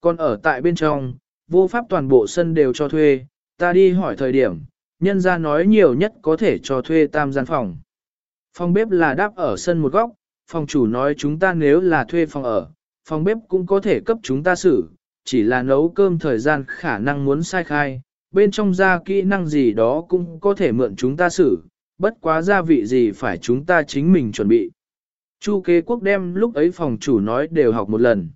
Còn ở tại bên trong, vô pháp toàn bộ sân đều cho thuê, ta đi hỏi thời điểm, nhân ra nói nhiều nhất có thể cho thuê tam gian phòng. Phòng bếp là đáp ở sân một góc, phòng chủ nói chúng ta nếu là thuê phòng ở, phòng bếp cũng có thể cấp chúng ta xử, chỉ là nấu cơm thời gian khả năng muốn sai khai, bên trong gia kỹ năng gì đó cũng có thể mượn chúng ta xử, bất quá gia vị gì phải chúng ta chính mình chuẩn bị. Chu kế quốc đem lúc ấy phòng chủ nói đều học một lần.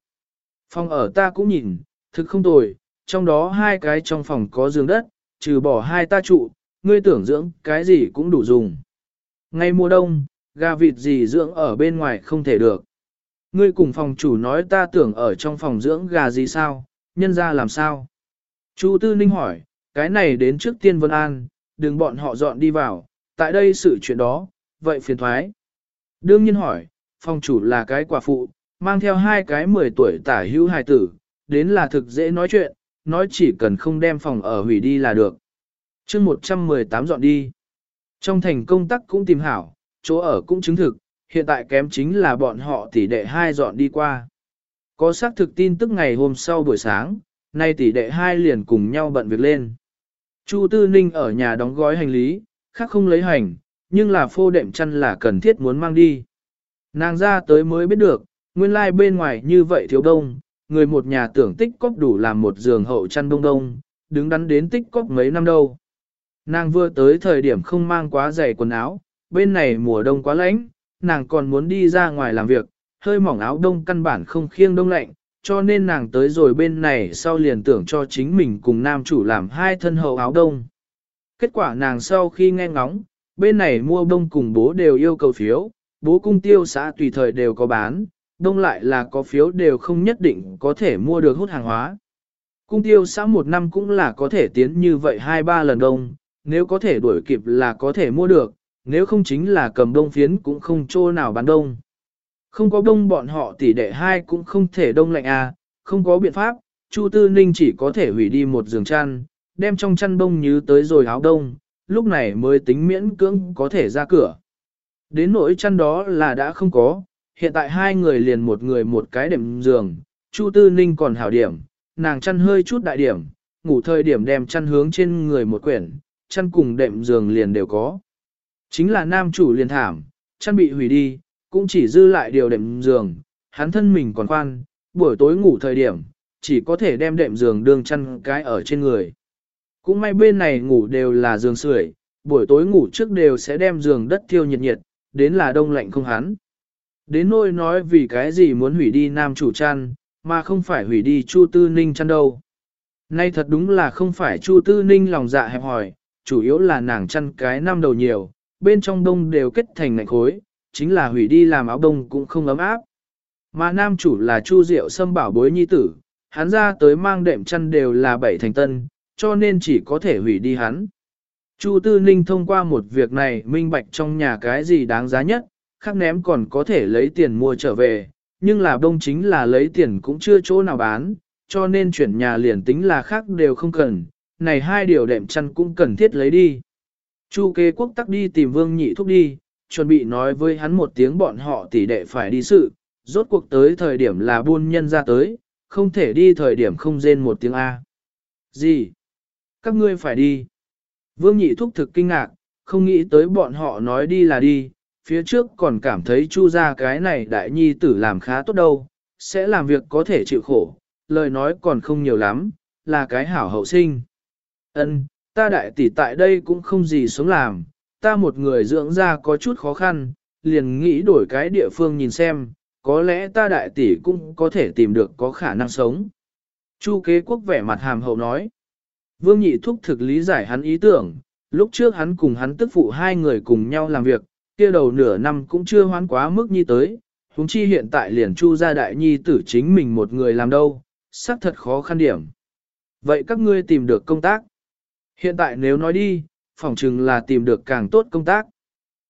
Phòng ở ta cũng nhìn, thực không tồi, trong đó hai cái trong phòng có giường đất, trừ bỏ hai ta trụ, ngươi tưởng dưỡng cái gì cũng đủ dùng. Ngay mùa đông, gà vịt gì dưỡng ở bên ngoài không thể được. Ngươi cùng phòng chủ nói ta tưởng ở trong phòng dưỡng gà gì sao, nhân ra làm sao? Chu Tư Ninh hỏi, cái này đến trước tiên Vân An, đừng bọn họ dọn đi vào, tại đây sự chuyện đó, vậy phiền thoái. Đương nhiên hỏi, phòng chủ là cái quả phụ, mang theo hai cái 10 tuổi tả hữu hài tử, đến là thực dễ nói chuyện, nói chỉ cần không đem phòng ở hủy đi là được. chương 118 dọn đi. Trong thành công tác cũng tìm hảo, chỗ ở cũng chứng thực, hiện tại kém chính là bọn họ tỷ đệ hai dọn đi qua. Có xác thực tin tức ngày hôm sau buổi sáng, nay tỷ đệ hai liền cùng nhau bận việc lên. Chu Tư Ninh ở nhà đóng gói hành lý, khác không lấy hành, nhưng là phô đệm chăn là cần thiết muốn mang đi. Nàng ra tới mới biết được, nguyên lai like bên ngoài như vậy thiếu đông, người một nhà tưởng tích cóp đủ làm một giường hậu chăn đông đông, đứng đắn đến tích cóp mấy năm đâu. Nàng vừa tới thời điểm không mang quá dày quần áo, bên này mùa đông quá lạnh, nàng còn muốn đi ra ngoài làm việc, hơi mỏng áo đông căn bản không khiêng đông lạnh, cho nên nàng tới rồi bên này sau liền tưởng cho chính mình cùng nam chủ làm hai thân hậu áo đông. Kết quả nàng sau khi nghe ngóng, bên này mua đông cùng bố đều yêu cầu phiếu, bố cung tiêu xã tùy thời đều có bán, đông lại là có phiếu đều không nhất định có thể mua được hút hàng hóa. Cung tiêu xã một năm cũng là có thể tiến như vậy hai ba lần đông, nếu có thể đuổi kịp là có thể mua được, nếu không chính là cầm đông phiến cũng không chỗ nào bán đông. Không có đông bọn họ tỷ đệ hai cũng không thể đông lạnh à, không có biện pháp, Chu Tư Ninh chỉ có thể hủy đi một giường chăn, đem trong chăn đông như tới rồi áo đông, lúc này mới tính miễn cưỡng có thể ra cửa. Đến nỗi chăn đó là đã không có, hiện tại hai người liền một người một cái đệm giường, Chu Tư Ninh còn hảo điểm, nàng chăn hơi chút đại điểm, ngủ thời điểm đem chăn hướng trên người một quyển, chăn cùng đệm giường liền đều có. Chính là nam chủ liền thảm, chăn bị hủy đi, cũng chỉ dư lại điều đệm giường, hắn thân mình còn khoan, buổi tối ngủ thời điểm, chỉ có thể đem đệm giường đương chăn cái ở trên người. Cũng may bên này ngủ đều là giường sưởi, buổi tối ngủ trước đều sẽ đem giường đất thiêu nhiệt nhiệt, đến là đông lạnh không hắn. Đến nôi nói vì cái gì muốn hủy đi nam chủ chăn, mà không phải hủy đi Chu Tư Ninh chăn đâu. Nay thật đúng là không phải Chu Tư Ninh lòng dạ hẹp hỏi, chủ yếu là nàng chăn cái năm đầu nhiều, bên trong đông đều kết thành ngạnh khối, chính là hủy đi làm áo đông cũng không ấm áp. Mà nam chủ là Chu Diệu xâm bảo bối nhi tử, hắn ra tới mang đệm chăn đều là bảy thành tân, cho nên chỉ có thể hủy đi hắn. Chu Tư Ninh thông qua một việc này minh bạch trong nhà cái gì đáng giá nhất, khác ném còn có thể lấy tiền mua trở về, nhưng là đông chính là lấy tiền cũng chưa chỗ nào bán, cho nên chuyển nhà liền tính là khác đều không cần, này hai điều đệm chăn cũng cần thiết lấy đi. Chu kế quốc tắc đi tìm vương nhị thúc đi, chuẩn bị nói với hắn một tiếng bọn họ tỷ đệ phải đi sự, rốt cuộc tới thời điểm là buôn nhân ra tới, không thể đi thời điểm không rên một tiếng A. Gì? Các ngươi phải đi. Vương nhị thúc thực kinh ngạc, không nghĩ tới bọn họ nói đi là đi, phía trước còn cảm thấy chu ra cái này đại nhi tử làm khá tốt đâu, sẽ làm việc có thể chịu khổ, lời nói còn không nhiều lắm, là cái hảo hậu sinh. Ân, ta đại tỷ tại đây cũng không gì sống làm, ta một người dưỡng ra có chút khó khăn, liền nghĩ đổi cái địa phương nhìn xem, có lẽ ta đại tỷ cũng có thể tìm được có khả năng sống. Chu kế quốc vẻ mặt hàm hậu nói. Vương nhị thúc thực lý giải hắn ý tưởng, lúc trước hắn cùng hắn tức phụ hai người cùng nhau làm việc, kia đầu nửa năm cũng chưa hoán quá mức như tới, huống chi hiện tại liền chu gia đại nhi tử chính mình một người làm đâu, xác thật khó khăn điểm. Vậy các ngươi tìm được công tác. Hiện tại nếu nói đi, phỏng chừng là tìm được càng tốt công tác.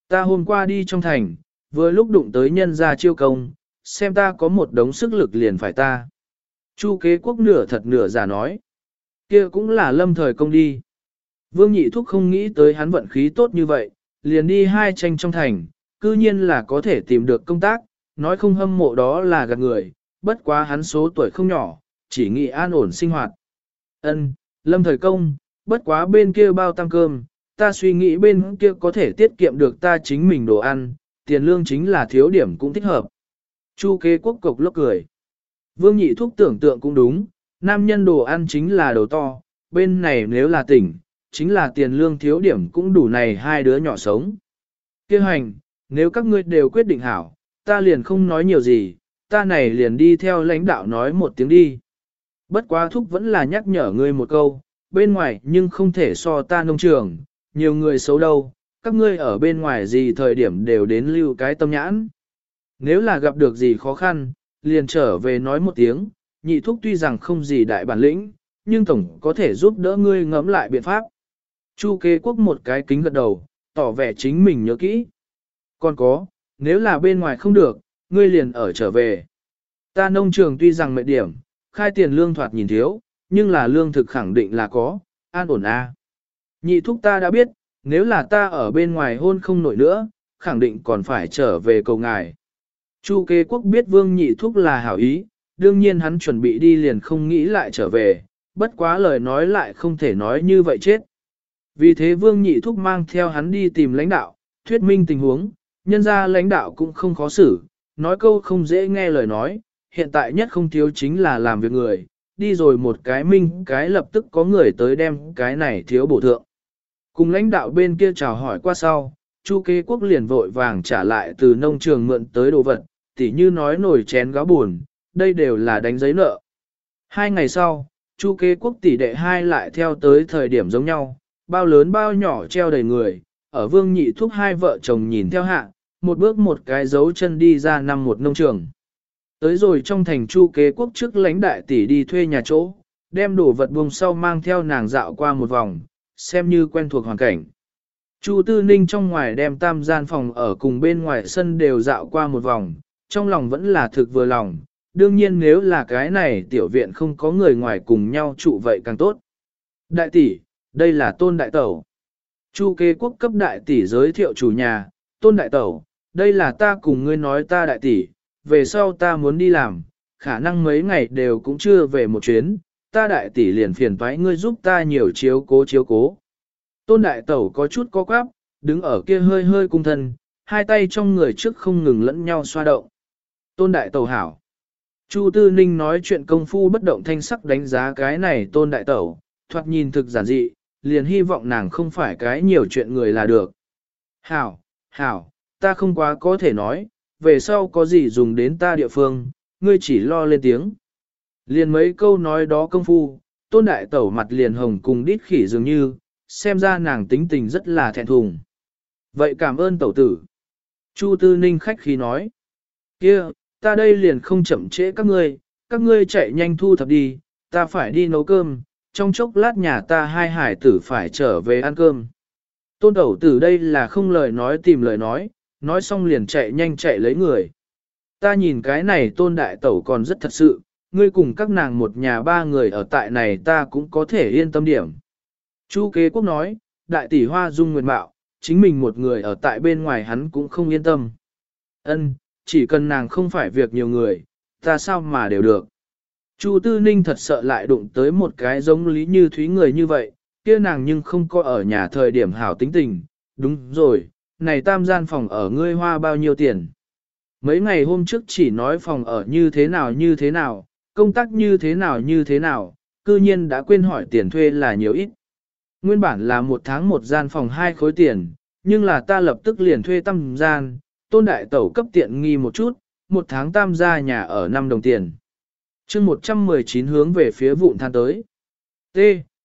Ta hôm qua đi trong thành, vừa lúc đụng tới nhân gia chiêu công, xem ta có một đống sức lực liền phải ta. Chu kế quốc nửa thật nửa giả nói. kia cũng là lâm thời công đi. Vương nhị thúc không nghĩ tới hắn vận khí tốt như vậy, liền đi hai tranh trong thành, cư nhiên là có thể tìm được công tác, nói không hâm mộ đó là gạt người, bất quá hắn số tuổi không nhỏ, chỉ nghĩ an ổn sinh hoạt. Ân, lâm thời công, bất quá bên kia bao tăng cơm, ta suy nghĩ bên kia có thể tiết kiệm được ta chính mình đồ ăn, tiền lương chính là thiếu điểm cũng thích hợp. Chu kế quốc cục lốc cười. Vương nhị thúc tưởng tượng cũng đúng, nam nhân đồ ăn chính là đồ to, bên này nếu là tỉnh, chính là tiền lương thiếu điểm cũng đủ này hai đứa nhỏ sống. Kêu hành, nếu các ngươi đều quyết định hảo, ta liền không nói nhiều gì, ta này liền đi theo lãnh đạo nói một tiếng đi. Bất quá thúc vẫn là nhắc nhở ngươi một câu, bên ngoài nhưng không thể so ta nông trường, nhiều người xấu đâu, các ngươi ở bên ngoài gì thời điểm đều đến lưu cái tâm nhãn. Nếu là gặp được gì khó khăn, liền trở về nói một tiếng, nhị thúc tuy rằng không gì đại bản lĩnh, nhưng tổng có thể giúp đỡ ngươi ngẫm lại biện pháp. Chu kế quốc một cái kính gật đầu, tỏ vẻ chính mình nhớ kỹ. Còn có, nếu là bên ngoài không được, ngươi liền ở trở về. Ta nông trường tuy rằng mệt điểm, khai tiền lương thoạt nhìn thiếu, nhưng là lương thực khẳng định là có, an ổn a. Nhị thúc ta đã biết, nếu là ta ở bên ngoài hôn không nổi nữa, khẳng định còn phải trở về cầu ngài. Chu kế quốc biết vương nhị thúc là hảo ý, đương nhiên hắn chuẩn bị đi liền không nghĩ lại trở về, bất quá lời nói lại không thể nói như vậy chết. Vì thế vương nhị thúc mang theo hắn đi tìm lãnh đạo, thuyết minh tình huống, nhân ra lãnh đạo cũng không khó xử, nói câu không dễ nghe lời nói, hiện tại nhất không thiếu chính là làm việc người, đi rồi một cái minh cái lập tức có người tới đem cái này thiếu bổ thượng. Cùng lãnh đạo bên kia chào hỏi qua sau, Chu kế quốc liền vội vàng trả lại từ nông trường mượn tới đồ vật, tỉ như nói nổi chén gáo buồn, đây đều là đánh giấy nợ. Hai ngày sau, Chu kế quốc tỷ đệ hai lại theo tới thời điểm giống nhau, bao lớn bao nhỏ treo đầy người, ở vương nhị thúc hai vợ chồng nhìn theo hạ, một bước một cái dấu chân đi ra năm một nông trường. Tới rồi trong thành chu kế quốc trước lãnh đại tỷ đi thuê nhà chỗ, đem đồ vật buông sau mang theo nàng dạo qua một vòng, xem như quen thuộc hoàn cảnh. Chu Tư Ninh trong ngoài đem tam gian phòng ở cùng bên ngoài sân đều dạo qua một vòng, trong lòng vẫn là thực vừa lòng, đương nhiên nếu là cái này tiểu viện không có người ngoài cùng nhau trụ vậy càng tốt. Đại tỷ, đây là tôn đại tẩu. Chu kế quốc cấp đại tỷ giới thiệu chủ nhà, tôn đại tẩu, đây là ta cùng ngươi nói ta đại tỷ, về sau ta muốn đi làm, khả năng mấy ngày đều cũng chưa về một chuyến, ta đại tỷ liền phiền toái ngươi giúp ta nhiều chiếu cố chiếu cố. Tôn đại tẩu có chút có quáp, đứng ở kia hơi hơi cung thân, hai tay trong người trước không ngừng lẫn nhau xoa động. Tôn đại tẩu hảo. Chu Tư Ninh nói chuyện công phu bất động thanh sắc đánh giá cái này tôn đại tẩu, thoạt nhìn thực giản dị, liền hy vọng nàng không phải cái nhiều chuyện người là được. Hảo, hảo, ta không quá có thể nói, về sau có gì dùng đến ta địa phương, ngươi chỉ lo lên tiếng. Liền mấy câu nói đó công phu, tôn đại tẩu mặt liền hồng cùng đít khỉ dường như, xem ra nàng tính tình rất là thẹn thùng. Vậy cảm ơn tẩu tử. Chu Tư Ninh khách khí nói. kia ta đây liền không chậm trễ các ngươi, các ngươi chạy nhanh thu thập đi, ta phải đi nấu cơm, trong chốc lát nhà ta hai hải tử phải trở về ăn cơm. Tôn đầu tử đây là không lời nói tìm lời nói, nói xong liền chạy nhanh chạy lấy người. Ta nhìn cái này tôn đại tẩu còn rất thật sự, ngươi cùng các nàng một nhà ba người ở tại này ta cũng có thể yên tâm điểm. Chu kế quốc nói, đại tỷ hoa dung nguyện bạo, chính mình một người ở tại bên ngoài hắn cũng không yên tâm. Ân, chỉ cần nàng không phải việc nhiều người, ta sao mà đều được. Chu Tư Ninh thật sợ lại đụng tới một cái giống lý như thúy người như vậy, kia nàng nhưng không có ở nhà thời điểm hảo tính tình. Đúng rồi, này tam gian phòng ở ngươi hoa bao nhiêu tiền? Mấy ngày hôm trước chỉ nói phòng ở như thế nào như thế nào, công tác như thế nào như thế nào, cư nhiên đã quên hỏi tiền thuê là nhiều ít. Nguyên bản là một tháng một gian phòng hai khối tiền, nhưng là ta lập tức liền thuê tam gian, tôn đại tẩu cấp tiện nghi một chút, một tháng tam gia nhà ở 5 đồng tiền chương 119 hướng về phía vụn than tới. T.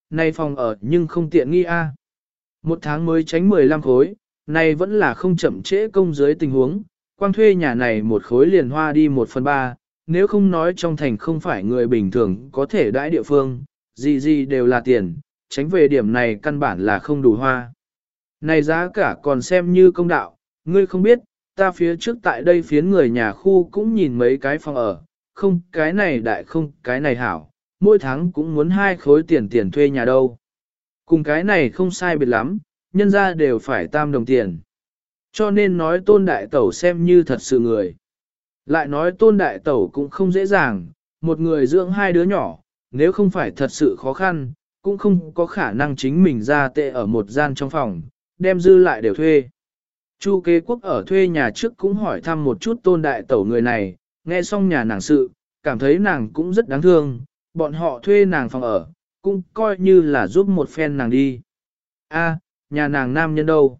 Này phòng ở nhưng không tiện nghi A. Một tháng mới tránh 15 khối, này vẫn là không chậm trễ công dưới tình huống, quang thuê nhà này một khối liền hoa đi một phần ba, nếu không nói trong thành không phải người bình thường có thể đãi địa phương, gì gì đều là tiền, tránh về điểm này căn bản là không đủ hoa. Này giá cả còn xem như công đạo, ngươi không biết, ta phía trước tại đây phiến người nhà khu cũng nhìn mấy cái phòng ở, không cái này đại không cái này hảo, mỗi tháng cũng muốn hai khối tiền tiền thuê nhà đâu. Cùng cái này không sai biệt lắm, nhân ra đều phải tam đồng tiền. Cho nên nói tôn đại tẩu xem như thật sự người. Lại nói tôn đại tẩu cũng không dễ dàng, một người dưỡng hai đứa nhỏ, nếu không phải thật sự khó khăn, cũng không có khả năng chính mình ra tệ ở một gian trong phòng, đem dư lại đều thuê. Chu kế quốc ở thuê nhà trước cũng hỏi thăm một chút tôn đại tẩu người này, nghe xong nhà nàng sự, cảm thấy nàng cũng rất đáng thương, bọn họ thuê nàng phòng ở, cũng coi như là giúp một phen nàng đi. A, nhà nàng nam nhân đâu?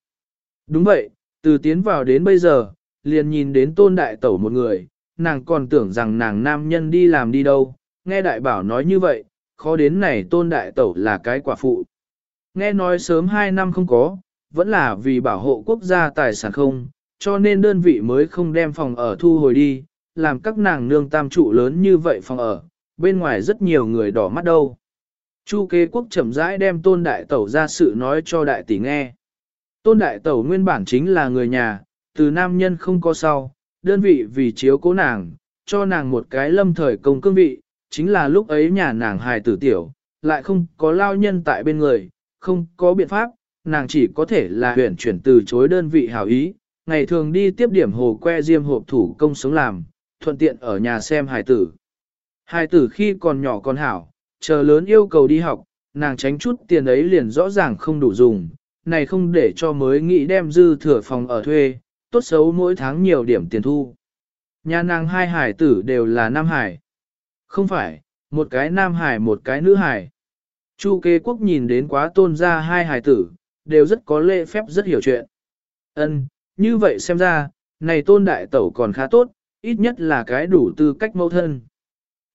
Đúng vậy, từ tiến vào đến bây giờ, liền nhìn đến tôn đại tẩu một người, nàng còn tưởng rằng nàng nam nhân đi làm đi đâu, nghe đại bảo nói như vậy, khó đến này tôn đại tẩu là cái quả phụ. Nghe nói sớm hai năm không có, vẫn là vì bảo hộ quốc gia tài sản không, cho nên đơn vị mới không đem phòng ở thu hồi đi, làm các nàng nương tam trụ lớn như vậy phòng ở, bên ngoài rất nhiều người đỏ mắt đâu. Chu kế quốc chậm rãi đem tôn đại tẩu ra sự nói cho đại tỷ nghe. Tôn đại tẩu nguyên bản chính là người nhà, từ nam nhân không có sau, đơn vị vì chiếu cố nàng, cho nàng một cái lâm thời công cương vị, chính là lúc ấy nhà nàng hài tử tiểu, lại không có lao nhân tại bên người, không có biện pháp, nàng chỉ có thể là huyển chuyển từ chối đơn vị hảo ý, ngày thường đi tiếp điểm hồ que diêm hộp thủ công sống làm, thuận tiện ở nhà xem hài tử. Hài tử khi còn nhỏ còn hảo, chờ lớn yêu cầu đi học, nàng tránh chút tiền ấy liền rõ ràng không đủ dùng, này không để cho mới nghĩ đem dư thừa phòng ở thuê, tốt xấu mỗi tháng nhiều điểm tiền thu. Nhà nàng hai hải tử đều là nam hải. Không phải, một cái nam hải một cái nữ hải. Chu kế quốc nhìn đến quá tôn ra hai hải tử, đều rất có lễ phép rất hiểu chuyện. Ân, như vậy xem ra, này tôn đại tẩu còn khá tốt, ít nhất là cái đủ tư cách mẫu thân.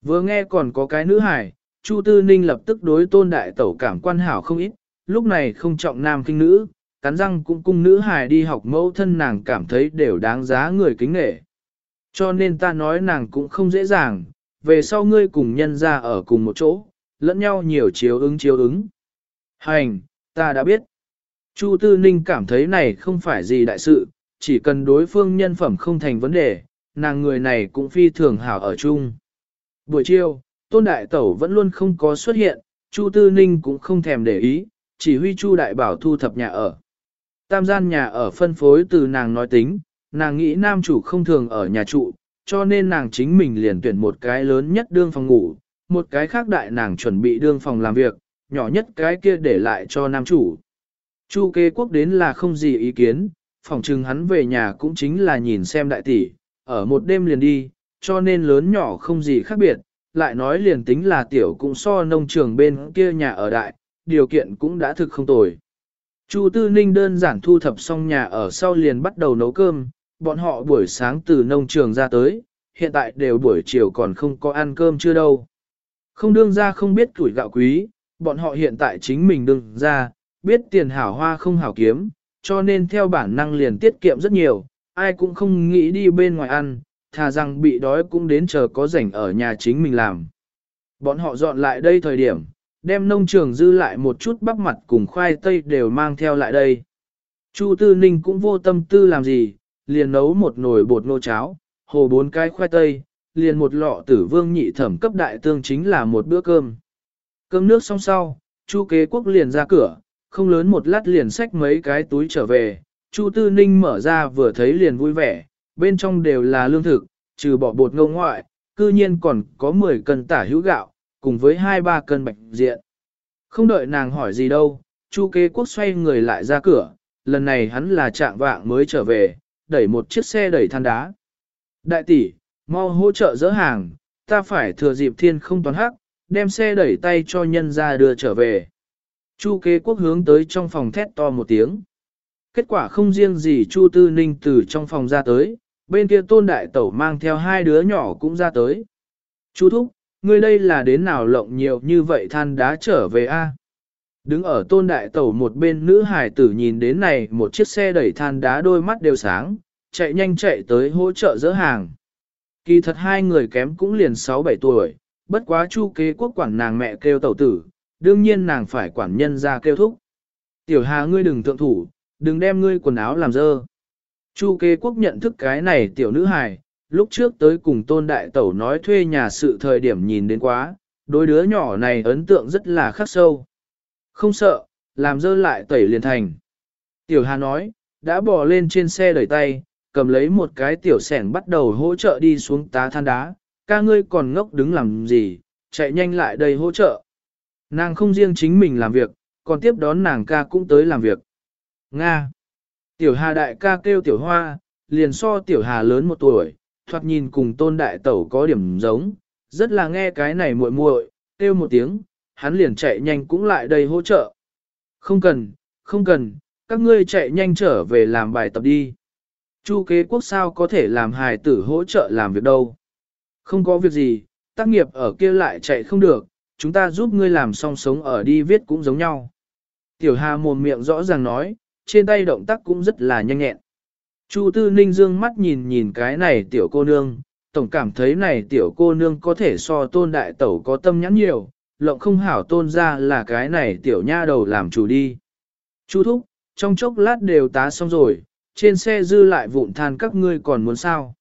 Vừa nghe còn có cái nữ hải, Chu Tư Ninh lập tức đối tôn đại tẩu cảm quan hảo không ít, lúc này không trọng nam kinh nữ, cắn răng cũng cung nữ hài đi học mẫu thân nàng cảm thấy đều đáng giá người kính nghệ. Cho nên ta nói nàng cũng không dễ dàng, về sau ngươi cùng nhân ra ở cùng một chỗ, lẫn nhau nhiều chiếu ứng chiếu ứng. Hành, ta đã biết. Chu Tư Ninh cảm thấy này không phải gì đại sự, chỉ cần đối phương nhân phẩm không thành vấn đề, nàng người này cũng phi thường hảo ở chung. Buổi chiều, Tôn Đại Tẩu vẫn luôn không có xuất hiện, Chu Tư Ninh cũng không thèm để ý, chỉ huy Chu Đại Bảo thu thập nhà ở. Tam gian nhà ở phân phối từ nàng nói tính, nàng nghĩ nam chủ không thường ở nhà trụ, cho nên nàng chính mình liền tuyển một cái lớn nhất đương phòng ngủ, một cái khác đại nàng chuẩn bị đương phòng làm việc, nhỏ nhất cái kia để lại cho nam chủ. Chu kê quốc đến là không gì ý kiến, phòng trừng hắn về nhà cũng chính là nhìn xem đại tỷ, ở một đêm liền đi, cho nên lớn nhỏ không gì khác biệt, lại nói liền tính là tiểu cũng so nông trường bên kia nhà ở đại, điều kiện cũng đã thực không tồi. Chu Tư Ninh đơn giản thu thập xong nhà ở sau liền bắt đầu nấu cơm, bọn họ buổi sáng từ nông trường ra tới, hiện tại đều buổi chiều còn không có ăn cơm chưa đâu. Không đương ra không biết tuổi gạo quý, bọn họ hiện tại chính mình đương ra, biết tiền hảo hoa không hảo kiếm, cho nên theo bản năng liền tiết kiệm rất nhiều, ai cũng không nghĩ đi bên ngoài ăn, thà rằng bị đói cũng đến chờ có rảnh ở nhà chính mình làm. Bọn họ dọn lại đây thời điểm, đem nông trường dư lại một chút bắp mặt cùng khoai tây đều mang theo lại đây. Chu Tư Ninh cũng vô tâm tư làm gì, liền nấu một nồi bột nô cháo, hồ bốn cái khoai tây, liền một lọ tử vương nhị thẩm cấp đại tương chính là một bữa cơm. Cơm nước xong sau, Chu kế quốc liền ra cửa, không lớn một lát liền xách mấy cái túi trở về, Chu Tư Ninh mở ra vừa thấy liền vui vẻ, bên trong đều là lương thực, trừ bỏ bột ngô ngoại, cư nhiên còn có 10 cân tả hữu gạo, cùng với 2-3 cân bạch diện. Không đợi nàng hỏi gì đâu, Chu kế quốc xoay người lại ra cửa, lần này hắn là trạng vạng mới trở về, đẩy một chiếc xe đẩy than đá. Đại tỷ, mau hỗ trợ dỡ hàng, ta phải thừa dịp thiên không toán hắc, đem xe đẩy tay cho nhân ra đưa trở về. Chu kế quốc hướng tới trong phòng thét to một tiếng. Kết quả không riêng gì Chu Tư Ninh từ trong phòng ra tới, bên kia tôn đại tẩu mang theo hai đứa nhỏ cũng ra tới. Chu Thúc, ngươi đây là đến nào lộng nhiều như vậy than đá trở về a? Đứng ở tôn đại tẩu một bên nữ hải tử nhìn đến này một chiếc xe đẩy than đá đôi mắt đều sáng, chạy nhanh chạy tới hỗ trợ dỡ hàng. Kỳ thật hai người kém cũng liền 6-7 tuổi, bất quá chu kế quốc quản nàng mẹ kêu tẩu tử, đương nhiên nàng phải quản nhân ra kêu thúc. Tiểu hà ngươi đừng thượng thủ, đừng đem ngươi quần áo làm dơ. Chu kế quốc nhận thức cái này tiểu nữ hài, lúc trước tới cùng tôn đại tẩu nói thuê nhà sự thời điểm nhìn đến quá, đôi đứa nhỏ này ấn tượng rất là khắc sâu. Không sợ, làm dơ lại tẩy liền thành. Tiểu Hà nói, đã bò lên trên xe đẩy tay, cầm lấy một cái tiểu sẻng bắt đầu hỗ trợ đi xuống tá than đá, ca ngươi còn ngốc đứng làm gì, chạy nhanh lại đây hỗ trợ. Nàng không riêng chính mình làm việc, còn tiếp đón nàng ca cũng tới làm việc. Nga. Tiểu Hà đại ca kêu Tiểu Hoa, liền so Tiểu Hà lớn một tuổi, thoạt nhìn cùng tôn đại tẩu có điểm giống, rất là nghe cái này muội muội, kêu một tiếng, hắn liền chạy nhanh cũng lại đây hỗ trợ. Không cần, không cần, các ngươi chạy nhanh trở về làm bài tập đi. Chu kế quốc sao có thể làm hài tử hỗ trợ làm việc đâu. Không có việc gì, tác nghiệp ở kia lại chạy không được, chúng ta giúp ngươi làm xong sống ở đi viết cũng giống nhau. Tiểu Hà mồm miệng rõ ràng nói, trên tay động tác cũng rất là nhanh nhẹn. Chu Tư Ninh dương mắt nhìn nhìn cái này tiểu cô nương, tổng cảm thấy này tiểu cô nương có thể so tôn đại tẩu có tâm nhãn nhiều, lộng không hảo tôn ra là cái này tiểu nha đầu làm chủ đi. Chu Thúc, trong chốc lát đều tá xong rồi, trên xe dư lại vụn than các ngươi còn muốn sao?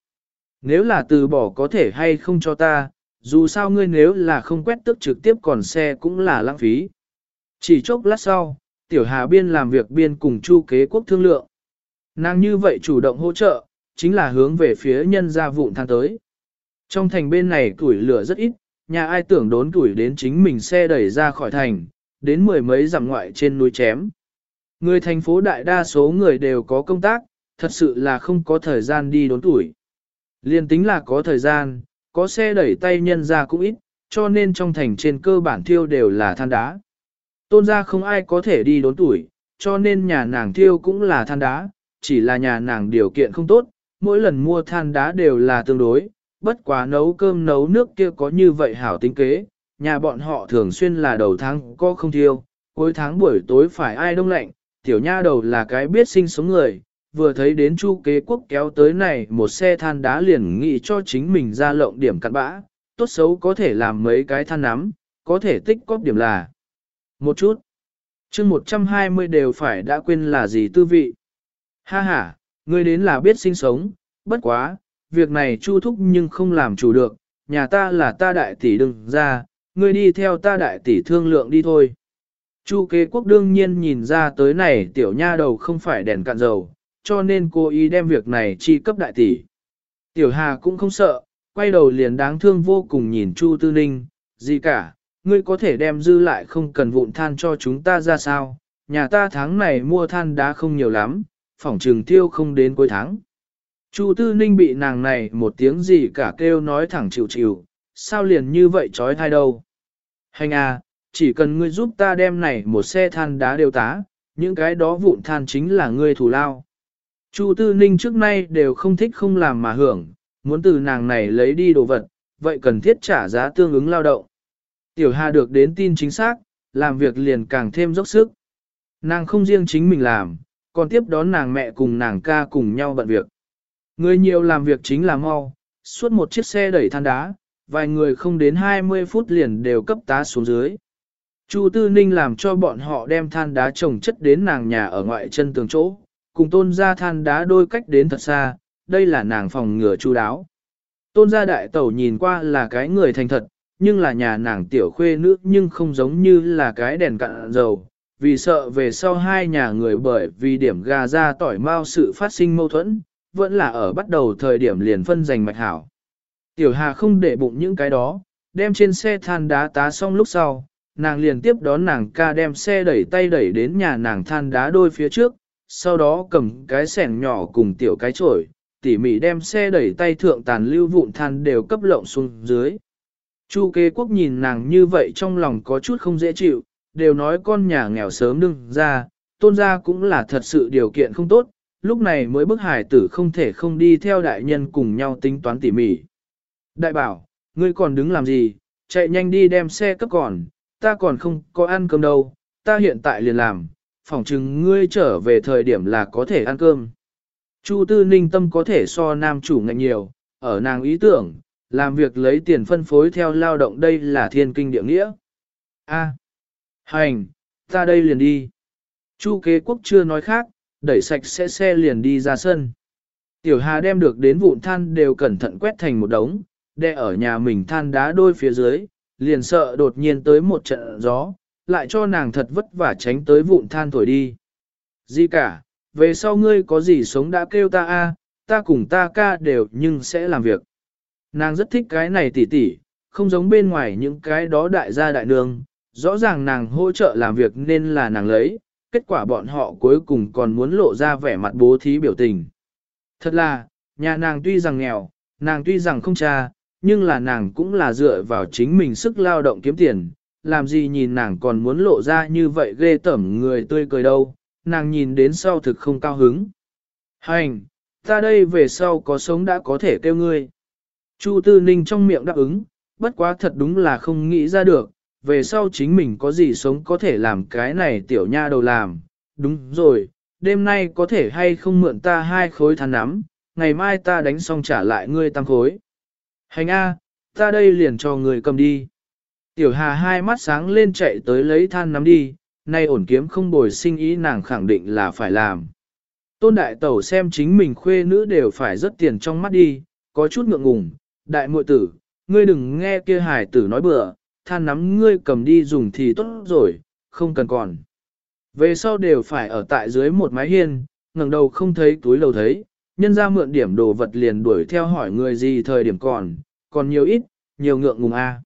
Nếu là từ bỏ có thể hay không cho ta, dù sao ngươi nếu là không quét tức trực tiếp còn xe cũng là lãng phí. Chỉ chốc lát sau, tiểu hà biên làm việc biên cùng chu kế quốc thương lượng. Nàng như vậy chủ động hỗ trợ, chính là hướng về phía nhân gia vụn than tới. Trong thành bên này tuổi lửa rất ít, nhà ai tưởng đốn tuổi đến chính mình xe đẩy ra khỏi thành, đến mười mấy dặm ngoại trên núi chém. Người thành phố đại đa số người đều có công tác, thật sự là không có thời gian đi đốn tuổi. Liên tính là có thời gian, có xe đẩy tay nhân ra cũng ít, cho nên trong thành trên cơ bản thiêu đều là than đá. Tôn ra không ai có thể đi đốn tuổi, cho nên nhà nàng thiêu cũng là than đá, chỉ là nhà nàng điều kiện không tốt, mỗi lần mua than đá đều là tương đối, bất quá nấu cơm nấu nước kia có như vậy hảo tính kế, nhà bọn họ thường xuyên là đầu tháng có không thiêu, cuối tháng buổi tối phải ai đông lạnh, tiểu nha đầu là cái biết sinh sống người, vừa thấy đến chu kế quốc kéo tới này một xe than đá liền nghĩ cho chính mình ra lộng điểm cặn bã, tốt xấu có thể làm mấy cái than nắm, có thể tích cóp điểm là một chút. chương 120 đều phải đã quên là gì tư vị. Ha ha, ngươi đến là biết sinh sống, bất quá, việc này chu thúc nhưng không làm chủ được, nhà ta là ta đại tỷ đừng ra, ngươi đi theo ta đại tỷ thương lượng đi thôi. Chu kế quốc đương nhiên nhìn ra tới này tiểu nha đầu không phải đèn cạn dầu, cho nên cô ý đem việc này chi cấp đại tỷ. Tiểu Hà cũng không sợ, quay đầu liền đáng thương vô cùng nhìn Chu Tư Ninh, gì cả, ngươi có thể đem dư lại không cần vụn than cho chúng ta ra sao, nhà ta tháng này mua than đá không nhiều lắm, phỏng trường tiêu không đến cuối tháng. Chu Tư Ninh bị nàng này một tiếng gì cả kêu nói thẳng chịu chịu, sao liền như vậy trói thai đâu. Hành à, chỉ cần ngươi giúp ta đem này một xe than đá đều tá, những cái đó vụn than chính là ngươi thù lao. Chu Tư Ninh trước nay đều không thích không làm mà hưởng, muốn từ nàng này lấy đi đồ vật, vậy cần thiết trả giá tương ứng lao động. Tiểu Hà được đến tin chính xác, làm việc liền càng thêm dốc sức. Nàng không riêng chính mình làm, còn tiếp đón nàng mẹ cùng nàng ca cùng nhau bận việc. Người nhiều làm việc chính là mau, suốt một chiếc xe đẩy than đá, vài người không đến 20 phút liền đều cấp tá xuống dưới. Chu Tư Ninh làm cho bọn họ đem than đá trồng chất đến nàng nhà ở ngoại chân tường chỗ, cùng tôn gia than đá đôi cách đến thật xa, đây là nàng phòng ngừa chu đáo. Tôn gia đại tẩu nhìn qua là cái người thành thật, nhưng là nhà nàng tiểu khuê nữ nhưng không giống như là cái đèn cạn dầu, vì sợ về sau hai nhà người bởi vì điểm gà ra tỏi mau sự phát sinh mâu thuẫn, vẫn là ở bắt đầu thời điểm liền phân giành mạch hảo. Tiểu Hà không để bụng những cái đó, đem trên xe than đá tá xong lúc sau, nàng liền tiếp đón nàng ca đem xe đẩy tay đẩy đến nhà nàng than đá đôi phía trước, sau đó cầm cái sẻng nhỏ cùng tiểu cái chổi, tỉ mỉ đem xe đẩy tay thượng tàn lưu vụn than đều cấp lộng xuống dưới. Chu kế quốc nhìn nàng như vậy trong lòng có chút không dễ chịu, đều nói con nhà nghèo sớm đừng ra, tôn gia cũng là thật sự điều kiện không tốt, lúc này mới bức hải tử không thể không đi theo đại nhân cùng nhau tính toán tỉ mỉ. Đại bảo, ngươi còn đứng làm gì, chạy nhanh đi đem xe cấp còn, ta còn không có ăn cơm đâu, ta hiện tại liền làm, phỏng chừng ngươi trở về thời điểm là có thể ăn cơm. Chu tư ninh tâm có thể so nam chủ ngạnh nhiều, ở nàng ý tưởng, làm việc lấy tiền phân phối theo lao động đây là thiên kinh địa nghĩa. A, hành, ta đây liền đi. Chu kế quốc chưa nói khác, đẩy sạch sẽ xe liền đi ra sân. Tiểu Hà đem được đến vụn than đều cẩn thận quét thành một đống, đè ở nhà mình than đá đôi phía dưới, liền sợ đột nhiên tới một trận gió, lại cho nàng thật vất vả tránh tới vụn than thổi đi. Gì cả, về sau ngươi có gì sống đã kêu ta a, ta cùng ta ca đều nhưng sẽ làm việc. Nàng rất thích cái này tỉ tỉ, không giống bên ngoài những cái đó đại gia đại nương, rõ ràng nàng hỗ trợ làm việc nên là nàng lấy, kết quả bọn họ cuối cùng còn muốn lộ ra vẻ mặt bố thí biểu tình. Thật là, nhà nàng tuy rằng nghèo, nàng tuy rằng không cha, nhưng là nàng cũng là dựa vào chính mình sức lao động kiếm tiền, làm gì nhìn nàng còn muốn lộ ra như vậy ghê tẩm người tươi cười đâu, nàng nhìn đến sau thực không cao hứng. Hành, ta đây về sau có sống đã có thể kêu ngươi. Chu Tư Ninh trong miệng đáp ứng, bất quá thật đúng là không nghĩ ra được, về sau chính mình có gì sống có thể làm cái này tiểu nha đầu làm. Đúng rồi, đêm nay có thể hay không mượn ta hai khối than nắm, ngày mai ta đánh xong trả lại ngươi tăng khối. Hành A, ta đây liền cho người cầm đi. Tiểu Hà hai mắt sáng lên chạy tới lấy than nắm đi, nay ổn kiếm không bồi sinh ý nàng khẳng định là phải làm. Tôn đại tẩu xem chính mình khuê nữ đều phải rất tiền trong mắt đi, có chút ngượng ngùng, đại muội tử, ngươi đừng nghe kia hải tử nói bừa, than nắm ngươi cầm đi dùng thì tốt rồi, không cần còn. Về sau đều phải ở tại dưới một mái hiên, ngẩng đầu không thấy túi lầu thấy, nhân ra mượn điểm đồ vật liền đuổi theo hỏi người gì thời điểm còn, còn nhiều ít, nhiều ngượng ngùng a.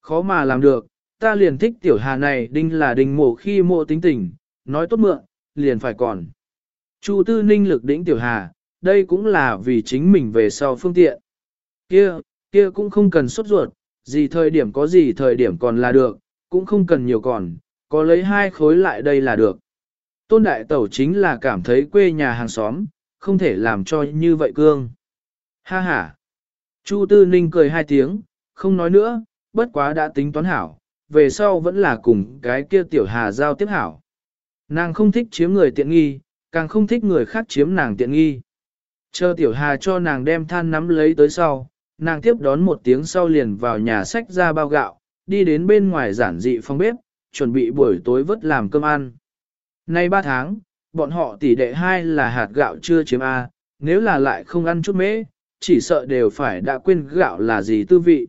Khó mà làm được, ta liền thích tiểu hà này đinh là đinh mộ khi mộ tính tình, nói tốt mượn, liền phải còn. Chu tư ninh lực đỉnh tiểu hà, đây cũng là vì chính mình về sau phương tiện. Kia, kia cũng không cần sốt ruột, gì thời điểm có gì thời điểm còn là được, cũng không cần nhiều còn, có lấy hai khối lại đây là được. Tôn đại tẩu chính là cảm thấy quê nhà hàng xóm, không thể làm cho như vậy cương. Ha ha. Chu Tư Ninh cười hai tiếng, không nói nữa, bất quá đã tính toán hảo, về sau vẫn là cùng cái kia tiểu hà giao tiếp hảo. Nàng không thích chiếm người tiện nghi, càng không thích người khác chiếm nàng tiện nghi. Chờ tiểu hà cho nàng đem than nắm lấy tới sau, nàng tiếp đón một tiếng sau liền vào nhà sách ra bao gạo, đi đến bên ngoài giản dị phòng bếp, chuẩn bị buổi tối vất làm cơm ăn. Nay ba tháng, bọn họ tỷ đệ hai là hạt gạo chưa chiếm A, nếu là lại không ăn chút mễ, chỉ sợ đều phải đã quên gạo là gì tư vị.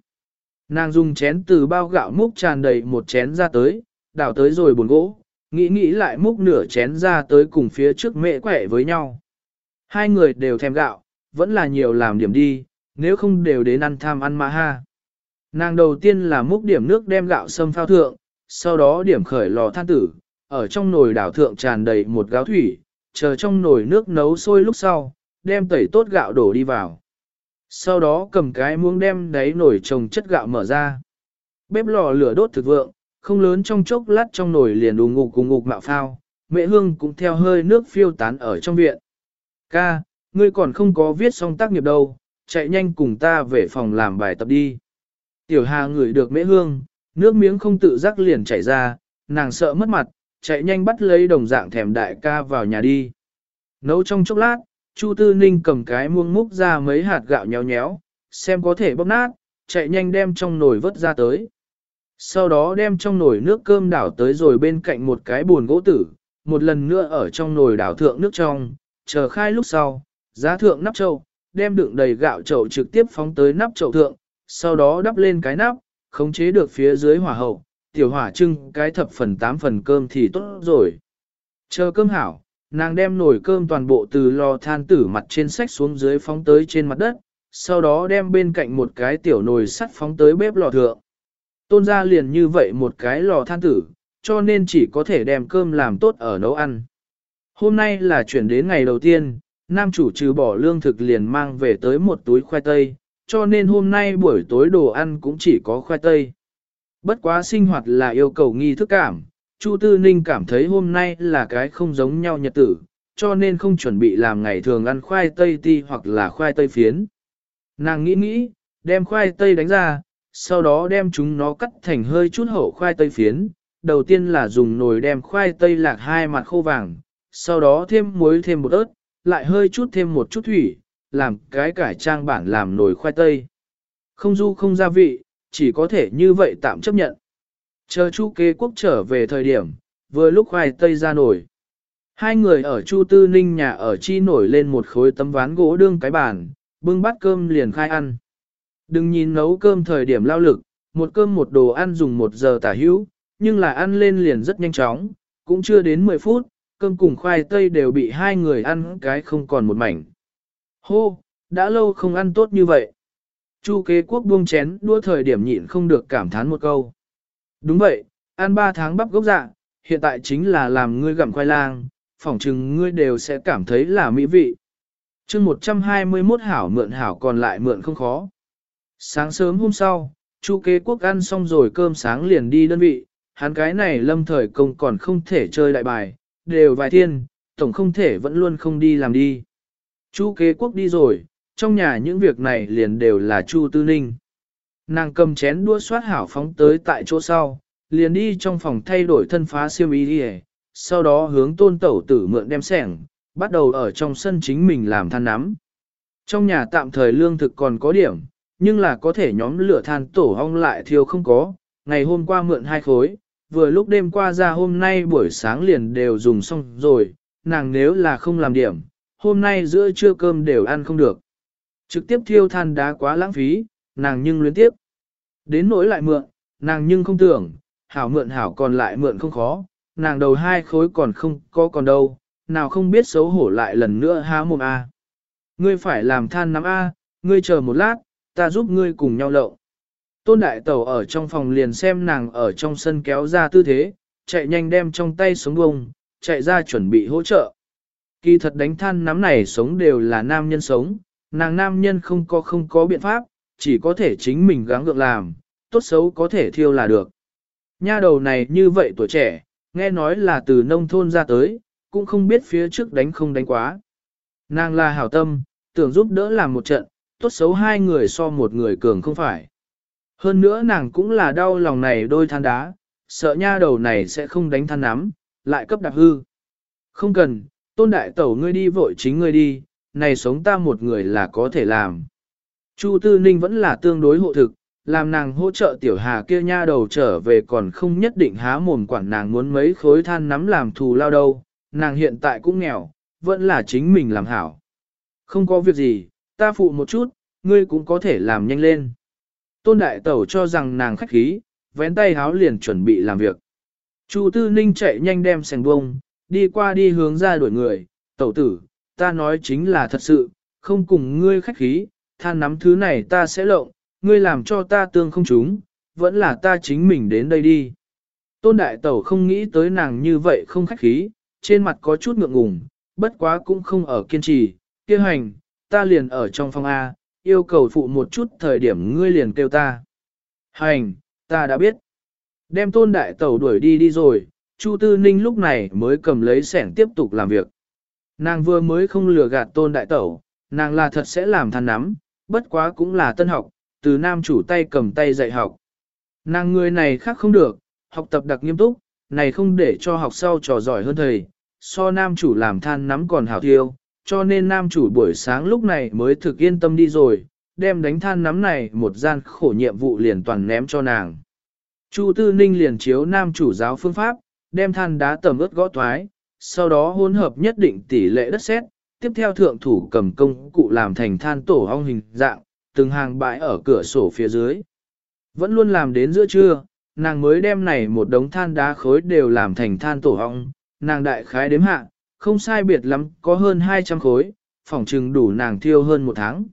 Nàng dùng chén từ bao gạo múc tràn đầy một chén ra tới, đảo tới rồi buồn gỗ, nghĩ nghĩ lại múc nửa chén ra tới cùng phía trước mẹ quẻ với nhau. Hai người đều thèm gạo, vẫn là nhiều làm điểm đi, nếu không đều đến ăn tham ăn mà ha. Nàng đầu tiên là múc điểm nước đem gạo sâm phao thượng, sau đó điểm khởi lò than tử, ở trong nồi đảo thượng tràn đầy một gáo thủy, chờ trong nồi nước nấu sôi lúc sau, đem tẩy tốt gạo đổ đi vào. Sau đó cầm cái muỗng đem đáy nồi trồng chất gạo mở ra. Bếp lò lửa đốt thực vượng, không lớn trong chốc lát trong nồi liền đùng ngục cùng ngục mạo phao, mẹ hương cũng theo hơi nước phiêu tán ở trong viện. Ca, ngươi còn không có viết xong tác nghiệp đâu, chạy nhanh cùng ta về phòng làm bài tập đi. Tiểu Hà ngửi được mễ hương, nước miếng không tự giác liền chảy ra, nàng sợ mất mặt, chạy nhanh bắt lấy đồng dạng thèm đại ca vào nhà đi. Nấu trong chốc lát, Chu Tư Ninh cầm cái muông múc ra mấy hạt gạo nhéo nhéo, xem có thể bóp nát, chạy nhanh đem trong nồi vớt ra tới. Sau đó đem trong nồi nước cơm đảo tới rồi bên cạnh một cái buồn gỗ tử, một lần nữa ở trong nồi đảo thượng nước trong, chờ khai lúc sau, giá thượng nắp trâu, đem đựng đầy gạo chậu trực tiếp phóng tới nắp chậu thượng, sau đó đắp lên cái nắp, khống chế được phía dưới hỏa hậu, tiểu hỏa trưng cái thập phần tám phần cơm thì tốt rồi. Chờ cơm hảo, nàng đem nồi cơm toàn bộ từ lò than tử mặt trên sách xuống dưới phóng tới trên mặt đất, sau đó đem bên cạnh một cái tiểu nồi sắt phóng tới bếp lò thượng. Tôn ra liền như vậy một cái lò than tử, cho nên chỉ có thể đem cơm làm tốt ở nấu ăn. Hôm nay là chuyển đến ngày đầu tiên, nam chủ trừ bỏ lương thực liền mang về tới một túi khoai tây, cho nên hôm nay buổi tối đồ ăn cũng chỉ có khoai tây. Bất quá sinh hoạt là yêu cầu nghi thức cảm, Chu Tư Ninh cảm thấy hôm nay là cái không giống nhau nhật tử, cho nên không chuẩn bị làm ngày thường ăn khoai tây ti hoặc là khoai tây phiến. Nàng nghĩ nghĩ, đem khoai tây đánh ra, sau đó đem chúng nó cắt thành hơi chút hậu khoai tây phiến. Đầu tiên là dùng nồi đem khoai tây lạc hai mặt khô vàng, sau đó thêm muối thêm một ớt, lại hơi chút thêm một chút thủy, làm cái cải trang bản làm nồi khoai tây. Không du không gia vị, chỉ có thể như vậy tạm chấp nhận. Chờ Chu kế quốc trở về thời điểm, vừa lúc khoai tây ra nổi. Hai người ở Chu Tư Ninh nhà ở chi nổi lên một khối tấm ván gỗ đương cái bàn, bưng bát cơm liền khai ăn. Đừng nhìn nấu cơm thời điểm lao lực, một cơm một đồ ăn dùng một giờ tả hữu, nhưng là ăn lên liền rất nhanh chóng, cũng chưa đến 10 phút, cơm cùng khoai tây đều bị hai người ăn cái không còn một mảnh. Hô, đã lâu không ăn tốt như vậy. Chu kế quốc buông chén đua thời điểm nhịn không được cảm thán một câu. Đúng vậy, ăn ba tháng bắp gốc dạ, hiện tại chính là làm ngươi gặm khoai lang, phỏng chừng ngươi đều sẽ cảm thấy là mỹ vị. chương 121 hảo mượn hảo còn lại mượn không khó. Sáng sớm hôm sau, Chu kế quốc ăn xong rồi cơm sáng liền đi đơn vị, hắn cái này lâm thời công còn không thể chơi đại bài, đều vài thiên, tổng không thể vẫn luôn không đi làm đi. Chu kế quốc đi rồi, trong nhà những việc này liền đều là Chu Tư Ninh. Nàng cầm chén đua soát hảo phóng tới tại chỗ sau, liền đi trong phòng thay đổi thân phá siêu ý đi sau đó hướng tôn tẩu tử mượn đem sẻng, bắt đầu ở trong sân chính mình làm than nắm. Trong nhà tạm thời lương thực còn có điểm, nhưng là có thể nhóm lửa than tổ hong lại thiếu không có, ngày hôm qua mượn hai khối, vừa lúc đêm qua ra hôm nay buổi sáng liền đều dùng xong rồi, nàng nếu là không làm điểm, hôm nay giữa trưa cơm đều ăn không được. Trực tiếp thiêu than đá quá lãng phí, nàng nhưng luyến tiếp. Đến nỗi lại mượn, nàng nhưng không tưởng, hảo mượn hảo còn lại mượn không khó, nàng đầu hai khối còn không có còn đâu, nào không biết xấu hổ lại lần nữa há mồm A. Ngươi phải làm than nắm A, ngươi chờ một lát, ta giúp ngươi cùng nhau lậu. Tôn đại tẩu ở trong phòng liền xem nàng ở trong sân kéo ra tư thế, chạy nhanh đem trong tay sống bông, chạy ra chuẩn bị hỗ trợ. Kỳ thật đánh than nắm này sống đều là nam nhân sống, nàng nam nhân không có không có biện pháp, chỉ có thể chính mình gắng gượng làm, tốt xấu có thể thiêu là được. Nha đầu này như vậy tuổi trẻ, nghe nói là từ nông thôn ra tới, cũng không biết phía trước đánh không đánh quá. Nàng là hảo tâm, tưởng giúp đỡ làm một trận, tốt xấu hai người so một người cường không phải. Hơn nữa nàng cũng là đau lòng này đôi than đá, sợ nha đầu này sẽ không đánh than nắm, lại cấp đạp hư. Không cần, tôn đại tẩu ngươi đi vội chính ngươi đi, này sống ta một người là có thể làm. Chu Tư Ninh vẫn là tương đối hộ thực, làm nàng hỗ trợ tiểu hà kia nha đầu trở về còn không nhất định há mồm quản nàng muốn mấy khối than nắm làm thù lao đâu, nàng hiện tại cũng nghèo, vẫn là chính mình làm hảo. Không có việc gì, ta phụ một chút, ngươi cũng có thể làm nhanh lên. Tôn đại tẩu cho rằng nàng khách khí, vén tay háo liền chuẩn bị làm việc. Chu Tư Ninh chạy nhanh đem sành bông, đi qua đi hướng ra đuổi người, tẩu tử, ta nói chính là thật sự, không cùng ngươi khách khí, than nắm thứ này ta sẽ lộng, ngươi làm cho ta tương không chúng, vẫn là ta chính mình đến đây đi. Tôn đại tẩu không nghĩ tới nàng như vậy không khách khí, trên mặt có chút ngượng ngùng, bất quá cũng không ở kiên trì, kia hành, ta liền ở trong phòng A, yêu cầu phụ một chút thời điểm ngươi liền kêu ta. Hành, ta đã biết. Đem tôn đại tẩu đuổi đi đi rồi, Chu Tư Ninh lúc này mới cầm lấy sẻng tiếp tục làm việc. Nàng vừa mới không lừa gạt tôn đại tẩu, nàng là thật sẽ làm than nắm, bất quá cũng là tân học, từ nam chủ tay cầm tay dạy học. Nàng người này khác không được, học tập đặc nghiêm túc, này không để cho học sau trò giỏi hơn thầy, so nam chủ làm than nắm còn hảo tiêu, cho nên nam chủ buổi sáng lúc này mới thực yên tâm đi rồi, đem đánh than nắm này một gian khổ nhiệm vụ liền toàn ném cho nàng. Chu Tư Ninh liền chiếu nam chủ giáo phương pháp, đem than đá tầm ướt gõ toái, sau đó hỗn hợp nhất định tỷ lệ đất sét, tiếp theo thượng thủ cầm công cụ làm thành than tổ ong hình dạng, từng hàng bãi ở cửa sổ phía dưới. Vẫn luôn làm đến giữa trưa, nàng mới đem này một đống than đá khối đều làm thành than tổ ong, nàng đại khái đếm hạ, không sai biệt lắm, có hơn 200 khối, phỏng trừng đủ nàng thiêu hơn một tháng.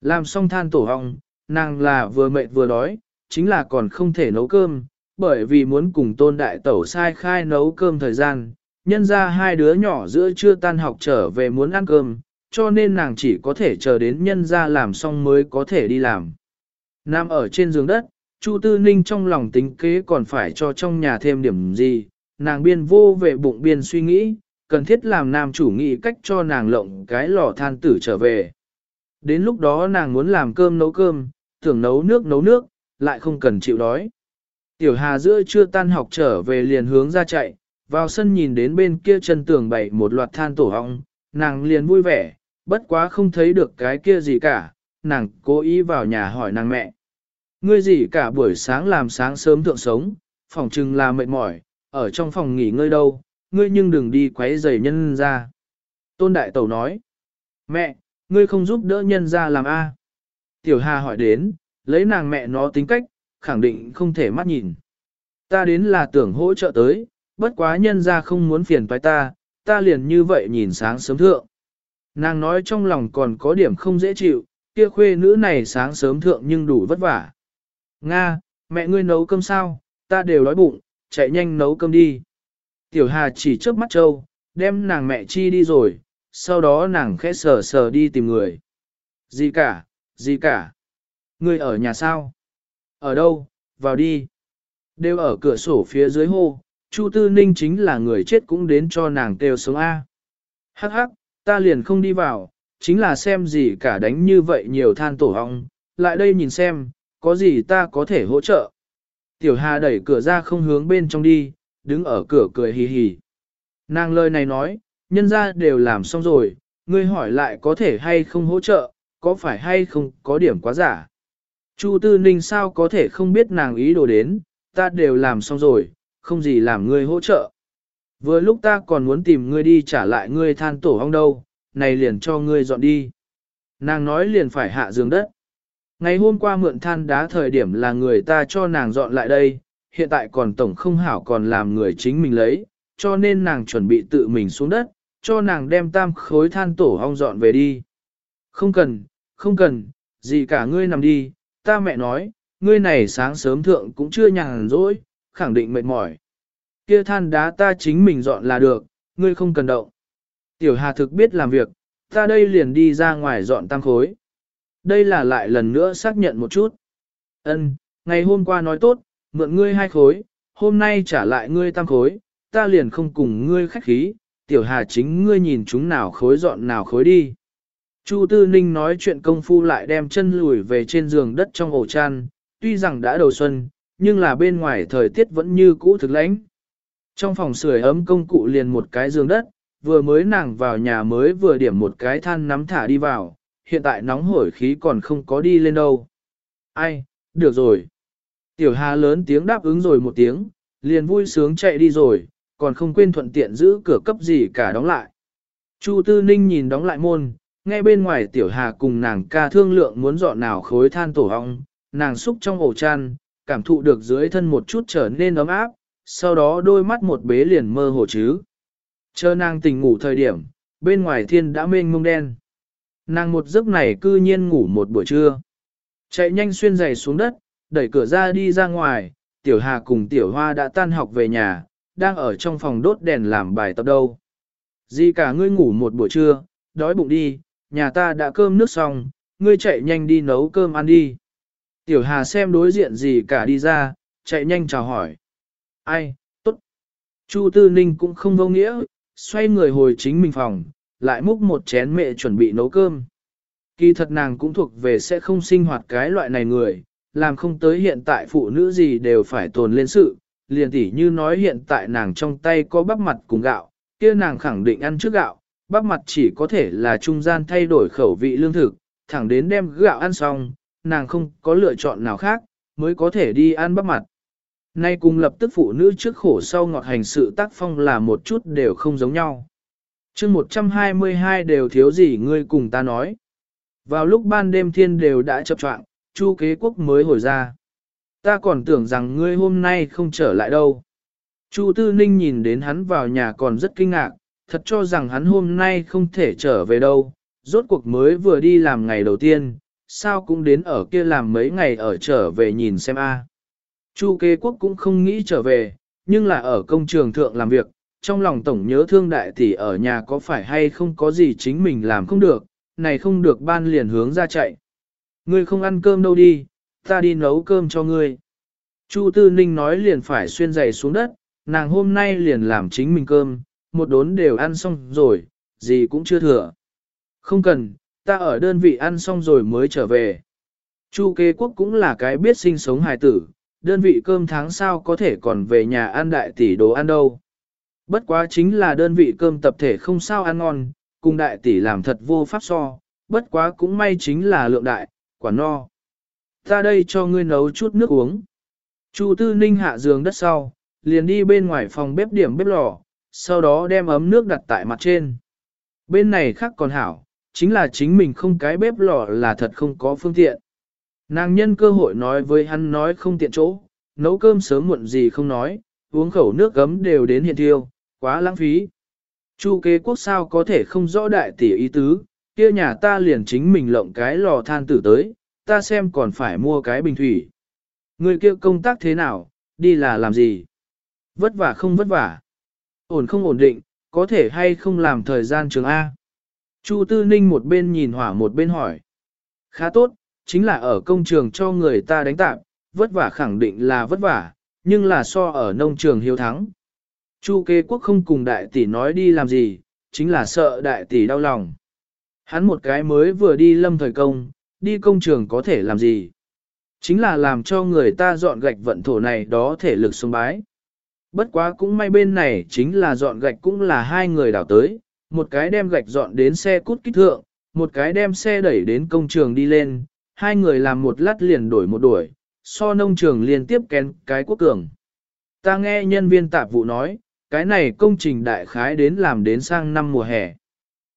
Làm xong than tổ hong, nàng là vừa mệt vừa đói, chính là còn không thể nấu cơm, bởi vì muốn cùng tôn đại tẩu sai khai nấu cơm thời gian, nhân ra hai đứa nhỏ giữa trưa tan học trở về muốn ăn cơm, cho nên nàng chỉ có thể chờ đến nhân ra làm xong mới có thể đi làm. Nam ở trên giường đất, Chu Tư Ninh trong lòng tính kế còn phải cho trong nhà thêm điểm gì, nàng biên vô về bụng biên suy nghĩ, cần thiết làm nam chủ nghĩ cách cho nàng lộng cái lò than tử trở về. Đến lúc đó nàng muốn làm cơm nấu cơm, tưởng nấu nước nấu nước, lại không cần chịu đói. Tiểu Hà giữa chưa tan học trở về liền hướng ra chạy, vào sân nhìn đến bên kia chân tường bày một loạt than tổ hong, nàng liền vui vẻ, bất quá không thấy được cái kia gì cả, nàng cố ý vào nhà hỏi nàng mẹ. Ngươi gì cả buổi sáng làm sáng sớm thượng sống, phòng trừng là mệt mỏi, ở trong phòng nghỉ ngơi đâu, ngươi nhưng đừng đi quấy rầy nhân ra. Tôn Đại Tẩu nói, mẹ, ngươi không giúp đỡ nhân ra làm a? Tiểu Hà hỏi đến, lấy nàng mẹ nó tính cách, khẳng định không thể mắt nhìn. Ta đến là tưởng hỗ trợ tới, bất quá nhân ra không muốn phiền phải ta, ta liền như vậy nhìn sáng sớm thượng. Nàng nói trong lòng còn có điểm không dễ chịu, kia khuê nữ này sáng sớm thượng nhưng đủ vất vả. Nga, mẹ ngươi nấu cơm sao, ta đều đói bụng, chạy nhanh nấu cơm đi. Tiểu Hà chỉ chớp mắt châu, đem nàng mẹ chi đi rồi, sau đó nàng khẽ sờ sờ đi tìm người. Gì cả, gì cả. người ở nhà sao? Ở đâu, vào đi. Đều ở cửa sổ phía dưới hô, Chu Tư Ninh chính là người chết cũng đến cho nàng kêu sống A. Hắc hắc, ta liền không đi vào, chính là xem gì cả đánh như vậy nhiều than tổ hong, lại đây nhìn xem, có gì ta có thể hỗ trợ. Tiểu Hà đẩy cửa ra không hướng bên trong đi, đứng ở cửa cười hì hì. Nàng lời này nói, nhân ra đều làm xong rồi, ngươi hỏi lại có thể hay không hỗ trợ, có phải hay không có điểm quá giả. Chu Tư Ninh sao có thể không biết nàng ý đồ đến, ta đều làm xong rồi, không gì làm ngươi hỗ trợ. Vừa lúc ta còn muốn tìm ngươi đi trả lại ngươi than tổ hong đâu, này liền cho ngươi dọn đi. Nàng nói liền phải hạ giường đất. Ngày hôm qua mượn than đá thời điểm là người ta cho nàng dọn lại đây, hiện tại còn tổng không hảo còn làm người chính mình lấy, cho nên nàng chuẩn bị tự mình xuống đất, cho nàng đem tam khối than tổ hong dọn về đi. Không cần, không cần, gì cả ngươi nằm đi, ta mẹ nói, ngươi này sáng sớm thượng cũng chưa nhàn rỗi, khẳng định mệt mỏi. Kia than đá ta chính mình dọn là được, ngươi không cần động. Tiểu Hà thực biết làm việc, ta đây liền đi ra ngoài dọn tam khối. Đây là lại lần nữa xác nhận một chút. Ân, ngày hôm qua nói tốt, mượn ngươi hai khối, hôm nay trả lại ngươi tam khối, ta liền không cùng ngươi khách khí, tiểu hà chính ngươi nhìn chúng nào khối dọn nào khối đi. Chu Tư Ninh nói chuyện công phu lại đem chân lùi về trên giường đất trong ổ chăn, tuy rằng đã đầu xuân, nhưng là bên ngoài thời tiết vẫn như cũ thực lãnh. Trong phòng sưởi ấm công cụ liền một cái giường đất, vừa mới nàng vào nhà mới vừa điểm một cái than nắm thả đi vào, hiện tại nóng hổi khí còn không có đi lên đâu. Ai, được rồi. Tiểu Hà lớn tiếng đáp ứng rồi một tiếng, liền vui sướng chạy đi rồi, còn không quên thuận tiện giữ cửa cấp gì cả đóng lại. Chu Tư Ninh nhìn đóng lại môn, nghe bên ngoài Tiểu Hà cùng nàng ca thương lượng muốn dọn nào khối than tổ ong, nàng xúc trong ổ chăn, cảm thụ được dưới thân một chút trở nên ấm áp, sau đó đôi mắt một bế liền mơ hồ chứ. Chờ nàng tỉnh ngủ thời điểm, bên ngoài thiên đã mênh mông đen. Nàng một giấc này cư nhiên ngủ một buổi trưa. Chạy nhanh xuyên giày xuống đất, đẩy cửa ra đi ra ngoài, tiểu hà cùng tiểu hoa đã tan học về nhà, đang ở trong phòng đốt đèn làm bài tập đâu. Di cả ngươi ngủ một buổi trưa, đói bụng đi, nhà ta đã cơm nước xong, ngươi chạy nhanh đi nấu cơm ăn đi. Tiểu hà xem đối diện gì cả đi ra, chạy nhanh chào hỏi. Ai, tốt. Chu Tư Ninh cũng không vô nghĩa, xoay người hồi chính mình phòng, lại múc một chén mẹ chuẩn bị nấu cơm. Kỳ thật nàng cũng thuộc về sẽ không sinh hoạt cái loại này người, làm không tới hiện tại phụ nữ gì đều phải tồn lên sự, liền tỉ như nói hiện tại nàng trong tay có bắp mặt cùng gạo, kia nàng khẳng định ăn trước gạo, bắp mặt chỉ có thể là trung gian thay đổi khẩu vị lương thực, thẳng đến đem gạo ăn xong, nàng không có lựa chọn nào khác, mới có thể đi ăn bắp mặt. Nay cùng lập tức phụ nữ trước khổ sau ngọt hành sự tác phong là một chút đều không giống nhau. chương 122 đều thiếu gì ngươi cùng ta nói. Vào lúc ban đêm thiên đều đã chập choạng, chu kế quốc mới hồi ra. Ta còn tưởng rằng ngươi hôm nay không trở lại đâu. Chu Tư Ninh nhìn đến hắn vào nhà còn rất kinh ngạc, thật cho rằng hắn hôm nay không thể trở về đâu. Rốt cuộc mới vừa đi làm ngày đầu tiên, sao cũng đến ở kia làm mấy ngày ở trở về nhìn xem a. Chu kế quốc cũng không nghĩ trở về, nhưng là ở công trường thượng làm việc, trong lòng tổng nhớ thương đại tỷ ở nhà có phải hay không có gì chính mình làm không được, này không được ban liền hướng ra chạy. Ngươi không ăn cơm đâu đi, ta đi nấu cơm cho ngươi. Chu Tư Ninh nói liền phải xuyên giày xuống đất, nàng hôm nay liền làm chính mình cơm, một đốn đều ăn xong rồi, gì cũng chưa thừa. Không cần, ta ở đơn vị ăn xong rồi mới trở về. Chu kế quốc cũng là cái biết sinh sống hài tử, đơn vị cơm tháng sau có thể còn về nhà ăn đại tỷ đồ ăn đâu. Bất quá chính là đơn vị cơm tập thể không sao ăn ngon, cùng đại tỷ làm thật vô pháp so, bất quá cũng may chính là lượng đại, quả no. Ta đây cho ngươi nấu chút nước uống. Chu Tư Ninh hạ giường đất sau, liền đi bên ngoài phòng bếp điểm bếp lò, sau đó đem ấm nước đặt tại mặt trên. Bên này khác còn hảo, chính là chính mình không cái bếp lò là thật không có phương tiện. Nàng nhân cơ hội nói với hắn nói không tiện chỗ, nấu cơm sớm muộn gì không nói, uống khẩu nước gấm đều đến hiện thiêu, quá lãng phí. Chu kế quốc sao có thể không rõ đại tỷ ý tứ, kia nhà ta liền chính mình lộng cái lò than tử tới, ta xem còn phải mua cái bình thủy. Người kia công tác thế nào, đi là làm gì? Vất vả không vất vả? Ổn không ổn định, có thể hay không làm thời gian trường A? Chu Tư Ninh một bên nhìn hỏa một bên hỏi. Khá tốt, chính là ở công trường cho người ta đánh tạp, vất vả khẳng định là vất vả, nhưng là so ở nông trường hiếu thắng. Chu Kê quốc không cùng đại tỷ nói đi làm gì, chính là sợ đại tỷ đau lòng. Hắn một cái mới vừa đi lâm thời công, đi công trường có thể làm gì? Chính là làm cho người ta dọn gạch vận thổ này đó thể lực xuống bái. Bất quá cũng may bên này chính là dọn gạch cũng là hai người đảo tới, một cái đem gạch dọn đến xe cút kích thượng, một cái đem xe đẩy đến công trường đi lên, hai người làm một lát liền đổi một đuổi, so nông trường liên tiếp kén cái quốc cường. Ta nghe nhân viên tạp vụ nói, cái này công trình đại khái đến làm đến sang năm mùa hè.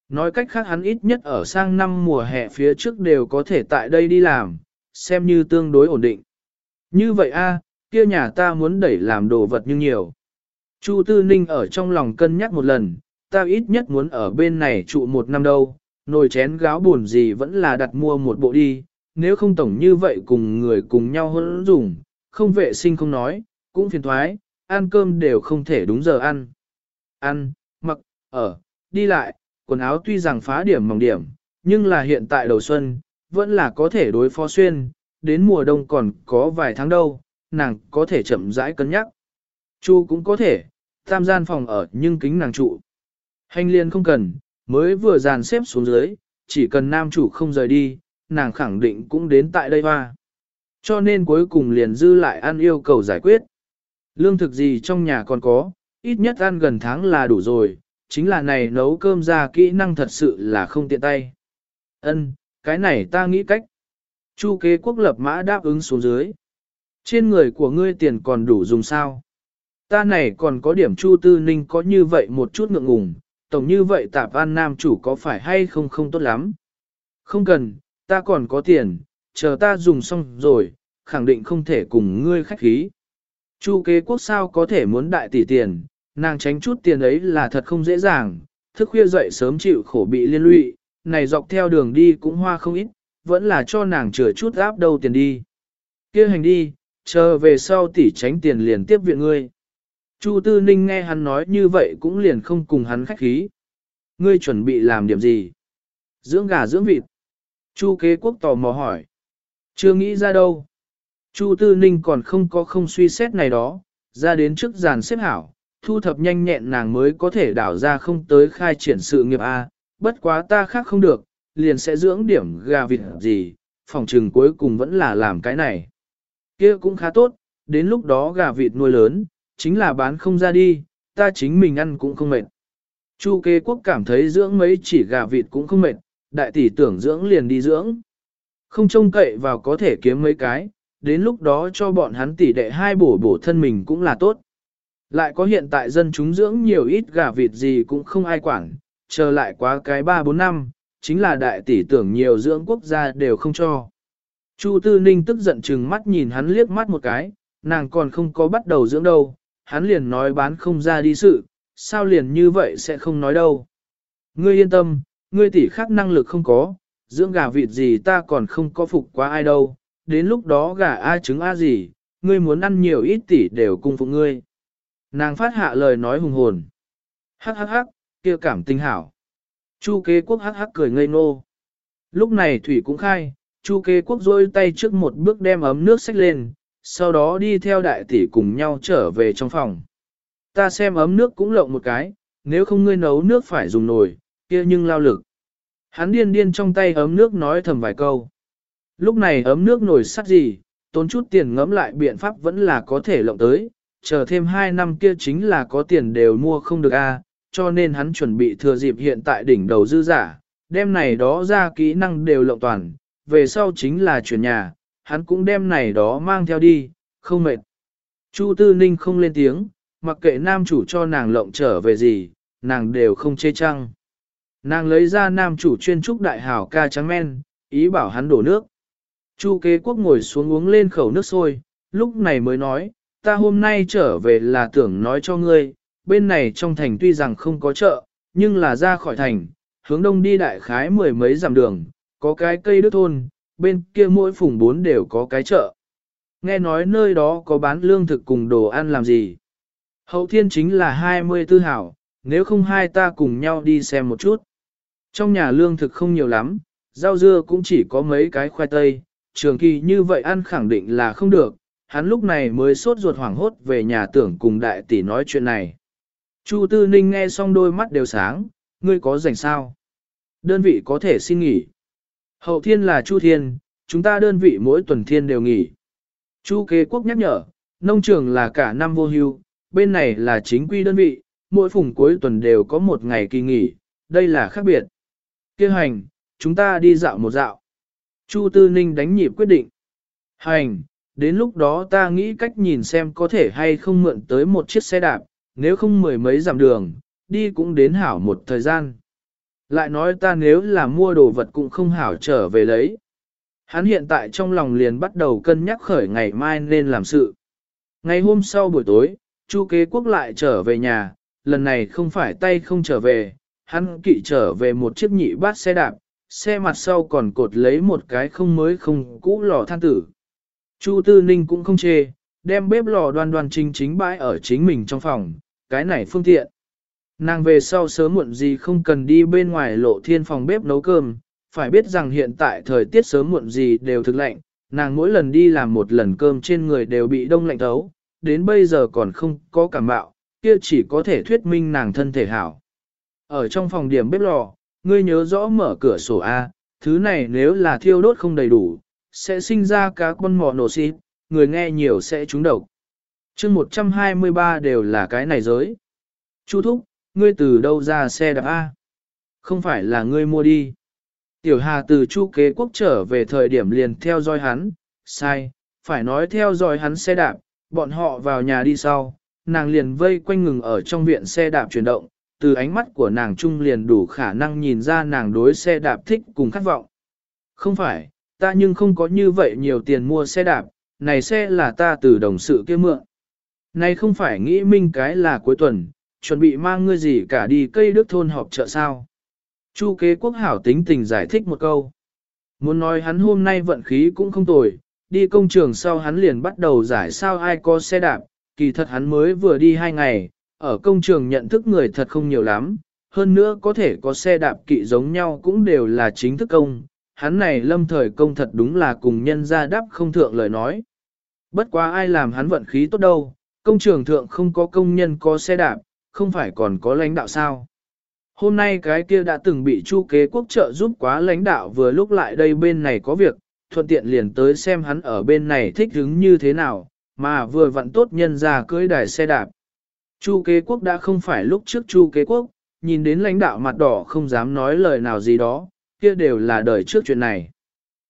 Nói cách khác hắn ít nhất ở sang năm mùa hè phía trước đều có thể tại đây đi làm, xem như tương đối ổn định. Như vậy a, kia nhà ta muốn đẩy làm đồ vật nhưng nhiều. Chu Tư Ninh ở trong lòng cân nhắc một lần, ta ít nhất muốn ở bên này trụ một năm đâu, nồi chén gáo buồn gì vẫn là đặt mua một bộ đi, nếu không tổng như vậy cùng người cùng nhau hỗn dùng, không vệ sinh không nói, cũng phiền thoái, ăn cơm đều không thể đúng giờ ăn. Ăn, mặc, ở, đi lại, quần áo tuy rằng phá điểm mỏng điểm, nhưng là hiện tại đầu xuân, vẫn là có thể đối phó xuyên, đến mùa đông còn có vài tháng đâu, nàng có thể chậm rãi cân nhắc. Chu cũng có thể, tam gian phòng ở nhưng kính nàng trụ. Hành liên không cần, mới vừa dàn xếp xuống dưới, chỉ cần nam chủ không rời đi, nàng khẳng định cũng đến tại đây hoa. Cho nên cuối cùng liền dư lại ăn yêu cầu giải quyết. Lương thực gì trong nhà còn có, ít nhất ăn gần tháng là đủ rồi, chính là này nấu cơm ra kỹ năng thật sự là không tiện tay. Ân, cái này ta nghĩ cách. Chu kế quốc lập mã đáp ứng xuống dưới. Trên người của ngươi tiền còn đủ dùng sao? Ta này còn có điểm chu tư ninh có như vậy một chút ngượng ngùng, tổng như vậy tạp an nam chủ có phải hay không không tốt lắm. Không cần, ta còn có tiền, chờ ta dùng xong rồi, khẳng định không thể cùng ngươi khách khí. Chu kế quốc sao có thể muốn đại tỷ tiền, nàng tránh chút tiền ấy là thật không dễ dàng, thức khuya dậy sớm chịu khổ bị liên lụy, này dọc theo đường đi cũng hoa không ít, vẫn là cho nàng chừa chút áp đâu tiền đi. kia hành đi, chờ về sau tỷ tránh tiền liền tiếp viện ngươi. Chu Tư Ninh nghe hắn nói như vậy cũng liền không cùng hắn khách khí. Ngươi chuẩn bị làm điểm gì? Dưỡng gà dưỡng vịt. Chu kế quốc tò mò hỏi. Chưa nghĩ ra đâu. Chu Tư Ninh còn không có không suy xét này đó, ra đến trước giàn xếp hảo, thu thập nhanh nhẹn nàng mới có thể đảo ra không tới khai triển sự nghiệp A, bất quá ta khác không được, liền sẽ dưỡng điểm gà vịt gì, phòng trừng cuối cùng vẫn là làm cái này. kia cũng khá tốt, đến lúc đó gà vịt nuôi lớn, chính là bán không ra đi, ta chính mình ăn cũng không mệt. Chu kế quốc cảm thấy dưỡng mấy chỉ gà vịt cũng không mệt, đại tỷ tưởng dưỡng liền đi dưỡng. Không trông cậy vào có thể kiếm mấy cái, đến lúc đó cho bọn hắn tỷ đệ hai bổ bổ thân mình cũng là tốt. Lại có hiện tại dân chúng dưỡng nhiều ít gà vịt gì cũng không ai quản, chờ lại quá cái 3-4 năm, chính là đại tỷ tưởng nhiều dưỡng quốc gia đều không cho. Chu Tư Ninh tức giận chừng mắt nhìn hắn liếc mắt một cái, nàng còn không có bắt đầu dưỡng đâu, hắn liền nói bán không ra đi sự, sao liền như vậy sẽ không nói đâu. Ngươi yên tâm, ngươi tỷ khác năng lực không có, dưỡng gà vịt gì ta còn không có phục quá ai đâu, đến lúc đó gà a trứng a gì, ngươi muốn ăn nhiều ít tỷ đều cung phục ngươi. Nàng phát hạ lời nói hùng hồn. Hắc hắc hắc, kia cảm tình hảo. Chu kế quốc hắc hắc cười ngây ngô. Lúc này Thủy cũng khai, Chu kế quốc rôi tay trước một bước đem ấm nước xách lên, sau đó đi theo đại tỷ cùng nhau trở về trong phòng. Ta xem ấm nước cũng lộng một cái, nếu không ngươi nấu nước phải dùng nồi, kia nhưng lao lực. Hắn điên điên trong tay ấm nước nói thầm vài câu. Lúc này ấm nước nồi sắt gì, tốn chút tiền ngấm lại biện pháp vẫn là có thể lộng tới, chờ thêm 2 năm kia chính là có tiền đều mua không được a, cho nên hắn chuẩn bị thừa dịp hiện tại đỉnh đầu dư giả, đem này đó ra kỹ năng đều lộng toàn, về sau chính là chuyển nhà, hắn cũng đem này đó mang theo đi, không mệt. Chu Tư Ninh không lên tiếng, mặc kệ nam chủ cho nàng lộng trở về gì, nàng đều không chê chăng Nàng lấy ra nam chủ chuyên trúc đại hảo ca trắng men, ý bảo hắn đổ nước. Chu kế quốc ngồi xuống uống lên khẩu nước sôi, lúc này mới nói, ta hôm nay trở về là tưởng nói cho ngươi, bên này trong thành tuy rằng không có chợ, nhưng là ra khỏi thành, hướng đông đi đại khái mười mấy dặm đường, có cái cây đức thôn, bên kia mỗi phùng bốn đều có cái chợ. Nghe nói nơi đó có bán lương thực cùng đồ ăn làm gì. Hậu thiên chính là 24 hảo, nếu không hai ta cùng nhau đi xem một chút. Trong nhà lương thực không nhiều lắm, rau dưa cũng chỉ có mấy cái khoai tây, trường kỳ như vậy ăn khẳng định là không được, hắn lúc này mới sốt ruột hoảng hốt về nhà tưởng cùng đại tỷ nói chuyện này. Chu Tư Ninh nghe xong đôi mắt đều sáng, ngươi có rảnh sao? Đơn vị có thể xin nghỉ. Hậu thiên là Chu Thiên, chúng ta đơn vị mỗi tuần thiên đều nghỉ. Chu kế quốc nhắc nhở, nông trường là cả năm vô hưu, bên này là chính quy đơn vị, mỗi phùng cuối tuần đều có một ngày kỳ nghỉ, đây là khác biệt. Kêu hành, chúng ta đi dạo một dạo. Chu Tư Ninh đánh nhịp quyết định. Hành, đến lúc đó ta nghĩ cách nhìn xem có thể hay không mượn tới một chiếc xe đạp, nếu không mười mấy dặm đường, đi cũng đến hảo một thời gian. Lại nói ta nếu là mua đồ vật cũng không hảo trở về lấy. Hắn hiện tại trong lòng liền bắt đầu cân nhắc khởi ngày mai nên làm sự. Ngày hôm sau buổi tối, Chu kế quốc lại trở về nhà, lần này không phải tay không trở về, hắn kỵ trở về một chiếc nhị bát xe đạp, xe mặt sau còn cột lấy một cái không mới không cũ lò than tử. Chu Tư Ninh cũng không chê, đem bếp lò đoan đoan chính chính bãi ở chính mình trong phòng, cái này phương tiện. Nàng về sau sớm muộn gì không cần đi bên ngoài lộ thiên phòng bếp nấu cơm, phải biết rằng hiện tại thời tiết sớm muộn gì đều thực lạnh, nàng mỗi lần đi làm một lần cơm trên người đều bị đông lạnh thấu, đến bây giờ còn không có cảm bạo, kia chỉ có thể thuyết minh nàng thân thể hảo. Ở trong phòng điểm bếp lò, ngươi nhớ rõ mở cửa sổ A, thứ này nếu là thiêu đốt không đầy đủ, sẽ sinh ra cá con mò nổ xịt, người nghe nhiều sẽ trúng độc. chương 123 đều là cái này giới. Chu thúc, ngươi từ đâu ra xe đạp A? Không phải là ngươi mua đi. Tiểu Hà từ Chu kế quốc trở về thời điểm liền theo dõi hắn, sai, phải nói theo dõi hắn xe đạp, bọn họ vào nhà đi sau, nàng liền vây quanh ngừng ở trong viện xe đạp chuyển động, từ ánh mắt của nàng trung liền đủ khả năng nhìn ra nàng đối xe đạp thích cùng khát vọng. Không phải, ta nhưng không có như vậy nhiều tiền mua xe đạp, này xe là ta từ đồng sự kia mượn. Này không phải nghĩ minh cái là cuối tuần, chuẩn bị mang ngươi gì cả đi cây đức thôn họp chợ sao. Chu kế quốc hảo tính tình giải thích một câu. Muốn nói hắn hôm nay vận khí cũng không tồi, đi công trường sau hắn liền bắt đầu giải sao ai có xe đạp, kỳ thật hắn mới vừa đi hai ngày, ở công trường nhận thức người thật không nhiều lắm, hơn nữa có thể có xe đạp kỵ giống nhau cũng đều là chính thức công, hắn này lâm thời công thật đúng là cùng nhân ra đáp không thượng lời nói. Bất quá ai làm hắn vận khí tốt đâu, công trường thượng không có công nhân có xe đạp, không phải còn có lãnh đạo sao. Hôm nay cái kia đã từng bị chu kế quốc trợ giúp quá lãnh đạo vừa lúc lại đây bên này có việc, thuận tiện liền tới xem hắn ở bên này thích hứng như thế nào, mà vừa vặn tốt nhân ra cưới đài xe đạp. Chu kế quốc đã không phải lúc trước chu kế quốc, nhìn đến lãnh đạo mặt đỏ không dám nói lời nào gì đó, kia đều là đời trước chuyện này.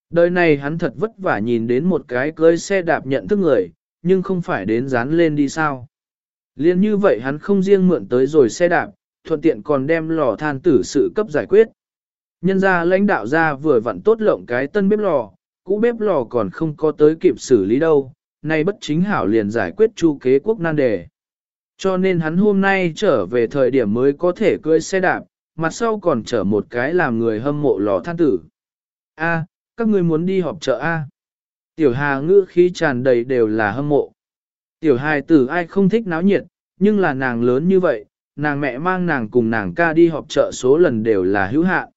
Đời này hắn thật vất vả nhìn đến một cái cưới xe đạp nhận thức người, nhưng không phải đến dán lên đi sao. Liên như vậy hắn không riêng mượn tới rồi xe đạp, thuận tiện còn đem lò than tử sự cấp giải quyết. Nhân ra lãnh đạo ra vừa vặn tốt lộng cái tân bếp lò, cũ bếp lò còn không có tới kịp xử lý đâu, nay bất chính hảo liền giải quyết chu kế quốc nan đề. Cho nên hắn hôm nay trở về thời điểm mới có thể cưỡi xe đạp, mặt sau còn chở một cái làm người hâm mộ lò than tử. A, các ngươi muốn đi họp chợ A. Tiểu Hà ngữ khí tràn đầy đều là hâm mộ. Tiểu hài tử ai không thích náo nhiệt, nhưng là nàng lớn như vậy, nàng mẹ mang nàng cùng nàng ca đi họp chợ số lần đều là hữu hạn.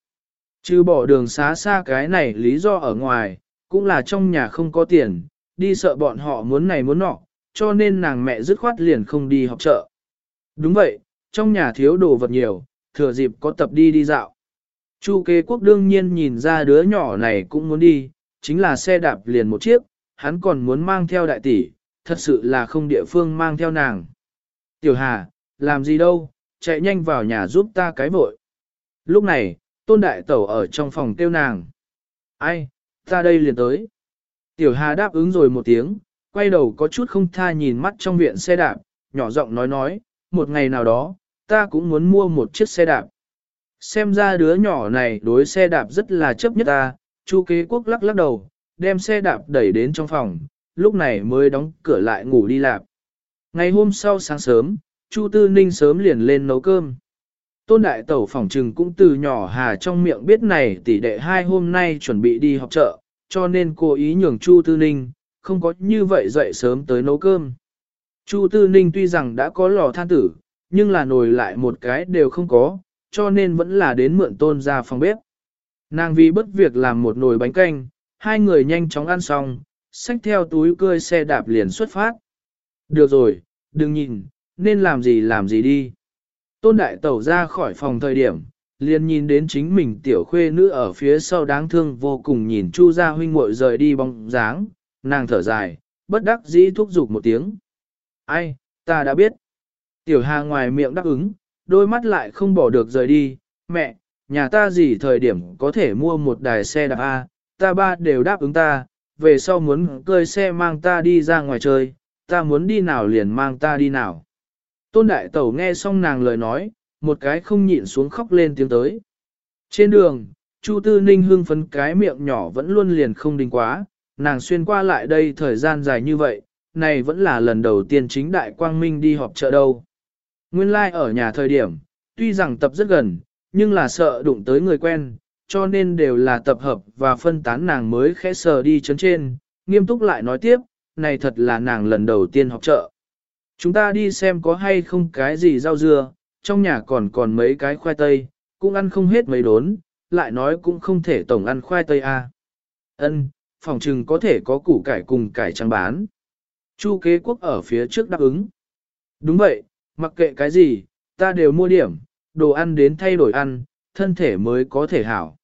Chứ bỏ đường xá xa cái này lý do ở ngoài, cũng là trong nhà không có tiền, đi sợ bọn họ muốn này muốn nọ, cho nên nàng mẹ dứt khoát liền không đi họp chợ. Đúng vậy, trong nhà thiếu đồ vật nhiều, thừa dịp có tập đi đi dạo. Chu kế quốc đương nhiên nhìn ra đứa nhỏ này cũng muốn đi, chính là xe đạp liền một chiếc, hắn còn muốn mang theo đại tỷ, thật sự là không địa phương mang theo nàng. Tiểu Hà, làm gì đâu, chạy nhanh vào nhà giúp ta cái vội. Lúc này, tôn đại tẩu ở trong phòng tiêu nàng. Ai, ta đây liền tới. Tiểu Hà đáp ứng rồi một tiếng, quay đầu có chút không tha nhìn mắt trong viện xe đạp, nhỏ giọng nói nói, một ngày nào đó, ta cũng muốn mua một chiếc xe đạp. Xem ra đứa nhỏ này đối xe đạp rất là chấp nhất ta, Chu kế quốc lắc lắc đầu, đem xe đạp đẩy đến trong phòng, lúc này mới đóng cửa lại ngủ đi lạp. Ngày hôm sau sáng sớm, Chu Tư Ninh sớm liền lên nấu cơm. Tôn đại tẩu phòng trừng cũng từ nhỏ hà trong miệng biết này tỷ đệ hai hôm nay chuẩn bị đi học chợ, cho nên cô ý nhường Chu Tư Ninh, không có như vậy dậy sớm tới nấu cơm. Chu Tư Ninh tuy rằng đã có lò than tử, nhưng là nồi lại một cái đều không có, cho nên vẫn là đến mượn tôn ra phòng bếp. Nàng vì bất việc làm một nồi bánh canh, hai người nhanh chóng ăn xong, xách theo túi cơi xe đạp liền xuất phát. Được rồi, đừng nhìn, nên làm gì làm gì đi. Tôn đại tẩu ra khỏi phòng thời điểm, liền nhìn đến chính mình tiểu khuê nữ ở phía sau đáng thương vô cùng nhìn chu gia huynh muội rời đi bóng dáng, nàng thở dài, bất đắc dĩ thúc giục một tiếng. Ai, ta đã biết. Tiểu hà ngoài miệng đáp ứng, đôi mắt lại không bỏ được rời đi, mẹ, nhà ta gì thời điểm có thể mua một đài xe đạp A, ta ba đều đáp ứng ta, về sau muốn cơi xe mang ta đi ra ngoài chơi, ta muốn đi nào liền mang ta đi nào. Tôn đại tẩu nghe xong nàng lời nói, một cái không nhịn xuống khóc lên tiếng tới. Trên đường, Chu Tư Ninh hưng phấn cái miệng nhỏ vẫn luôn liền không đình quá, nàng xuyên qua lại đây thời gian dài như vậy, này vẫn là lần đầu tiên chính đại quang minh đi họp chợ đâu. Nguyên lai like ở nhà thời điểm, tuy rằng tập rất gần, nhưng là sợ đụng tới người quen, cho nên đều là tập hợp và phân tán nàng mới khẽ sờ đi chấn trên, nghiêm túc lại nói tiếp, này thật là nàng lần đầu tiên học chợ. Chúng ta đi xem có hay không cái gì rau dưa, trong nhà còn còn mấy cái khoai tây, cũng ăn không hết mấy đốn, lại nói cũng không thể tổng ăn khoai tây a. À. Ân, phòng trừng có thể có củ cải cùng cải trắng bán. Chu kế quốc ở phía trước đáp ứng. Đúng vậy, mặc kệ cái gì, ta đều mua điểm, đồ ăn đến thay đổi ăn, thân thể mới có thể hảo.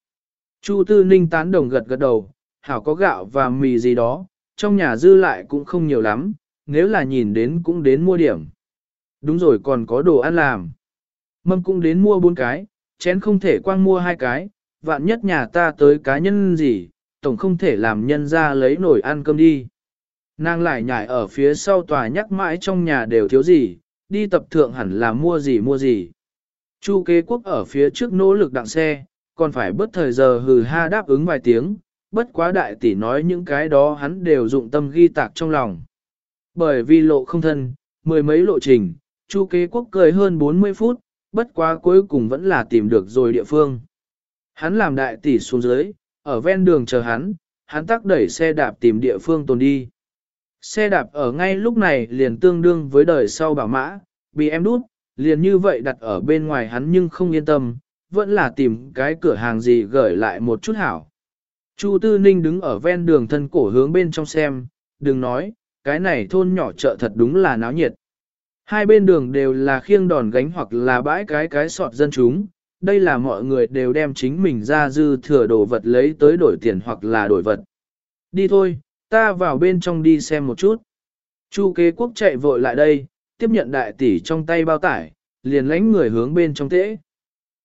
Chu tư ninh tán đồng gật gật đầu, hảo có gạo và mì gì đó, trong nhà dư lại cũng không nhiều lắm, nếu là nhìn đến cũng đến mua điểm. Đúng rồi còn có đồ ăn làm. Mâm cũng đến mua bốn cái, chén không thể quang mua hai cái, vạn nhất nhà ta tới cá nhân gì, tổng không thể làm nhân ra lấy nổi ăn cơm đi. Nàng lại nhảy ở phía sau tòa nhắc mãi trong nhà đều thiếu gì, đi tập thượng hẳn là mua gì mua gì. Chu kế quốc ở phía trước nỗ lực đặng xe, còn phải bớt thời giờ hừ ha đáp ứng vài tiếng, bất quá đại tỷ nói những cái đó hắn đều dụng tâm ghi tạc trong lòng. Bởi vì lộ không thân, mười mấy lộ trình, Chu kế quốc cười hơn 40 phút, bất quá cuối cùng vẫn là tìm được rồi địa phương. Hắn làm đại tỷ xuống dưới, ở ven đường chờ hắn, hắn tắc đẩy xe đạp tìm địa phương tồn đi. Xe đạp ở ngay lúc này liền tương đương với đời sau bảo mã, bị em đút, liền như vậy đặt ở bên ngoài hắn nhưng không yên tâm, vẫn là tìm cái cửa hàng gì gửi lại một chút hảo. Chu Tư Ninh đứng ở ven đường thân cổ hướng bên trong xem, đừng nói, cái này thôn nhỏ chợ thật đúng là náo nhiệt. Hai bên đường đều là khiêng đòn gánh hoặc là bãi cái cái sọt dân chúng, đây là mọi người đều đem chính mình ra dư thừa đồ vật lấy tới đổi tiền hoặc là đổi vật. Đi thôi, ta vào bên trong đi xem một chút. Chu kế quốc chạy vội lại đây, tiếp nhận đại tỷ trong tay bao tải, liền lánh người hướng bên trong tễ.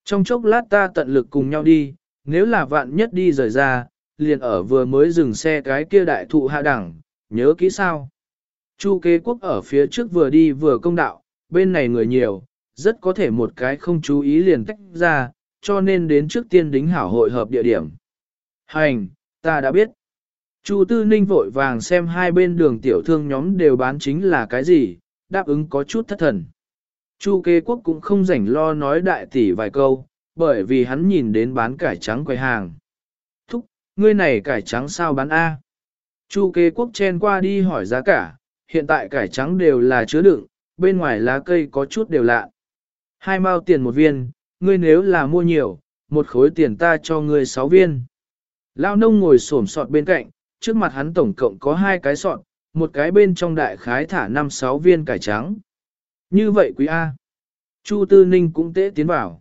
Trong chốc lát ta tận lực cùng nhau đi, nếu là vạn nhất đi rời ra, liền ở vừa mới dừng xe cái kia đại thụ hạ đẳng, nhớ kỹ sao. Chu kế quốc ở phía trước vừa đi vừa công đạo, bên này người nhiều, rất có thể một cái không chú ý liền tách ra, cho nên đến trước tiên đính hảo hội hợp địa điểm. Hành, ta đã biết. Chu Tư Ninh vội vàng xem hai bên đường tiểu thương nhóm đều bán chính là cái gì, đáp ứng có chút thất thần. Chu kế quốc cũng không rảnh lo nói đại tỷ vài câu, bởi vì hắn nhìn đến bán cải trắng quầy hàng. Thúc, ngươi này cải trắng sao bán A? Chu kế quốc chen qua đi hỏi giá cả, hiện tại cải trắng đều là chứa đựng, bên ngoài lá cây có chút đều lạ. Hai mao tiền một viên, ngươi nếu là mua nhiều, một khối tiền ta cho ngươi sáu viên. Lao nông ngồi xổm sọt bên cạnh, trước mặt hắn tổng cộng có hai cái sọt, một cái bên trong đại khái thả năm sáu viên cải trắng. Như vậy quý A. Chu Tư Ninh cũng tế tiến vào.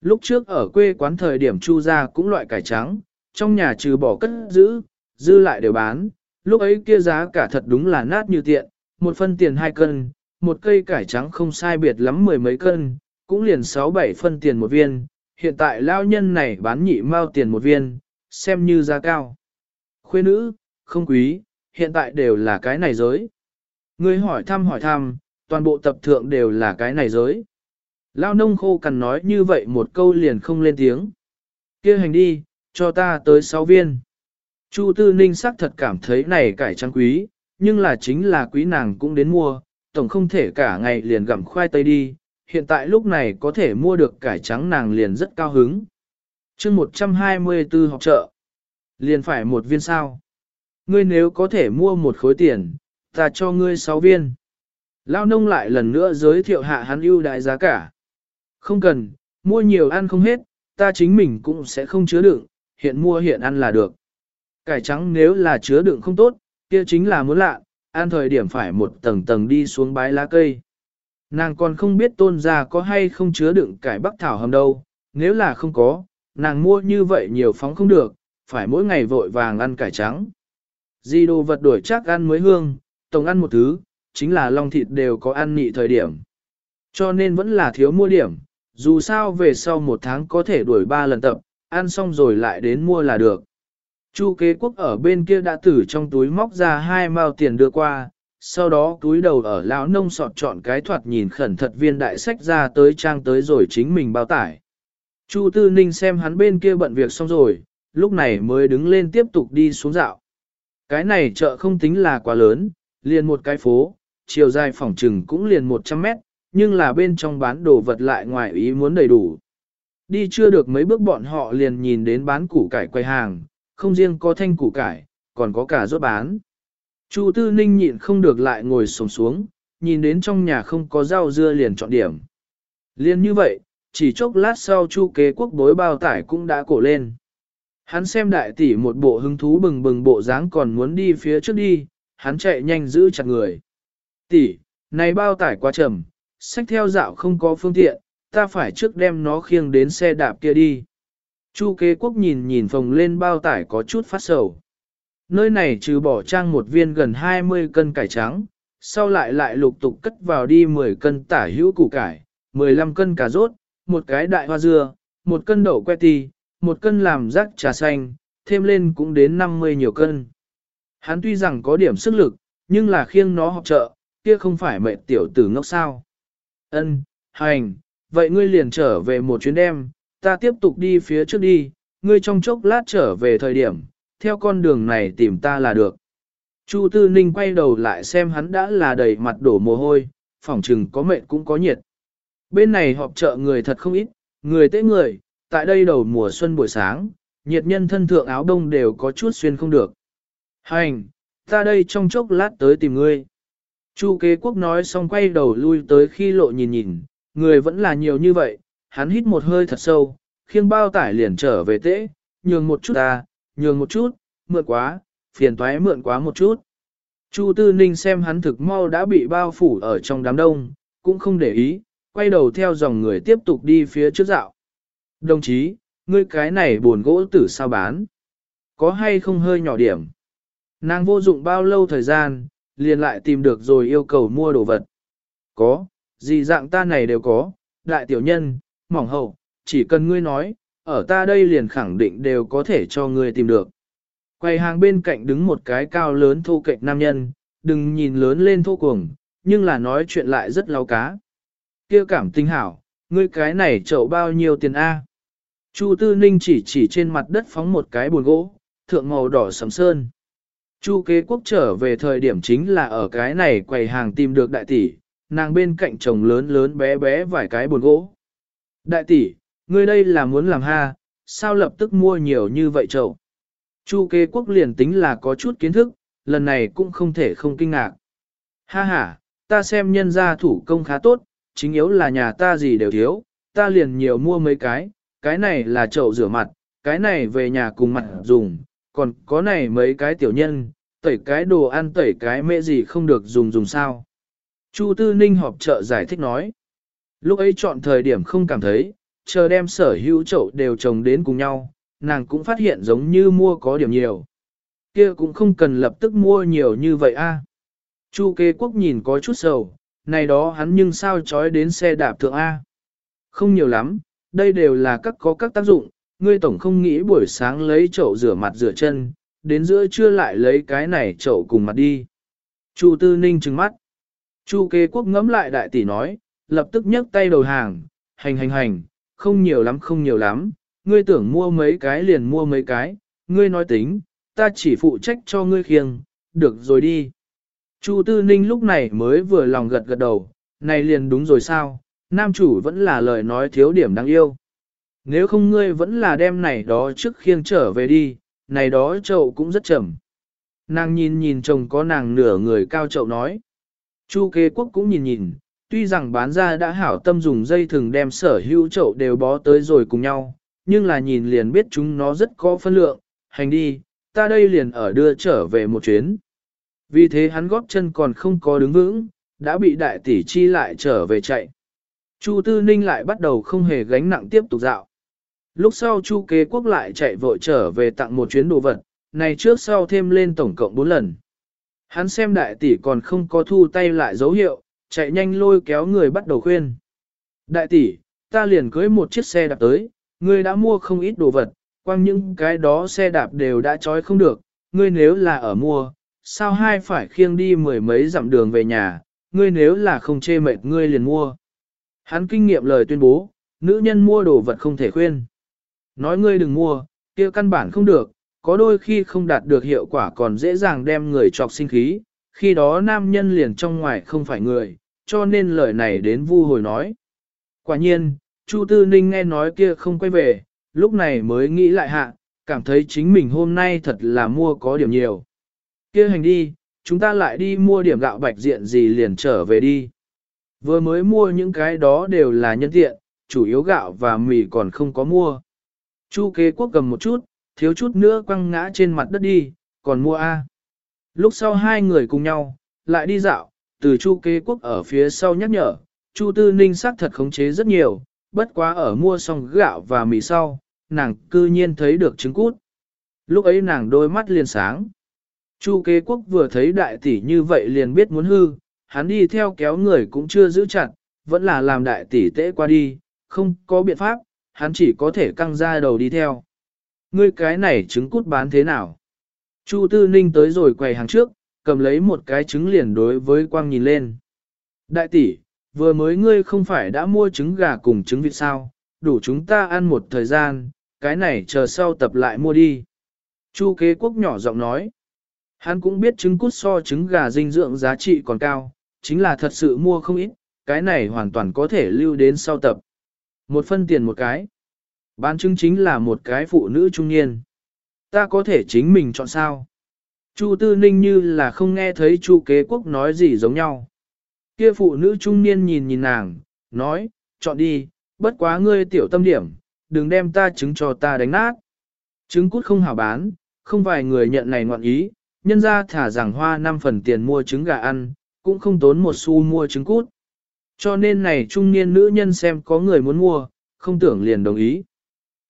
Lúc trước ở quê quán thời điểm Chu ra cũng loại cải trắng, trong nhà trừ bỏ cất giữ, dư lại đều bán, lúc ấy kia giá cả thật đúng là nát như tiện, một phân tiền hai cân, một cây cải trắng không sai biệt lắm mười mấy cân, cũng liền sáu bảy phân tiền một viên, hiện tại lao nhân này bán nhị mao tiền một viên, xem như giá cao. Khuê nữ, không quý, hiện tại đều là cái này giới. Người hỏi thăm hỏi thăm, toàn bộ tập thượng đều là cái này giới. Lao nông khô cần nói như vậy một câu liền không lên tiếng. kia hành đi, cho ta tới sáu viên. Chu Tư Ninh sắc thật cảm thấy này cải trắng quý, nhưng là chính là quý nàng cũng đến mua, tổng không thể cả ngày liền gặm khoai tây đi, hiện tại lúc này có thể mua được cải trắng nàng liền rất cao hứng. chương 124 học chợ, liền phải một viên sao. Ngươi nếu có thể mua một khối tiền, ta cho ngươi sáu viên. Lao nông lại lần nữa giới thiệu hạ hắn ưu đại giá cả. Không cần, mua nhiều ăn không hết, ta chính mình cũng sẽ không chứa đựng, hiện mua hiện ăn là được. Cải trắng nếu là chứa đựng không tốt, kia chính là muốn lạ, ăn thời điểm phải một tầng tầng đi xuống bái lá cây. Nàng còn không biết tôn gia có hay không chứa đựng cải bắc thảo hầm đâu, nếu là không có, nàng mua như vậy nhiều phóng không được, phải mỗi ngày vội vàng ăn cải trắng. Di đồ vật đổi chắc ăn mới hương, tổng ăn một thứ, chính là long thịt đều có ăn nhị thời điểm. Cho nên vẫn là thiếu mua điểm, dù sao về sau một tháng có thể đuổi ba lần tập, ăn xong rồi lại đến mua là được. Chu kế quốc ở bên kia đã tử trong túi móc ra hai mao tiền đưa qua, sau đó túi đầu ở lão nông sọt chọn cái thoạt nhìn khẩn thật viên đại sách ra tới trang tới rồi chính mình bao tải. Chu Tư Ninh xem hắn bên kia bận việc xong rồi, lúc này mới đứng lên tiếp tục đi xuống dạo. Cái này chợ không tính là quá lớn, liền một cái phố, chiều dài phòng trừng cũng liền 100 mét, nhưng là bên trong bán đồ vật lại ngoài ý muốn đầy đủ. Đi chưa được mấy bước bọn họ liền nhìn đến bán củ cải quay hàng, không riêng có thanh củ cải, còn có cả rốt bán. Chu Tư Ninh nhịn không được lại ngồi sổng xuống, nhìn đến trong nhà không có rau dưa liền chọn điểm. Liên như vậy, chỉ chốc lát sau Chu kế quốc bối bao tải cũng đã cổ lên. Hắn xem đại tỷ một bộ hứng thú bừng bừng bộ dáng còn muốn đi phía trước đi, hắn chạy nhanh giữ chặt người. Tỷ, này bao tải quá trầm, sách theo dạo không có phương tiện, ta phải trước đem nó khiêng đến xe đạp kia đi. Chu kế quốc nhìn nhìn phồng lên bao tải có chút phát sầu. Nơi này trừ bỏ trang một viên gần 20 cân cải trắng, sau lại lại lục tục cất vào đi 10 cân tả hữu củ cải, 15 cân cà rốt, một cái đại hoa dưa, một cân đậu que ti, một cân làm rắc trà xanh, thêm lên cũng đến 50 nhiều cân. Hắn tuy rằng có điểm sức lực, nhưng là khiêng nó học trợ, kia không phải mệt tiểu tử ngốc sao. Ân, hành, vậy ngươi liền trở về một chuyến đêm, ta tiếp tục đi phía trước đi, ngươi trong chốc lát trở về thời điểm, theo con đường này tìm ta là được. Chu Tư Ninh quay đầu lại xem hắn đã là đầy mặt đổ mồ hôi, phỏng trừng có mệt cũng có nhiệt. Bên này họp chợ người thật không ít, người tế người, tại đây đầu mùa xuân buổi sáng, nhiệt nhân thân thượng áo đông đều có chút xuyên không được. Hành, ta đây trong chốc lát tới tìm ngươi. Chu kế quốc nói xong quay đầu lui tới khi lộ nhìn nhìn, người vẫn là nhiều như vậy, hắn hít một hơi thật sâu, khiêng bao tải liền trở về tễ, nhường một chút ta, nhường một chút, mượn quá, phiền toái mượn quá một chút. Chu Tư Ninh xem hắn thực mau đã bị bao phủ ở trong đám đông, cũng không để ý, quay đầu theo dòng người tiếp tục đi phía trước dạo. Đồng chí, ngươi cái này buồn gỗ tử sao bán? Có hay không hơi nhỏ điểm? Nàng vô dụng bao lâu thời gian, liền lại tìm được rồi yêu cầu mua đồ vật. Có, gì dạng ta này đều có, đại tiểu nhân, mỏng hậu, chỉ cần ngươi nói, ở ta đây liền khẳng định đều có thể cho ngươi tìm được. Quầy hàng bên cạnh đứng một cái cao lớn thô kệch nam nhân, đừng nhìn lớn lên thô cuồng, nhưng là nói chuyện lại rất láo cá. kia cảm tinh hảo, ngươi cái này chậu bao nhiêu tiền A? Chu Tư Ninh chỉ chỉ trên mặt đất phóng một cái buồn gỗ, thượng màu đỏ sầm sơn. Chu kế quốc trở về thời điểm chính là ở cái này quầy hàng tìm được đại tỷ, nàng bên cạnh chồng lớn lớn bé bé vài cái buồn gỗ. Đại tỷ, ngươi đây là muốn làm ha, sao lập tức mua nhiều như vậy chậu? Chu kế quốc liền tính là có chút kiến thức, lần này cũng không thể không kinh ngạc. Ha ha, ta xem nhân gia thủ công khá tốt, chính yếu là nhà ta gì đều thiếu, ta liền nhiều mua mấy cái, cái này là chậu rửa mặt, cái này về nhà cùng mặt dùng, còn có này mấy cái tiểu nhân, tẩy cái đồ ăn tẩy cái mẹ gì không được dùng dùng sao. Chu Tư Ninh họp chợ giải thích nói. Lúc ấy chọn thời điểm không cảm thấy, chờ đem sở hữu chậu đều trồng đến cùng nhau, nàng cũng phát hiện giống như mua có điểm nhiều. kia cũng không cần lập tức mua nhiều như vậy a. Chu Kê quốc nhìn có chút sầu, này đó hắn nhưng sao trói đến xe đạp thượng A. Không nhiều lắm, đây đều là các có các tác dụng, ngươi tổng không nghĩ buổi sáng lấy chậu rửa mặt rửa chân, đến giữa trưa lại lấy cái này chậu cùng mặt đi. Chu Tư Ninh trừng mắt. Chu kế quốc ngẫm lại đại tỷ nói, lập tức nhấc tay đầu hàng, hành hành hành, không nhiều lắm không nhiều lắm, ngươi tưởng mua mấy cái liền mua mấy cái, ngươi nói tính, ta chỉ phụ trách cho ngươi khiêng, được rồi đi. Chu Tư Ninh lúc này mới vừa lòng gật gật đầu, này liền đúng rồi sao, nam chủ vẫn là lời nói thiếu điểm đáng yêu. Nếu không ngươi vẫn là đem này đó trước khiêng trở về đi, này đó chậu cũng rất chậm. Nàng nhìn nhìn chồng có nàng nửa người cao chậu nói. Chu kế quốc cũng nhìn nhìn, tuy rằng bán ra đã hảo tâm dùng dây thừng đem sở hữu chậu đều bó tới rồi cùng nhau, nhưng là nhìn liền biết chúng nó rất có phân lượng, hành đi, ta đây liền ở đưa trở về một chuyến. Vì thế hắn góp chân còn không có đứng vững, đã bị đại tỷ chi lại trở về chạy. Chu Tư Ninh lại bắt đầu không hề gánh nặng tiếp tục dạo. Lúc sau Chu Kế Quốc lại chạy vội trở về tặng một chuyến đồ vật, này trước sau thêm lên tổng cộng 4 lần. Hắn xem đại tỷ còn không có thu tay lại dấu hiệu, chạy nhanh lôi kéo người bắt đầu khuyên. Đại tỷ, ta liền cưới một chiếc xe đạp tới, ngươi đã mua không ít đồ vật, quăng những cái đó xe đạp đều đã trói không được, ngươi nếu là ở mua, sao hai phải khiêng đi mười mấy dặm đường về nhà, ngươi nếu là không chê mệt ngươi liền mua. Hắn kinh nghiệm lời tuyên bố, nữ nhân mua đồ vật không thể khuyên. Nói ngươi đừng mua, kia căn bản không được, có đôi khi không đạt được hiệu quả còn dễ dàng đem người trọc sinh khí, khi đó nam nhân liền trong ngoài không phải người, cho nên lời này đến vu hồi nói. Quả nhiên, Chu Tư Ninh nghe nói kia không quay về, lúc này mới nghĩ lại hạ, cảm thấy chính mình hôm nay thật là mua có điểm nhiều. Kia hành đi, chúng ta lại đi mua điểm gạo bạch diện gì liền trở về đi. Vừa mới mua những cái đó đều là nhân tiện, chủ yếu gạo và mì còn không có mua. Chu kế quốc cầm một chút, thiếu chút nữa quăng ngã trên mặt đất đi, còn mua A. Lúc sau hai người cùng nhau, lại đi dạo, từ Chu kế quốc ở phía sau nhắc nhở, Chu tư ninh sắc thật khống chế rất nhiều, bất quá ở mua xong gạo và mì sau, nàng cư nhiên thấy được trứng cút. Lúc ấy nàng đôi mắt liền sáng. Chu kế quốc vừa thấy đại tỷ như vậy liền biết muốn hư, hắn đi theo kéo người cũng chưa giữ chặt, vẫn là làm đại tỷ tễ qua đi, không có biện pháp, hắn chỉ có thể căng ra đầu đi theo. Ngươi cái này trứng cút bán thế nào? Chu Tư Ninh tới rồi quầy hàng trước, cầm lấy một cái trứng liền đối với Quang nhìn lên. Đại tỷ, vừa mới ngươi không phải đã mua trứng gà cùng trứng vịt sao, đủ chúng ta ăn một thời gian, cái này chờ sau tập lại mua đi. Chu kế quốc nhỏ giọng nói. Hắn cũng biết trứng cút so trứng gà dinh dưỡng giá trị còn cao, chính là thật sự mua không ít, cái này hoàn toàn có thể lưu đến sau tập. Một phân tiền một cái. Bán trứng chính là một cái phụ nữ trung niên. Ta có thể chính mình chọn sao. Chu Tư Ninh như là không nghe thấy Chu Kế Quốc nói gì giống nhau. Kia phụ nữ trung niên nhìn nhìn nàng, nói, chọn đi, bất quá ngươi tiểu tâm điểm, đừng đem ta trứng cho ta đánh nát. Trứng cút không hảo bán, không vài người nhận này ngoạn ý, nhân ra thả rằng hoa 5 phần tiền mua trứng gà ăn, cũng không tốn một xu mua trứng cút. Cho nên này trung niên nữ nhân xem có người muốn mua, không tưởng liền đồng ý.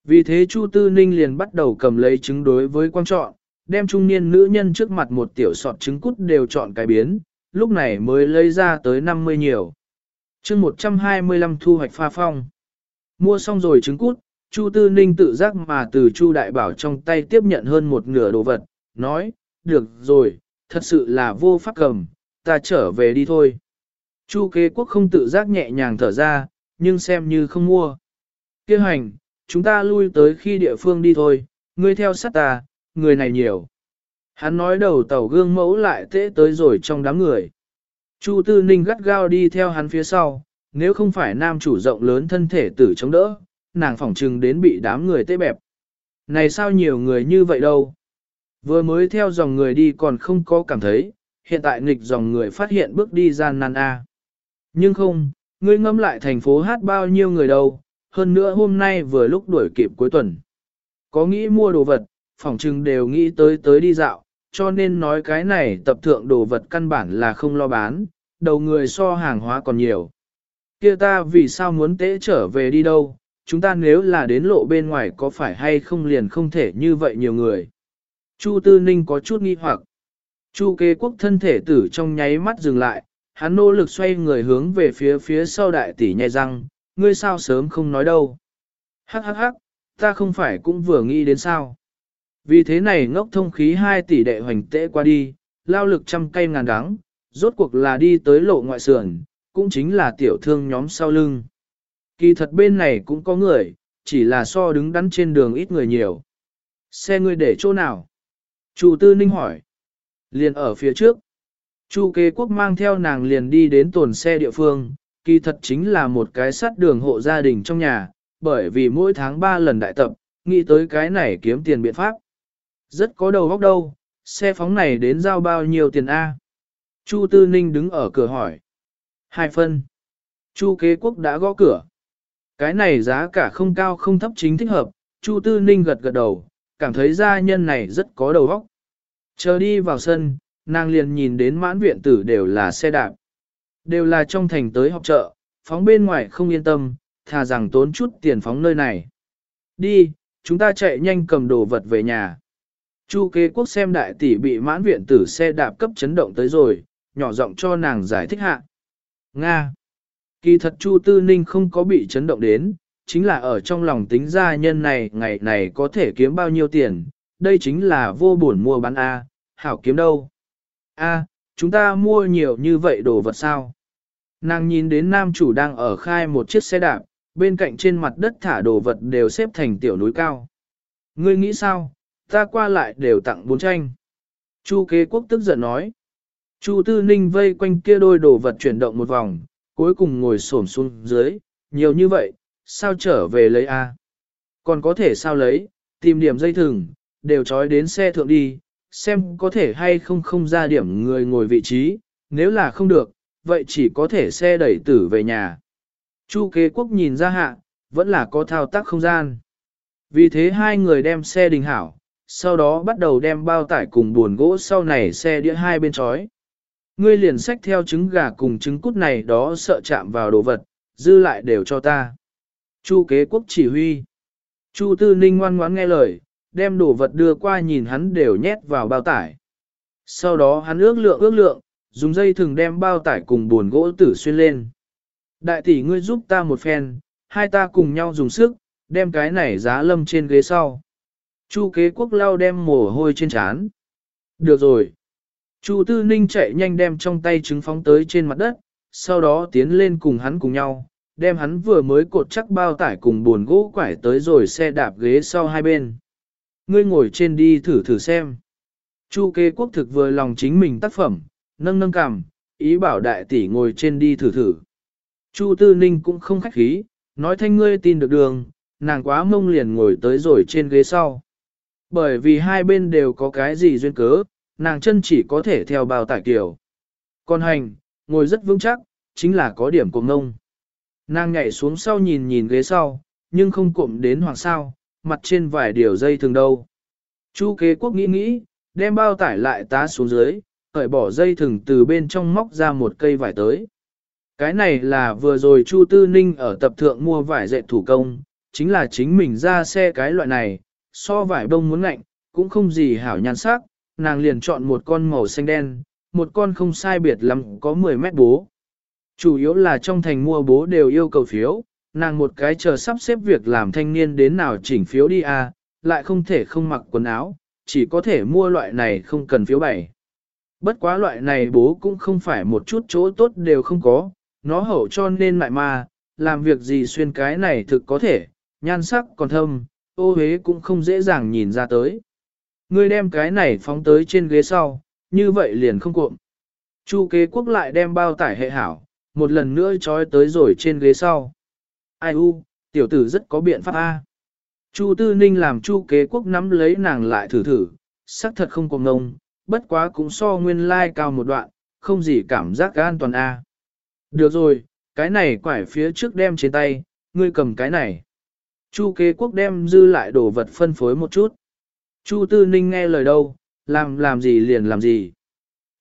Vì thế Chu Tư Ninh liền bắt đầu cầm lấy trứng đối với quan chọn, đem trung niên nữ nhân trước mặt một tiểu sọt trứng cút đều chọn cái biến, lúc này mới lấy ra tới 50 nhiều. chương 125 thu hoạch pha phong. Mua xong rồi trứng cút, Chu Tư Ninh tự giác mà từ Chu Đại Bảo trong tay tiếp nhận hơn một nửa đồ vật, nói, được rồi, thật sự là vô pháp cầm, ta trở về đi thôi. Chu kế quốc không tự giác nhẹ nhàng thở ra, nhưng xem như không mua. Kêu hành, chúng ta lui tới khi địa phương đi thôi, ngươi theo sát ta, người này nhiều. Hắn nói đầu tàu gương mẫu lại tễ tới rồi trong đám người. Chu Tư Ninh gắt gao đi theo hắn phía sau, nếu không phải nam chủ rộng lớn thân thể tử chống đỡ, nàng phỏng trừng đến bị đám người tê bẹp. Này sao nhiều người như vậy đâu? Vừa mới theo dòng người đi còn không có cảm thấy, hiện tại nghịch dòng người phát hiện bước đi gian nan A. Nhưng không, ngươi ngâm lại thành phố hát bao nhiêu người đâu, hơn nữa hôm nay vừa lúc đuổi kịp cuối tuần. Có nghĩ mua đồ vật, phòng trừng đều nghĩ tới tới đi dạo, cho nên nói cái này tập thượng đồ vật căn bản là không lo bán, đầu người so hàng hóa còn nhiều. kia ta vì sao muốn tế trở về đi đâu, chúng ta nếu là đến lộ bên ngoài có phải hay không liền không thể như vậy nhiều người. Chu Tư Ninh có chút nghi hoặc. Chu kế quốc thân thể tử trong nháy mắt dừng lại, hắn nỗ lực xoay người hướng về phía phía sau đại tỷ nhai răng, ngươi sao sớm không nói đâu. Hắc hắc hắc, ta không phải cũng vừa nghĩ đến sao. Vì thế này ngốc thông khí hai tỷ đệ hoành tễ qua đi, lao lực trăm cây ngàn đắng, rốt cuộc là đi tới lộ ngoại sườn, cũng chính là tiểu thương nhóm sau lưng. Kỳ thật bên này cũng có người, chỉ là so đứng đắn trên đường ít người nhiều. Xe ngươi để chỗ nào? Chủ tư ninh hỏi. Liền ở phía trước. Chu kế quốc mang theo nàng liền đi đến tồn xe địa phương, kỳ thật chính là một cái sắt đường hộ gia đình trong nhà, bởi vì mỗi tháng 3 lần đại tập, nghĩ tới cái này kiếm tiền biện pháp. Rất có đầu góc đâu, xe phóng này đến giao bao nhiêu tiền A. Chu Tư Ninh đứng ở cửa hỏi. Hai phân. Chu kế quốc đã gõ cửa. Cái này giá cả không cao không thấp chính thích hợp, Chu Tư Ninh gật gật đầu, cảm thấy gia nhân này rất có đầu óc. Chờ đi vào sân, nàng liền nhìn đến mãn viện tử đều là xe đạp. Đều là trong thành tới học chợ, phóng bên ngoài không yên tâm, thà rằng tốn chút tiền phóng nơi này. Đi, chúng ta chạy nhanh cầm đồ vật về nhà. Chu kế quốc xem đại tỷ bị mãn viện tử xe đạp cấp chấn động tới rồi, nhỏ giọng cho nàng giải thích hạ. Nga. Kỳ thật Chu Tư Ninh không có bị chấn động đến, chính là ở trong lòng tính ra nhân này ngày này có thể kiếm bao nhiêu tiền, đây chính là vô buồn mua bán A, hảo kiếm đâu. A, chúng ta mua nhiều như vậy đồ vật sao? Nàng nhìn đến nam chủ đang ở khai một chiếc xe đạp, bên cạnh trên mặt đất thả đồ vật đều xếp thành tiểu núi cao. Ngươi nghĩ sao, ta qua lại đều tặng bốn tranh. Chu kế quốc tức giận nói. Chu tư ninh vây quanh kia đôi đồ vật chuyển động một vòng, cuối cùng ngồi xổm xuống dưới, nhiều như vậy, sao trở về lấy A? Còn có thể sao lấy, tìm điểm dây thừng, đều trói đến xe thượng đi, xem có thể hay không không ra điểm người ngồi vị trí, nếu là không được, vậy chỉ có thể xe đẩy tử về nhà. Chu kế quốc nhìn ra hạ, vẫn là có thao tác không gian. Vì thế hai người đem xe đình hảo, sau đó bắt đầu đem bao tải cùng buồn gỗ sau này xe đĩa hai bên trói. Ngươi liền xách theo trứng gà cùng trứng cút này đó sợ chạm vào đồ vật, dư lại đều cho ta. Chu kế quốc chỉ huy. Chu tư ninh ngoan ngoãn nghe lời, đem đồ vật đưa qua nhìn hắn đều nhét vào bao tải. Sau đó hắn ước lượng ước lượng, dùng dây thừng đem bao tải cùng buồn gỗ tử xuyên lên. Đại tỷ ngươi giúp ta một phen, hai ta cùng nhau dùng sức, đem cái này giá lâm trên ghế sau. Chu kế quốc lao đem mồ hôi trên trán. Được rồi. Chu tư ninh chạy nhanh đem trong tay trứng phóng tới trên mặt đất, sau đó tiến lên cùng hắn cùng nhau, đem hắn vừa mới cột chắc bao tải cùng buồn gỗ quải tới rồi xe đạp ghế sau hai bên. Ngươi ngồi trên đi thử thử xem. Chu kế quốc thực vừa lòng chính mình tác phẩm, nâng nâng cằm, ý bảo đại tỷ ngồi trên đi thử thử. Chu tư ninh cũng không khách khí, nói thanh ngươi tin được đường, nàng quá mông liền ngồi tới rồi trên ghế sau. Bởi vì hai bên đều có cái gì duyên cớ, nàng chân chỉ có thể theo bao tải kiểu. Còn hành, ngồi rất vững chắc, chính là có điểm của ngông. Nàng nhảy xuống sau nhìn nhìn ghế sau, nhưng không cụm đến hoàng sao, mặt trên vài điều dây thường đâu. Chu kế quốc nghĩ nghĩ, đem bao tải lại tá xuống dưới, cởi bỏ dây thừng từ bên trong móc ra một cây vải tới. Cái này là vừa rồi Chu Tư Ninh ở tập thượng mua vải dệt thủ công, chính là chính mình ra xe cái loại này, so vải đông muốn ngạnh, cũng không gì hảo nhan sắc, nàng liền chọn một con màu xanh đen, một con không sai biệt lắm có 10 mét bố. Chủ yếu là trong thành mua bố đều yêu cầu phiếu, nàng một cái chờ sắp xếp việc làm thanh niên đến nào chỉnh phiếu đi à, lại không thể không mặc quần áo, chỉ có thể mua loại này không cần phiếu bảy Bất quá loại này bố cũng không phải một chút chỗ tốt đều không có, nó hậu cho nên lại mà, làm việc gì xuyên cái này thực có thể, nhan sắc còn thâm, ô hế cũng không dễ dàng nhìn ra tới. Ngươi đem cái này phóng tới trên ghế sau, như vậy liền không cuộn. Chu kế quốc lại đem bao tải hệ hảo, một lần nữa trói tới rồi trên ghế sau. Ai u, tiểu tử rất có biện pháp A. Chu tư ninh làm chu kế quốc nắm lấy nàng lại thử thử, xác thật không có ngông, bất quá cũng so nguyên lai like cao một đoạn, không gì cảm giác an toàn A. Được rồi, cái này quải phía trước đem trên tay, ngươi cầm cái này. Chu kế quốc đem dư lại đồ vật phân phối một chút. Chu tư ninh nghe lời đâu, làm làm gì liền làm gì.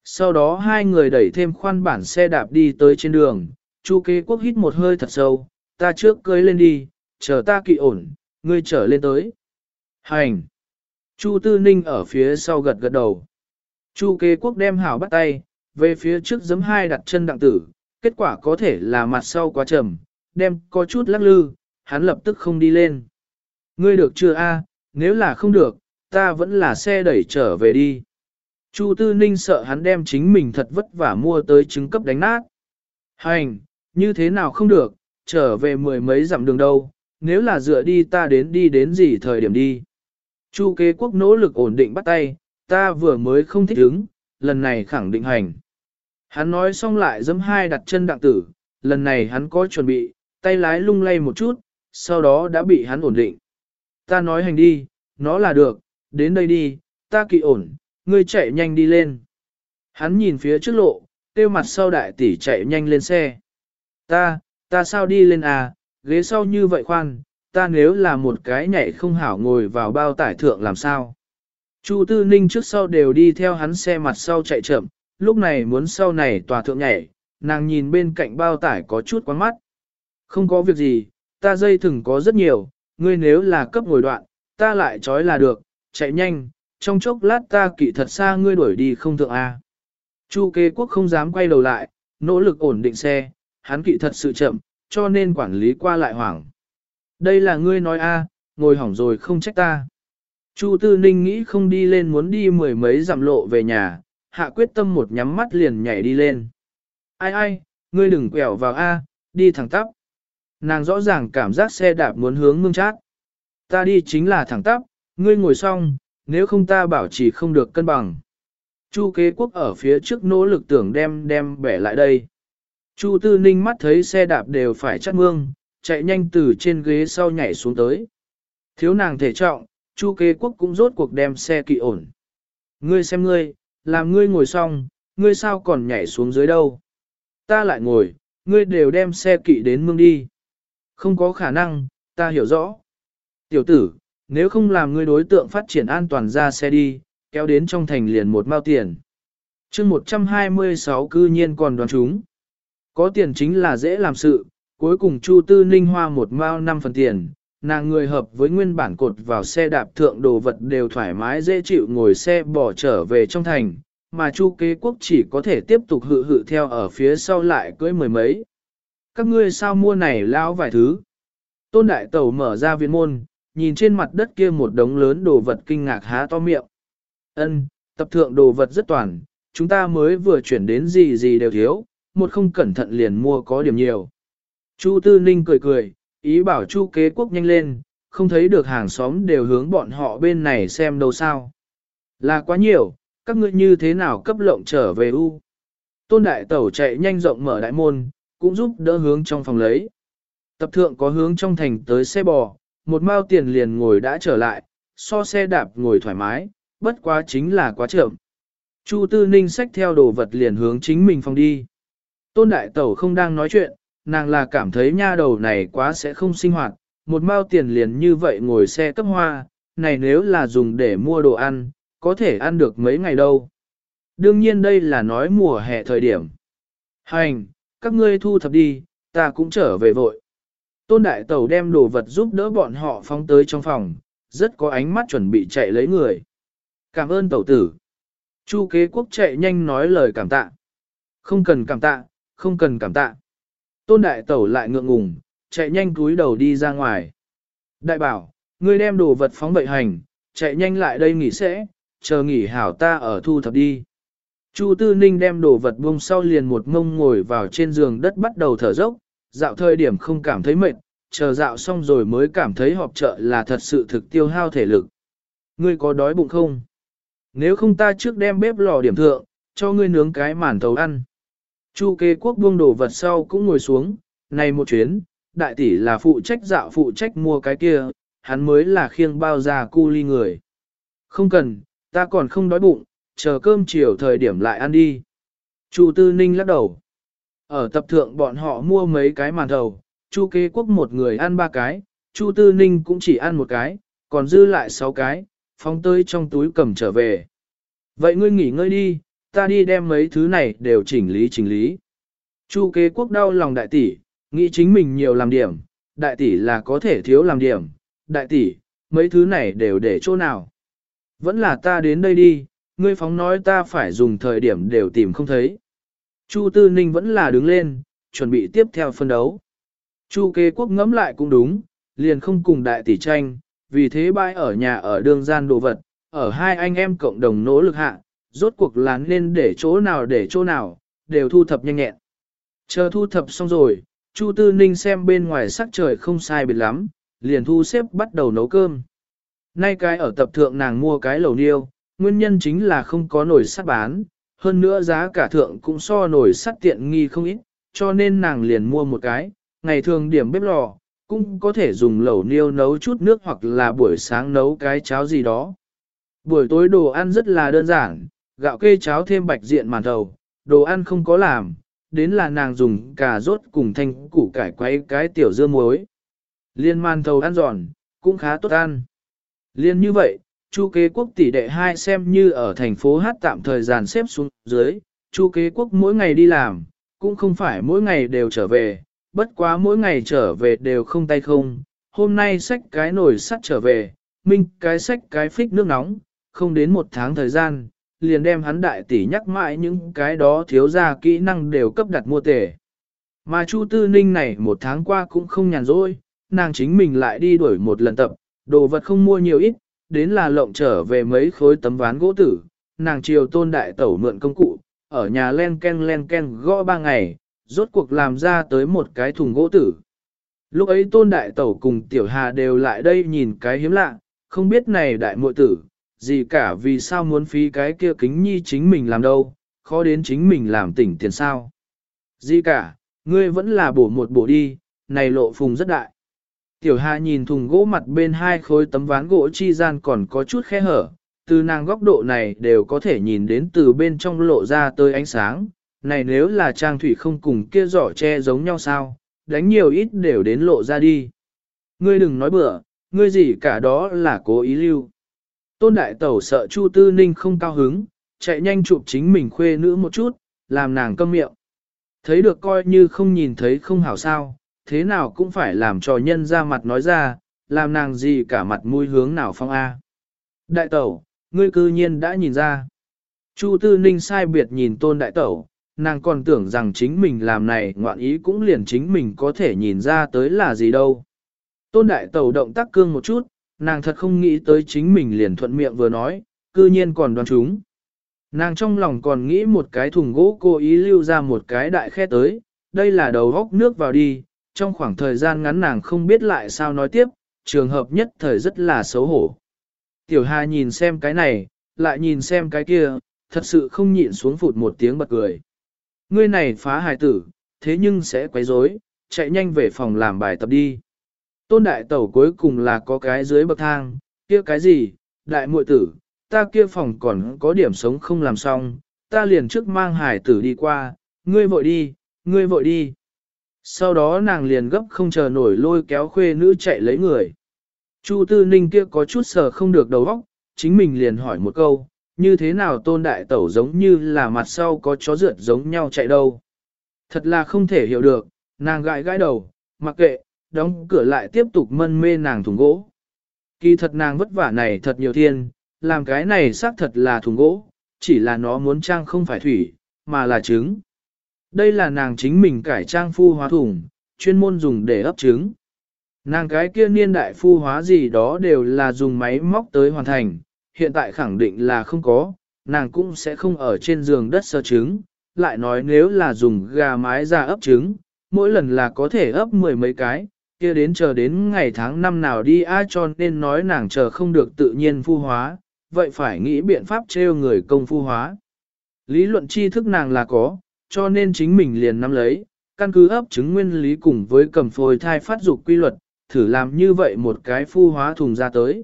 Sau đó hai người đẩy thêm khoan bản xe đạp đi tới trên đường, Chu kế quốc hít một hơi thật sâu, ta trước cưới lên đi, chờ ta kỵ ổn, ngươi trở lên tới. Hành! Chu tư ninh ở phía sau gật gật đầu. Chu kế quốc đem hảo bắt tay, về phía trước giấm hai đặt chân đặng tử, kết quả có thể là mặt sau quá trầm, đem có chút lắc lư, hắn lập tức không đi lên. Ngươi được chưa a? nếu là không được, ta vẫn là xe đẩy trở về đi. Chu Tư Ninh sợ hắn đem chính mình thật vất vả mua tới trứng cấp đánh nát. Hành, như thế nào không được, trở về mười mấy dặm đường đâu, nếu là dựa đi ta đến đi đến gì thời điểm đi. Chu kế quốc nỗ lực ổn định bắt tay, ta vừa mới không thích ứng, lần này khẳng định hành. Hắn nói xong lại giấm hai đặt chân đặng tử, lần này hắn có chuẩn bị, tay lái lung lay một chút, sau đó đã bị hắn ổn định. Ta nói hành đi, nó là được, đến đây đi, ta kỵ ổn, ngươi chạy nhanh đi lên. Hắn nhìn phía trước lộ, tiêu mặt sau đại tỷ chạy nhanh lên xe. Ta, ta sao đi lên à, ghế sau như vậy khoan, ta nếu là một cái nhảy không hảo ngồi vào bao tải thượng làm sao. Chu Tư Ninh trước sau đều đi theo hắn xe mặt sau chạy chậm, lúc này muốn sau này tòa thượng nhảy, nàng nhìn bên cạnh bao tải có chút quán mắt. Không có việc gì, ta dây thừng có rất nhiều, ngươi nếu là cấp ngồi đoạn, ta lại trói là được, chạy nhanh, trong chốc lát ta kỵ thật xa ngươi đuổi đi không thượng A. Chu kế quốc không dám quay đầu lại, nỗ lực ổn định xe, hắn kỵ thật sự chậm, cho nên quản lý qua lại hoảng. Đây là ngươi nói A, ngồi hỏng rồi không trách ta. Chu Tư Ninh nghĩ không đi lên muốn đi mười mấy dặm lộ về nhà, hạ quyết tâm một nhắm mắt liền nhảy đi lên. Ai ai, ngươi đừng quẹo vào A, đi thẳng tắp. Nàng rõ ràng cảm giác xe đạp muốn hướng mương chát. Ta đi chính là thẳng tắp, ngươi ngồi xong, nếu không ta bảo chỉ không được cân bằng. Chu kế quốc ở phía trước nỗ lực tưởng đem đem bẻ lại đây. Chu tư ninh mắt thấy xe đạp đều phải chắt mương, chạy nhanh từ trên ghế sau nhảy xuống tới. Thiếu nàng thể trọng, chu kế quốc cũng rốt cuộc đem xe kỵ ổn. Ngươi xem ngươi, làm ngươi ngồi xong, ngươi sao còn nhảy xuống dưới đâu. Ta lại ngồi, ngươi đều đem xe kỵ đến mương đi. Không có khả năng, ta hiểu rõ. Tiểu tử, nếu không làm ngươi đối tượng phát triển an toàn ra xe đi, kéo đến trong thành liền một mao tiền. chương 126 cư nhiên còn đoán chúng. Có tiền chính là dễ làm sự, cuối cùng Chu Tư Ninh hoa một mao năm phần tiền, nàng người hợp với nguyên bản cột vào xe đạp thượng đồ vật đều thoải mái dễ chịu ngồi xe bỏ trở về trong thành, mà Chu kế quốc chỉ có thể tiếp tục hự hự theo ở phía sau lại cưới mười mấy. Các ngươi sao mua này lão vài thứ? Tôn Đại Tẩu mở ra viên môn, nhìn trên mặt đất kia một đống lớn đồ vật kinh ngạc há to miệng. Ân, tập thượng đồ vật rất toàn, chúng ta mới vừa chuyển đến gì gì đều thiếu, một không cẩn thận liền mua có điểm nhiều. Chu Tư Ninh cười cười, ý bảo Chu kế quốc nhanh lên, không thấy được hàng xóm đều hướng bọn họ bên này xem đâu sao. Là quá nhiều, các ngươi như thế nào cấp lộng trở về u. Tôn đại tẩu chạy nhanh rộng mở đại môn, cũng giúp đỡ hướng trong phòng lấy. Tập thượng có hướng trong thành tới xe bò, một mao tiền liền ngồi đã trở lại, so xe đạp ngồi thoải mái, bất quá chính là quá chậm. Chu Tư Ninh xách theo đồ vật liền hướng chính mình phòng đi. Tôn Đại Tẩu không đang nói chuyện, nàng là cảm thấy nha đầu này quá sẽ không sinh hoạt, một mao tiền liền như vậy ngồi xe cấp hoa, này nếu là dùng để mua đồ ăn, có thể ăn được mấy ngày đâu. Đương nhiên đây là nói mùa hè thời điểm. Hành, các ngươi thu thập đi, ta cũng trở về vội. Tôn Đại Tẩu đem đồ vật giúp đỡ bọn họ phóng tới trong phòng, rất có ánh mắt chuẩn bị chạy lấy người. Cảm ơn Tẩu tử. Chu kế quốc chạy nhanh nói lời cảm tạ. Không cần cảm tạ, không cần cảm tạ. Tôn Đại Tẩu lại ngượng ngùng, chạy nhanh cúi đầu đi ra ngoài. Đại bảo, ngươi đem đồ vật phóng bậy hành, chạy nhanh lại đây nghỉ sẽ, chờ nghỉ hảo ta ở thu thập đi. Chu Tư Ninh đem đồ vật buông sau liền một ngông ngồi vào trên giường đất bắt đầu thở dốc, dạo thời điểm không cảm thấy mệt, chờ dạo xong rồi mới cảm thấy họp chợ là thật sự thực tiêu hao thể lực. Ngươi có đói bụng không? Nếu không ta trước đem bếp lò điểm thượng, cho ngươi nướng cái màn thầu ăn. Chu kế quốc buông đồ vật sau cũng ngồi xuống, này một chuyến, đại tỷ là phụ trách dạo phụ trách mua cái kia, hắn mới là khiêng bao già cu ly người. Không cần, ta còn không đói bụng, chờ cơm chiều thời điểm lại ăn đi. Chu Tư Ninh lắc đầu. Ở tập thượng bọn họ mua mấy cái màn thầu, Chu kế quốc một người ăn ba cái, Chu Tư Ninh cũng chỉ ăn một cái, còn dư lại sáu cái, phóng tơi trong túi cầm trở về. Vậy ngươi nghỉ ngơi đi, ta đi đem mấy thứ này đều chỉnh lý chỉnh lý. Chu kế quốc đau lòng đại tỷ, nghĩ chính mình nhiều làm điểm, đại tỷ là có thể thiếu làm điểm, đại tỷ, mấy thứ này đều để chỗ nào. Vẫn là ta đến đây đi, ngươi phóng nói ta phải dùng thời điểm đều tìm không thấy. Chu Tư Ninh vẫn là đứng lên, chuẩn bị tiếp theo phân đấu. Chu kế quốc ngẫm lại cũng đúng, liền không cùng đại tỷ tranh, vì thế bãi ở nhà ở đường gian đồ vật, ở hai anh em cộng đồng nỗ lực hạ, rốt cuộc là nên để chỗ nào để chỗ nào, đều thu thập nhanh nhẹn. Chờ thu thập xong rồi, Chu Tư Ninh xem bên ngoài sắc trời không sai biệt lắm, liền thu xếp bắt đầu nấu cơm. Nay cái ở tập thượng nàng mua cái lầu niêu, nguyên nhân chính là không có nồi sắt bán, hơn nữa giá cả thượng cũng so nồi sắt tiện nghi không ít, cho nên nàng liền mua một cái, ngày thường điểm bếp lò, cũng có thể dùng lẩu niêu nấu chút nước hoặc là buổi sáng nấu cái cháo gì đó. Buổi tối đồ ăn rất là đơn giản, gạo kê cháo thêm bạch diện màn thầu, đồ ăn không có làm, đến là nàng dùng cà rốt cùng thanh củ cải quay cái tiểu dưa muối. Liên màn thầu ăn giòn, cũng khá tốt ăn. Liên như vậy, Chu kế quốc tỷ đệ hai xem như ở thành phố hát tạm thời gian xếp xuống dưới, Chu kế quốc mỗi ngày đi làm, cũng không phải mỗi ngày đều trở về, bất quá mỗi ngày trở về đều không tay không, hôm nay xách cái nồi sắt trở về, minh cái xách cái phích nước nóng, không đến một tháng thời gian, liền đem hắn đại tỷ nhắc mãi những cái đó thiếu ra kỹ năng đều cấp đặt mua tể. Mà Chu Tư Ninh này một tháng qua cũng không nhàn rỗi, nàng chính mình lại đi đuổi một lần tập, đồ vật không mua nhiều ít, đến là lộng trở về mấy khối tấm ván gỗ tử, nàng chiều tôn đại tẩu mượn công cụ, ở nhà len ken len ken gõ ba ngày, rốt cuộc làm ra tới một cái thùng gỗ tử. Lúc ấy tôn đại tẩu cùng tiểu hà đều lại đây nhìn cái hiếm lạ, không biết này đại muội tử, gì cả vì sao muốn phí cái kia kính nhi chính mình làm đâu, khó đến chính mình làm tỉnh tiền sao. Gì cả, ngươi vẫn là bổ một bổ đi, này lộ phùng rất đại. Tiểu Hà nhìn thùng gỗ mặt bên hai khối tấm ván gỗ chi gian còn có chút khe hở, từ nàng góc độ này đều có thể nhìn đến từ bên trong lộ ra tới ánh sáng. Này nếu là trang thủy không cùng kia giỏ che giống nhau sao, đánh nhiều ít đều đến lộ ra đi. Ngươi đừng nói bừa, ngươi gì cả đó là cố ý lưu. Tôn đại tẩu sợ Chu Tư Ninh không cao hứng, chạy nhanh chụp chính mình khuê nữ một chút, làm nàng câm miệng. Thấy được coi như không nhìn thấy không hảo sao, thế nào cũng phải làm cho nhân ra mặt nói ra, làm nàng gì cả mặt mũi hướng nào phong A. Đại tẩu, ngươi cư nhiên đã nhìn ra. Chu Tư Ninh sai biệt nhìn tôn đại tẩu, nàng còn tưởng rằng chính mình làm này ngoạn ý cũng liền chính mình có thể nhìn ra tới là gì đâu. Tôn đại tẩu động tác cương một chút, nàng thật không nghĩ tới chính mình liền thuận miệng vừa nói, cư nhiên còn đoán chúng. Nàng trong lòng còn nghĩ một cái thùng gỗ cố ý lưu ra một cái đại khe tới, đây là đầu góc nước vào đi, trong khoảng thời gian ngắn nàng không biết lại sao nói tiếp, trường hợp nhất thời rất là xấu hổ. Tiểu Hà nhìn xem cái này, lại nhìn xem cái kia, thật sự không nhịn xuống phụt một tiếng bật cười. Ngươi này phá hài tử, thế nhưng sẽ quấy rối, chạy nhanh về phòng làm bài tập đi. Tôn đại tẩu cuối cùng là có cái dưới bậc thang, kia cái gì, đại muội tử, ta kia phòng còn có điểm sống không làm xong, ta liền trước mang hải tử đi qua, ngươi vội đi, ngươi vội đi. Sau đó nàng liền gấp không chờ nổi lôi kéo khuê nữ chạy lấy người. Chu Tư Ninh kia có chút sờ không được đầu óc, chính mình liền hỏi một câu, như thế nào tôn đại tẩu giống như là mặt sau có chó rượt giống nhau chạy đâu. Thật là không thể hiểu được, nàng gãi gãi đầu, mặc kệ, đóng cửa lại tiếp tục mân mê nàng thùng gỗ. Kỳ thật nàng vất vả này thật nhiều thiên, làm cái này xác thật là thùng gỗ, chỉ là nó muốn trang không phải thủy, mà là trứng. Đây là nàng chính mình cải trang phu hóa thùng, chuyên môn dùng để ấp trứng. Nàng cái kia niên đại phu hóa gì đó đều là dùng máy móc tới hoàn thành, hiện tại khẳng định là không có, nàng cũng sẽ không ở trên giường đất sơ trứng, lại nói nếu là dùng gà mái ra ấp trứng, mỗi lần là có thể ấp mười mấy cái, kia đến chờ đến ngày tháng năm nào đi ai cho nên nói nàng chờ không được tự nhiên phu hóa, vậy phải nghĩ biện pháp trêu người công phu hóa. Lý luận tri thức nàng là có, cho nên chính mình liền nắm lấy, căn cứ ấp chứng nguyên lý cùng với cầm phôi thai phát dục quy luật, thử làm như vậy một cái phu hóa thùng ra tới.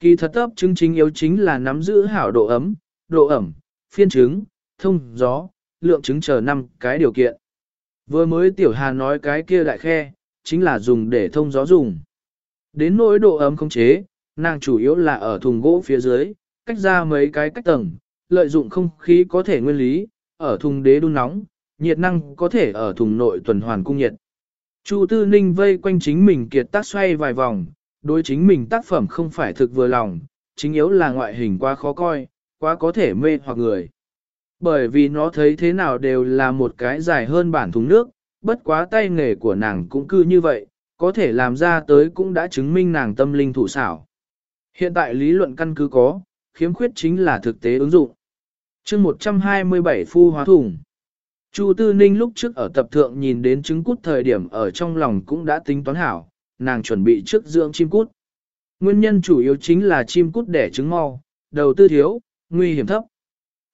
Kỳ thật ấp chứng chính yếu chính là nắm giữ hảo độ ấm, độ ẩm, phiên trứng, thông gió, lượng trứng chờ năm cái điều kiện. Vừa mới tiểu hà nói cái kia đại khe, chính là dùng để thông gió dùng. Đến nỗi độ ấm không chế, nàng chủ yếu là ở thùng gỗ phía dưới, cách ra mấy cái cách tầng, lợi dụng không khí có thể nguyên lý, ở thùng đế đun nóng, nhiệt năng có thể ở thùng nội tuần hoàn cung nhiệt. Chu Tư Ninh vây quanh chính mình kiệt tác xoay vài vòng, đối chính mình tác phẩm không phải thực vừa lòng, chính yếu là ngoại hình quá khó coi, quá có thể mê hoặc người. Bởi vì nó thấy thế nào đều là một cái dài hơn bản thùng nước, bất quá tay nghề của nàng cũng cư như vậy, có thể làm ra tới cũng đã chứng minh nàng tâm linh thủ xảo. Hiện tại lý luận căn cứ có, khiếm khuyết chính là thực tế ứng dụng. chương 127 phu hóa thùng. Chu Tư Ninh lúc trước ở tập thượng nhìn đến trứng cút thời điểm ở trong lòng cũng đã tính toán hảo, nàng chuẩn bị trước dưỡng chim cút. Nguyên nhân chủ yếu chính là chim cút đẻ trứng mau, đầu tư thiếu, nguy hiểm thấp.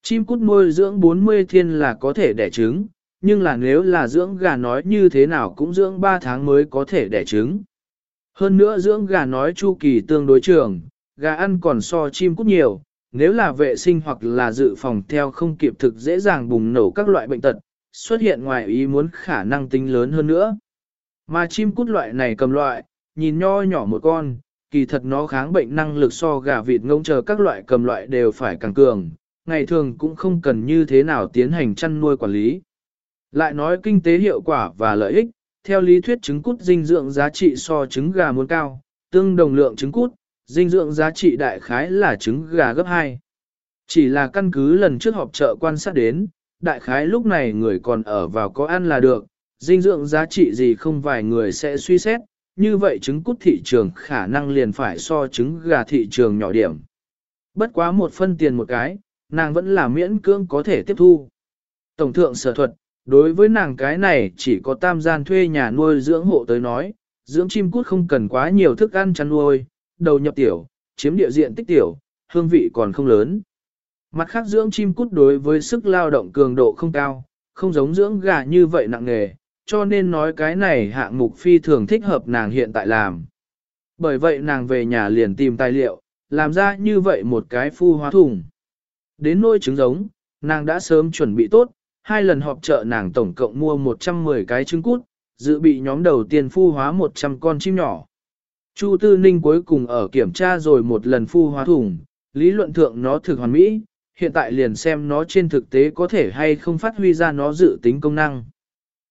Chim cút nuôi dưỡng 40 thiên là có thể đẻ trứng, nhưng là nếu là dưỡng gà nói như thế nào cũng dưỡng 3 tháng mới có thể đẻ trứng. Hơn nữa dưỡng gà nói chu kỳ tương đối trường, gà ăn còn so chim cút nhiều, nếu là vệ sinh hoặc là dự phòng theo không kịp thực dễ dàng bùng nổ các loại bệnh tật, xuất hiện ngoài ý muốn khả năng tính lớn hơn nữa. Mà chim cút loại này cầm loại, nhìn nho nhỏ một con, kỳ thật nó kháng bệnh năng lực so gà vịt ngông chờ các loại cầm loại đều phải càng cường, ngày thường cũng không cần như thế nào tiến hành chăn nuôi quản lý. Lại nói kinh tế hiệu quả và lợi ích, theo lý thuyết trứng cút dinh dưỡng giá trị so trứng gà muốn cao, tương đồng lượng trứng cút, dinh dưỡng giá trị đại khái là trứng gà gấp 2. Chỉ là căn cứ lần trước họp chợ quan sát đến, đại khái lúc này người còn ở vào có ăn là được, dinh dưỡng giá trị gì không vài người sẽ suy xét, như vậy trứng cút thị trường khả năng liền phải so trứng gà thị trường nhỏ điểm. Bất quá một phân tiền một cái, nàng vẫn là miễn cưỡng có thể tiếp thu. Tổng thượng sở thuật, đối với nàng cái này chỉ có tam gian thuê nhà nuôi dưỡng hộ tới nói, dưỡng chim cút không cần quá nhiều thức ăn chăn nuôi, đầu nhập tiểu, chiếm địa diện tích tiểu, hương vị còn không lớn. Mặt khác dưỡng chim cút đối với sức lao động cường độ không cao, không giống dưỡng gà như vậy nặng nghề, cho nên nói cái này hạng mục phi thường thích hợp nàng hiện tại làm. Bởi vậy nàng về nhà liền tìm tài liệu, làm ra như vậy một cái phu hóa thùng. Đến nôi trứng giống, nàng đã sớm chuẩn bị tốt, hai lần họp chợ nàng tổng cộng mua 110 cái trứng cút, dự bị nhóm đầu tiên phu hóa 100 con chim nhỏ. Chu Tư Ninh cuối cùng ở kiểm tra rồi một lần phu hóa thùng, lý luận thượng nó thực hoàn mỹ, hiện tại liền xem nó trên thực tế có thể hay không phát huy ra nó dự tính công năng.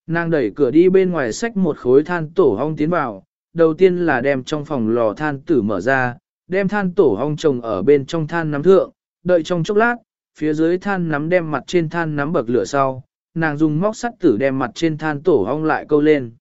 Nàng đẩy cửa đi bên ngoài xách một khối than tổ hong tiến vào, đầu tiên là đem trong phòng lò than tử mở ra, đem than tổ hong trồng ở bên trong than nắm thượng, đợi trong chốc lát, phía dưới than nắm đem mặt trên than nắm bậc lửa sau, nàng dùng móc sắt tử đem mặt trên than tổ ong lại câu lên.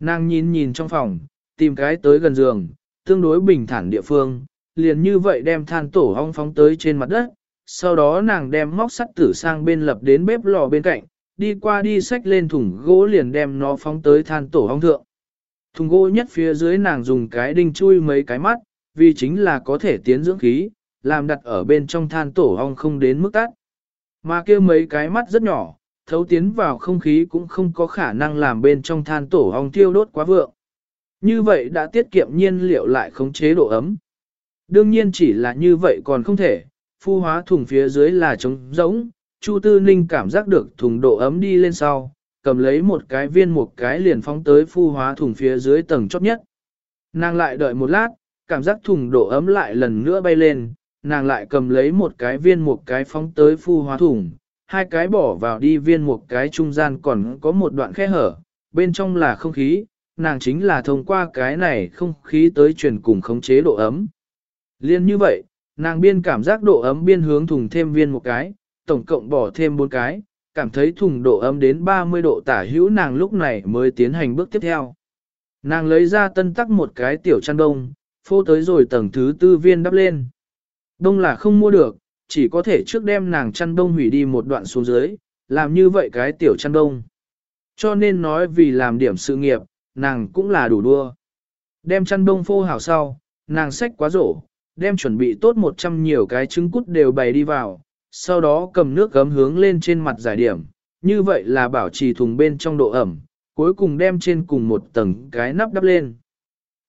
Nàng nhìn nhìn trong phòng, tìm cái tới gần giường, tương đối bình thản địa phương, liền như vậy đem than tổ ong phóng tới trên mặt đất, sau đó nàng đem móc sắt tử sang bên lập đến bếp lò bên cạnh, đi qua đi xách lên thùng gỗ liền đem nó phóng tới than tổ ong thượng. Thùng gỗ nhất phía dưới nàng dùng cái đinh chui mấy cái mắt, vì chính là có thể tiến dưỡng khí, làm đặt ở bên trong than tổ ong không đến mức tắt. Mà kia mấy cái mắt rất nhỏ, thấu tiến vào không khí cũng không có khả năng làm bên trong than tổ ong tiêu đốt quá vượng. Như vậy đã tiết kiệm nhiên liệu lại khống chế độ ấm. Đương nhiên chỉ là như vậy còn không thể, phu hóa thùng phía dưới là trống rỗng, Chu Tư Ninh cảm giác được thùng độ ấm đi lên sau, cầm lấy một cái viên một cái liền phóng tới phu hóa thùng phía dưới tầng chót nhất. Nàng lại đợi một lát, cảm giác thùng độ ấm lại lần nữa bay lên, nàng lại cầm lấy một cái viên một cái phóng tới phu hóa thùng, hai cái bỏ vào đi viên một cái trung gian còn có một đoạn khe hở, bên trong là không khí, nàng chính là thông qua cái này không khí tới truyền cùng khống chế độ ấm. Liên như vậy, nàng biên cảm giác độ ấm biên hướng thùng thêm viên một cái, tổng cộng bỏ thêm bốn cái, cảm thấy thùng độ ấm đến 30 độ tả hữu nàng lúc này mới tiến hành bước tiếp theo. Nàng lấy ra tân tắc một cái tiểu chăn đông, phô tới rồi tầng thứ tư viên đắp lên. Đông là không mua được, chỉ có thể trước đem nàng chăn đông hủy đi một đoạn xuống dưới, làm như vậy cái tiểu chăn đông. Cho nên nói vì làm điểm sự nghiệp, nàng cũng là đủ đua. Đem chăn đông phô hảo sau, nàng xách quá rổ, đem chuẩn bị tốt 100 nhiều cái trứng cút đều bày đi vào, sau đó cầm nước gấm hướng lên trên mặt giải điểm, như vậy là bảo trì thùng bên trong độ ẩm, cuối cùng đem trên cùng một tầng cái nắp đắp lên.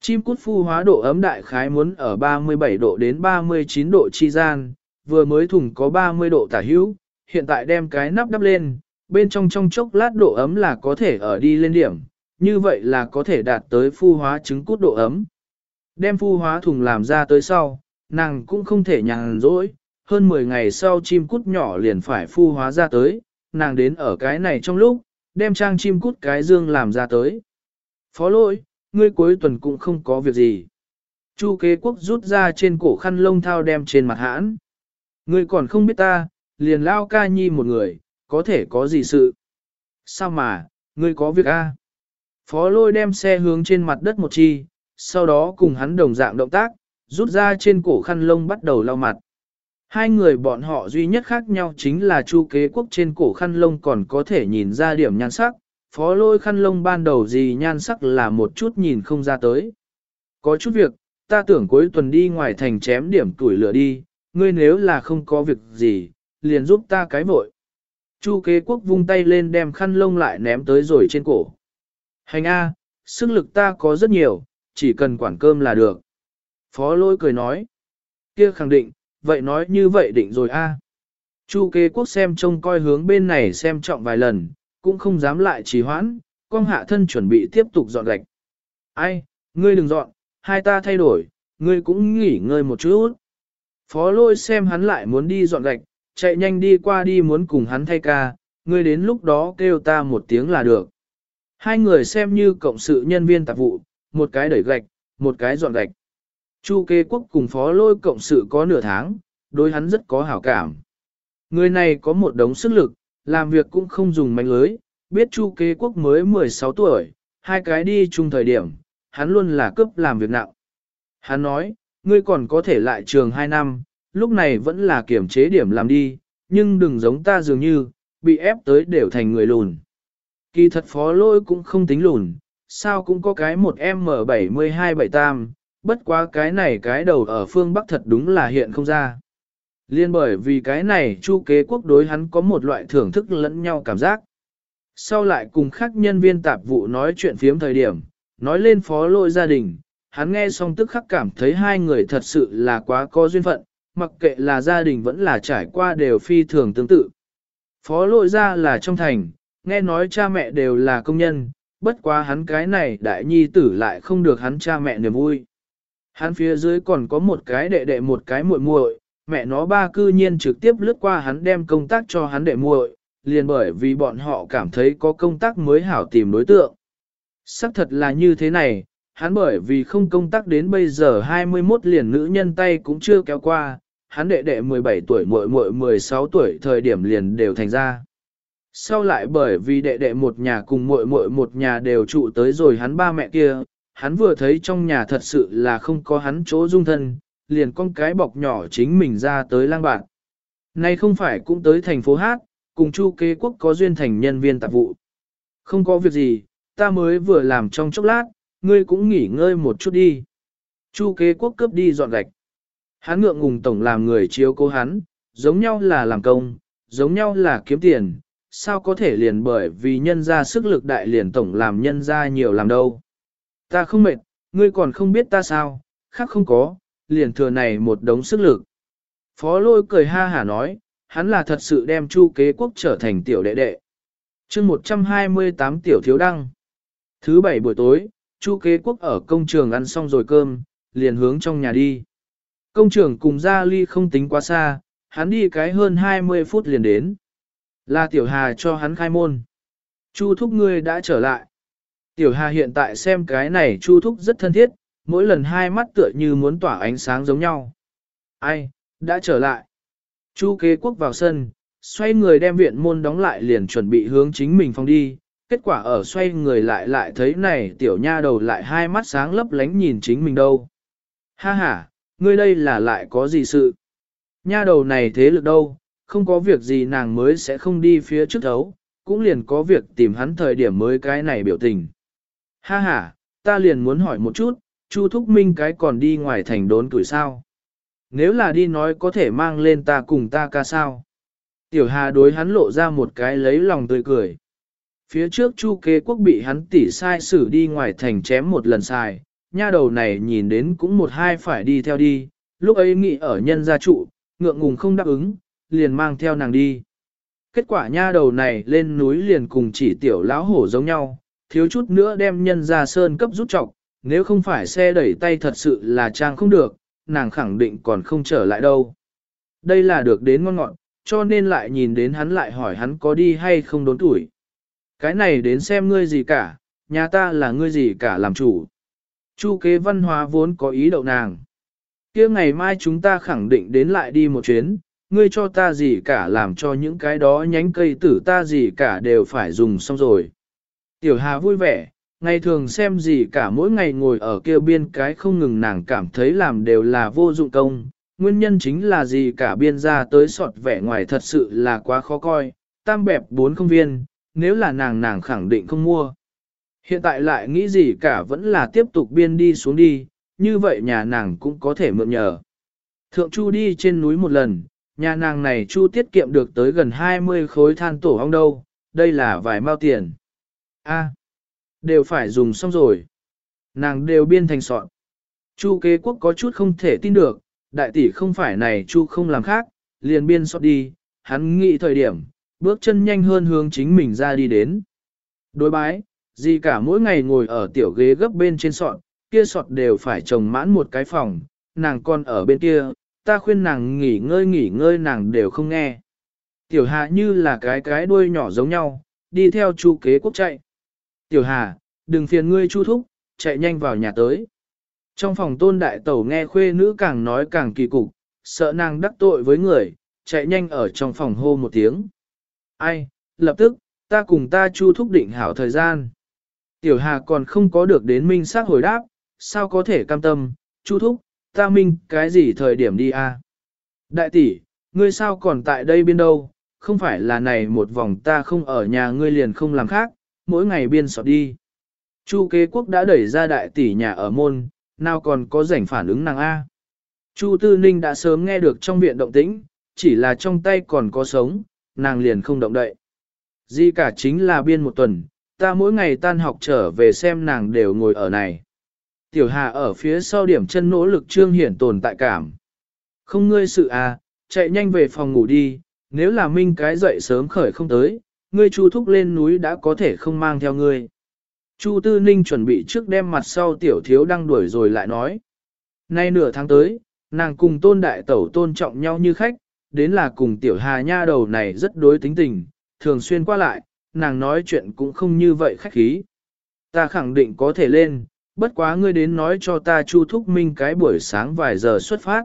Chim cút phu hóa độ ấm đại khái muốn ở 37 độ đến 39 độ chi gian, vừa mới thùng có 30 độ tả hữu, hiện tại đem cái nắp đắp lên, bên trong trong chốc lát độ ấm là có thể ở đi lên điểm, như vậy là có thể đạt tới phu hóa trứng cút độ ấm. Đem phu hóa thùng làm ra tới sau, nàng cũng không thể nhàn rỗi, hơn 10 ngày sau chim cút nhỏ liền phải phu hóa ra tới, nàng đến ở cái này trong lúc, đem trang chim cút cái dương làm ra tới. Phó lỗi, ngươi cuối tuần cũng không có việc gì. Chu kế quốc rút ra trên cổ khăn lông thao đem trên mặt hãn. Ngươi còn không biết ta, liền lao ca nhi một người, có thể có gì sự. Sao mà, ngươi có việc a? Phó lôi đem xe hướng trên mặt đất một chi, sau đó cùng hắn đồng dạng động tác, rút ra trên cổ khăn lông bắt đầu lau mặt. Hai người bọn họ duy nhất khác nhau chính là chu kế quốc trên cổ khăn lông còn có thể nhìn ra điểm nhan sắc, phó lôi khăn lông ban đầu gì nhan sắc là một chút nhìn không ra tới. Có chút việc, ta tưởng cuối tuần đi ngoài thành chém điểm tuổi lửa đi, ngươi nếu là không có việc gì, liền giúp ta cái vội. Chu kế quốc vung tay lên đem khăn lông lại ném tới rồi trên cổ. Hành A, sức lực ta có rất nhiều, chỉ cần quản cơm là được. Phó lôi cười nói. Kia khẳng định, vậy nói như vậy định rồi A. Chu kế quốc xem trông coi hướng bên này xem trọng vài lần, cũng không dám lại trì hoãn, con hạ thân chuẩn bị tiếp tục dọn gạch. Ai, ngươi đừng dọn, hai ta thay đổi, ngươi cũng nghỉ ngơi một chút. Phó lôi xem hắn lại muốn đi dọn gạch, chạy nhanh đi qua đi muốn cùng hắn thay ca, ngươi đến lúc đó kêu ta một tiếng là được. Hai người xem như cộng sự nhân viên tạp vụ, một cái đẩy gạch, một cái dọn gạch. Chu kê quốc cùng phó lôi cộng sự có nửa tháng, đối hắn rất có hảo cảm. Người này có một đống sức lực, làm việc cũng không dùng mạnh lưới, biết chu kế quốc mới 16 tuổi, hai cái đi chung thời điểm, hắn luôn là cướp làm việc nặng. Hắn nói, ngươi còn có thể lại trường 2 năm, lúc này vẫn là kiểm chế điểm làm đi, nhưng đừng giống ta dường như, bị ép tới đều thành người lùn. Kỳ thật phó lôi cũng không tính lùn, sao cũng có cái một M72 tam, bất quá cái này cái đầu ở phương Bắc thật đúng là hiện không ra. Liên bởi vì cái này chu kế quốc đối hắn có một loại thưởng thức lẫn nhau cảm giác. Sau lại cùng các nhân viên tạp vụ nói chuyện phiếm thời điểm, nói lên phó lôi gia đình, hắn nghe xong tức khắc cảm thấy hai người thật sự là quá có duyên phận, mặc kệ là gia đình vẫn là trải qua đều phi thường tương tự. Phó lôi ra là trong thành, nghe nói cha mẹ đều là công nhân, bất quá hắn cái này đại nhi tử lại không được hắn cha mẹ niềm vui. Hắn phía dưới còn có một cái đệ đệ một cái muội muội, mẹ nó ba cư nhiên trực tiếp lướt qua hắn đem công tác cho hắn đệ muội, liền bởi vì bọn họ cảm thấy có công tác mới hảo tìm đối tượng. Sắc thật là như thế này, hắn bởi vì không công tác đến bây giờ 21 liền nữ nhân tay cũng chưa kéo qua, hắn đệ đệ 17 tuổi muội muội 16 tuổi thời điểm liền đều thành ra. Sau lại bởi vì đệ đệ một nhà cùng muội muội một nhà đều trụ tới rồi hắn ba mẹ kia, hắn vừa thấy trong nhà thật sự là không có hắn chỗ dung thân, liền con cái bọc nhỏ chính mình ra tới lang bạn. Nay không phải cũng tới thành phố Hát, cùng Chu kế quốc có duyên thành nhân viên tạp vụ. Không có việc gì, ta mới vừa làm trong chốc lát, ngươi cũng nghỉ ngơi một chút đi. Chu kế quốc cướp đi dọn gạch. Hắn ngượng ngùng tổng làm người chiếu cố hắn, giống nhau là làm công, giống nhau là kiếm tiền, sao có thể liền bởi vì nhân ra sức lực đại liền tổng làm nhân ra nhiều làm đâu. Ta không mệt, ngươi còn không biết ta sao, khác không có, liền thừa này một đống sức lực. Phó lôi cười ha hả nói, hắn là thật sự đem chu kế quốc trở thành tiểu đệ đệ. chương 128 tiểu thiếu đăng. Thứ bảy buổi tối, chu kế quốc ở công trường ăn xong rồi cơm, liền hướng trong nhà đi. Công trường cùng ra ly không tính quá xa, hắn đi cái hơn 20 phút liền đến. Là tiểu hà cho hắn khai môn. Chu thúc ngươi đã trở lại. Tiểu hà hiện tại xem cái này chu thúc rất thân thiết, mỗi lần hai mắt tựa như muốn tỏa ánh sáng giống nhau. Ai, đã trở lại. Chu kế quốc vào sân, xoay người đem viện môn đóng lại liền chuẩn bị hướng chính mình phòng đi. Kết quả ở xoay người lại lại thấy này tiểu nha đầu lại hai mắt sáng lấp lánh nhìn chính mình đâu. Ha ha, ngươi đây là lại có gì sự? Nha đầu này thế lực đâu, không có việc gì nàng mới sẽ không đi phía trước thấu, cũng liền có việc tìm hắn thời điểm mới cái này biểu tình. Ha ha, ta liền muốn hỏi một chút, Chu Thúc Minh cái còn đi ngoài thành đốn tuổi sao? Nếu là đi nói có thể mang lên ta cùng ta ca sao? Tiểu Hà đối hắn lộ ra một cái lấy lòng tươi cười. Phía trước Chu Kế Quốc bị hắn tỉ sai xử đi ngoài thành chém một lần sai, nha đầu này nhìn đến cũng một hai phải đi theo đi, lúc ấy nghĩ ở nhân gia trụ, ngượng ngùng không đáp ứng, liền mang theo nàng đi. Kết quả nha đầu này lên núi liền cùng chỉ tiểu lão hổ giống nhau, thiếu chút nữa đem nhân gia sơn cấp rút trọc, nếu không phải xe đẩy tay thật sự là trang không được, nàng khẳng định còn không trở lại đâu. Đây là được đến ngon ngọn, cho nên lại nhìn đến hắn lại hỏi hắn có đi hay không đốn tuổi. Cái này đến xem ngươi gì cả, nhà ta là ngươi gì cả làm chủ. Chu kế văn hóa vốn có ý đậu nàng. kia ngày mai chúng ta khẳng định đến lại đi một chuyến, ngươi cho ta gì cả làm cho những cái đó nhánh cây tử ta gì cả đều phải dùng xong rồi. Tiểu Hà vui vẻ, ngày thường xem gì cả mỗi ngày ngồi ở kia biên cái không ngừng nàng cảm thấy làm đều là vô dụng công, nguyên nhân chính là gì cả biên ra tới sọt vẻ ngoài thật sự là quá khó coi, tam bẹp bốn không viên, nếu là nàng nàng khẳng định không mua. Hiện tại lại nghĩ gì cả vẫn là tiếp tục biên đi xuống đi, như vậy nhà nàng cũng có thể mượn nhờ. Thượng Chu đi trên núi một lần, nhà nàng này chu tiết kiệm được tới gần 20 khối than tổ ong đâu, đây là vài mao tiền. A, đều phải dùng xong rồi. Nàng đều biên thành soạn. Chu kế quốc có chút không thể tin được, đại tỷ không phải này chu không làm khác, liền biên soạn đi, hắn nghĩ thời điểm, bước chân nhanh hơn hướng chính mình ra đi đến. Đối bái, gì cả mỗi ngày ngồi ở tiểu ghế gấp bên trên sọt, kia sọt đều phải trồng mãn một cái phòng, nàng còn ở bên kia, ta khuyên nàng nghỉ ngơi nghỉ ngơi nàng đều không nghe. Tiểu hạ như là cái cái đuôi nhỏ giống nhau, đi theo chu kế quốc chạy. Tiểu Hà, đừng phiền ngươi chu thúc, chạy nhanh vào nhà tới. Trong phòng tôn đại tẩu nghe khuê nữ càng nói càng kỳ cục, sợ nàng đắc tội với người, chạy nhanh ở trong phòng hô một tiếng. Ai, lập tức, ta cùng ta chu thúc định hảo thời gian. Tiểu Hà còn không có được đến minh xác hồi đáp, sao có thể cam tâm, chu thúc, ta minh cái gì thời điểm đi a? Đại tỷ, ngươi sao còn tại đây biên đâu, không phải là này một vòng ta không ở nhà ngươi liền không làm khác, mỗi ngày biên sọt đi. Chu kế quốc đã đẩy ra đại tỷ nhà ở môn, nào còn có rảnh phản ứng nàng A. Chu Tư Ninh đã sớm nghe được trong viện động tĩnh, chỉ là trong tay còn có sống, nàng liền không động đậy. Di cả chính là biên một tuần, ta mỗi ngày tan học trở về xem nàng đều ngồi ở này. Tiểu Hà ở phía sau điểm chân nỗ lực trương hiển tồn tại cảm. Không ngươi sự à, chạy nhanh về phòng ngủ đi, nếu là minh cái dậy sớm khởi không tới, ngươi chu thúc lên núi đã có thể không mang theo ngươi. Chu Tư Ninh chuẩn bị trước đem mặt sau tiểu thiếu đang đuổi rồi lại nói. Nay nửa tháng tới, nàng cùng tôn đại tẩu tôn trọng nhau như khách, đến là cùng tiểu hà nha đầu này rất đối tính tình, thường xuyên qua lại, nàng nói chuyện cũng không như vậy khách khí. Ta khẳng định có thể lên, bất quá ngươi đến nói cho ta chu thúc minh cái buổi sáng vài giờ xuất phát.